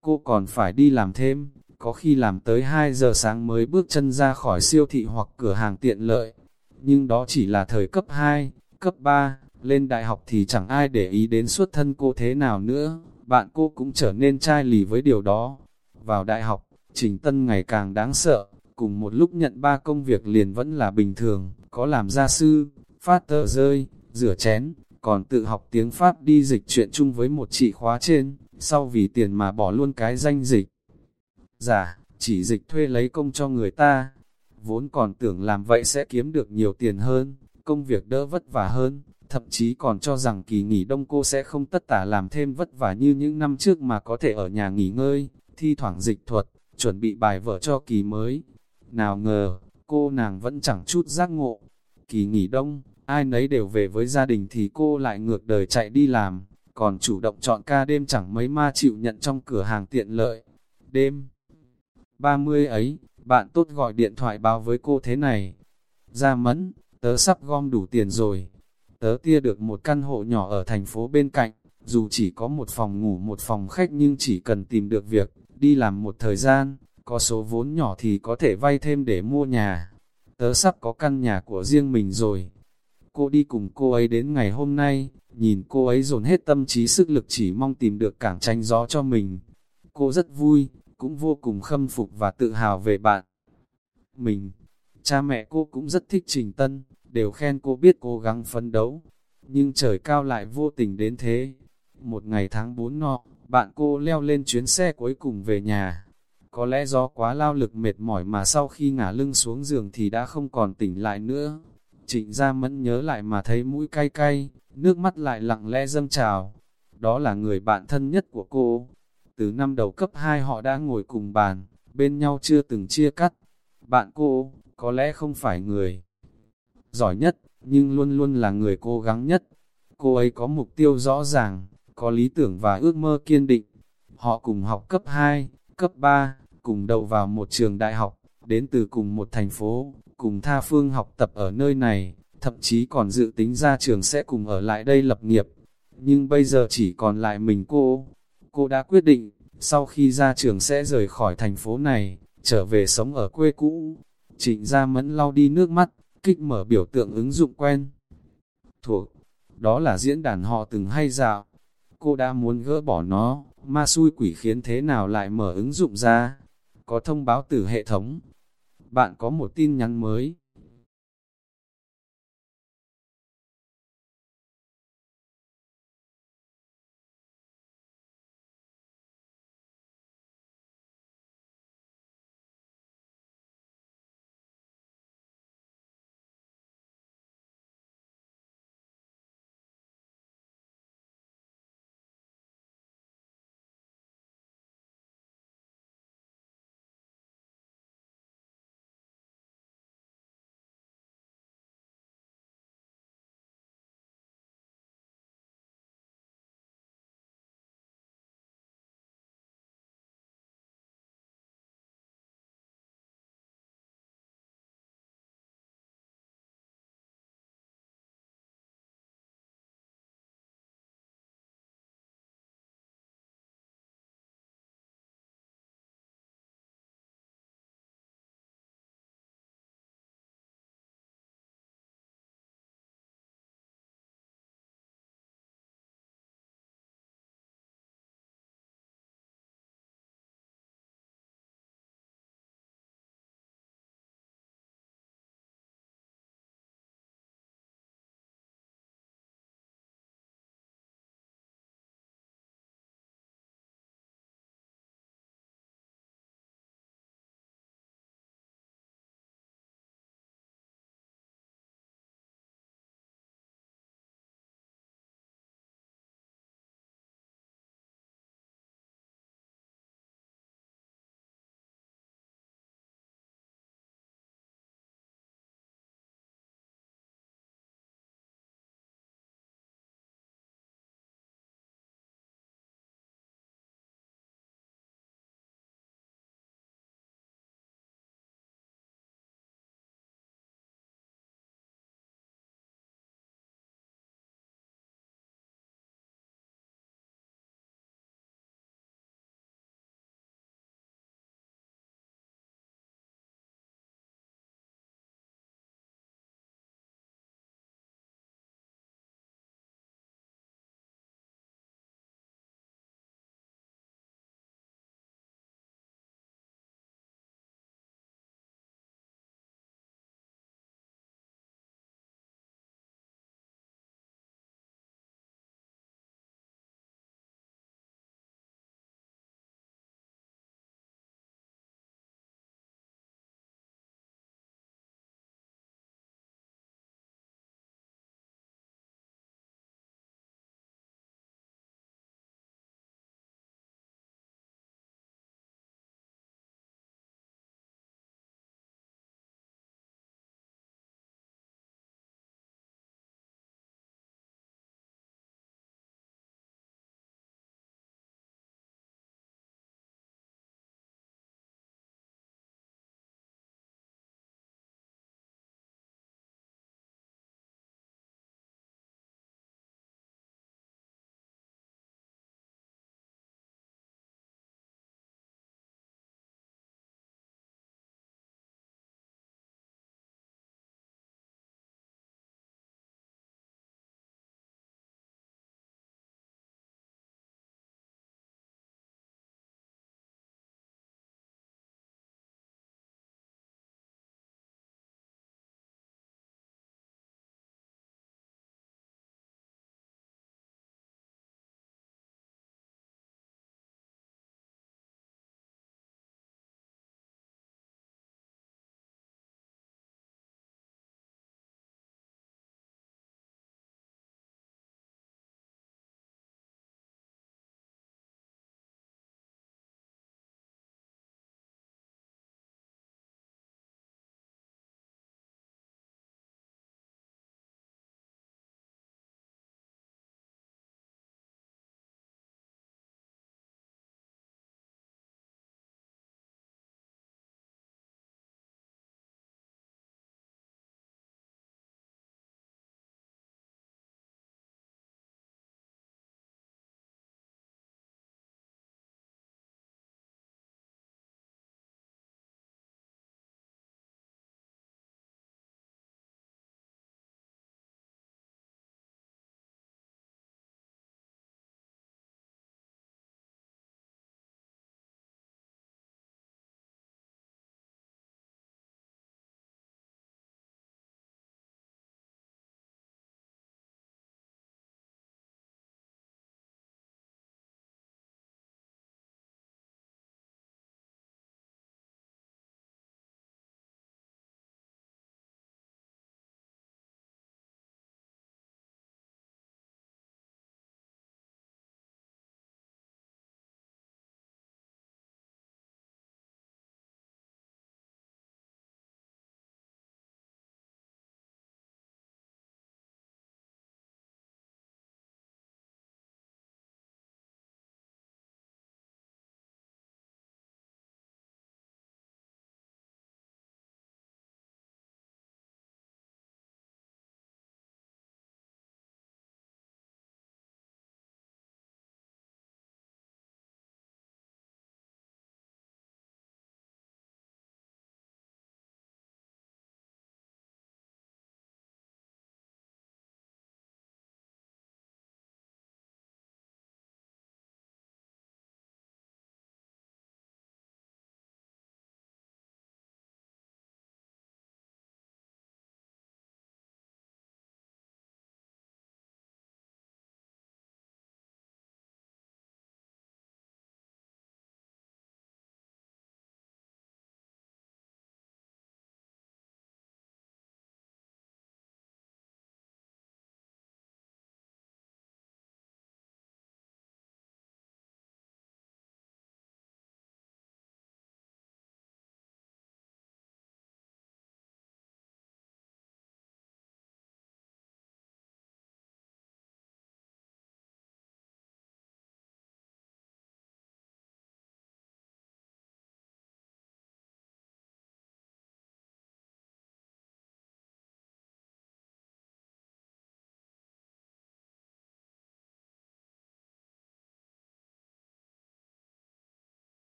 Cô còn phải đi làm thêm, có khi làm tới 2 giờ sáng mới bước chân ra khỏi siêu thị hoặc cửa hàng tiện lợi. Nhưng đó chỉ là thời cấp 2, cấp 3, lên đại học thì chẳng ai để ý đến xuất thân cô thế nào nữa, bạn cô cũng trở nên chai lì với điều đó. Vào đại học, Trình Tân ngày càng đáng sợ, cùng một lúc nhận ba công việc liền vẫn là bình thường, có làm gia sư, phát tờ rơi, rửa chén, còn tự học tiếng Pháp đi dịch chuyện chung với một chị khóa trên, sau vì tiền mà bỏ luôn cái danh dịch. Giả, chỉ dịch thuê lấy công cho người ta, vốn còn tưởng làm vậy sẽ kiếm được nhiều tiền hơn, công việc đỡ vất vả hơn, thậm chí còn cho rằng kỳ nghỉ đông cô sẽ không tất tả làm thêm vất vả như những năm trước mà có thể ở nhà nghỉ ngơi, thi thoảng dịch thuật, chuẩn bị bài vở cho kỳ mới. Nào ngờ, cô nàng vẫn chẳng chút giác ngộ. Kỳ nghỉ đông, ai nấy đều về với gia đình thì cô lại ngược đời chạy đi làm, còn chủ động chọn ca đêm chẳng mấy ma chịu nhận trong cửa hàng tiện lợi. Đêm 30 ấy, bạn tốt gọi điện thoại báo với cô thế này. Ra mẫn, tớ sắp gom đủ tiền rồi. Tớ tia được một căn hộ nhỏ ở thành phố bên cạnh, dù chỉ có một phòng ngủ một phòng khách nhưng chỉ cần tìm được việc, đi làm một thời gian, có số vốn nhỏ thì có thể vay thêm để mua nhà. Tớ sắp có căn nhà của riêng mình rồi. Cô đi cùng cô ấy đến ngày hôm nay, nhìn cô ấy dồn hết tâm trí sức lực chỉ mong tìm được cảng tranh gió cho mình. Cô rất vui, cũng vô cùng khâm phục và tự hào về bạn. Mình, cha mẹ cô cũng rất thích Trình Tân, đều khen cô biết cố gắng phấn đấu. nhưng trời cao lại vô tình đến thế. Một ngày tháng 4 nọ, bạn cô leo lên chuyến xe cuối cùng về nhà. Có lẽ do quá lao lực mệt mỏi mà sau khi ngả lưng xuống giường thì đã không còn tỉnh lại nữa. Trịnh Gia Mẫn nhớ lại mà thấy mũi cay cay, nước mắt lại lặng lẽ dâng trào. Đó là người bạn thân nhất của cô. Từ năm đầu cấp 2 họ đã ngồi cùng bàn, bên nhau chưa từng chia cắt. Bạn cô, có lẽ không phải người giỏi nhất, nhưng luôn luôn là người cố gắng nhất. Cô ấy có mục tiêu rõ ràng, có lý tưởng và ước mơ kiên định. Họ cùng học cấp 2, cấp 3, cùng đầu vào một trường đại học, đến từ cùng một thành phố, cùng tha phương học tập ở nơi này, thậm chí còn dự tính ra trường sẽ cùng ở lại đây lập nghiệp. Nhưng bây giờ chỉ còn lại mình cô. Cô đã quyết định, sau khi ra trường sẽ rời khỏi thành phố này, trở về sống ở quê cũ. Trịnh Gia Mẫn lau đi nước mắt, kích mở biểu tượng ứng dụng quen. Thuộc, đó là diễn đàn họ từng hay dạo. Cô đã muốn gỡ bỏ nó, ma xui quỷ khiến thế nào lại mở ứng dụng ra. Có thông báo từ hệ thống. Bạn có một tin nhắn mới.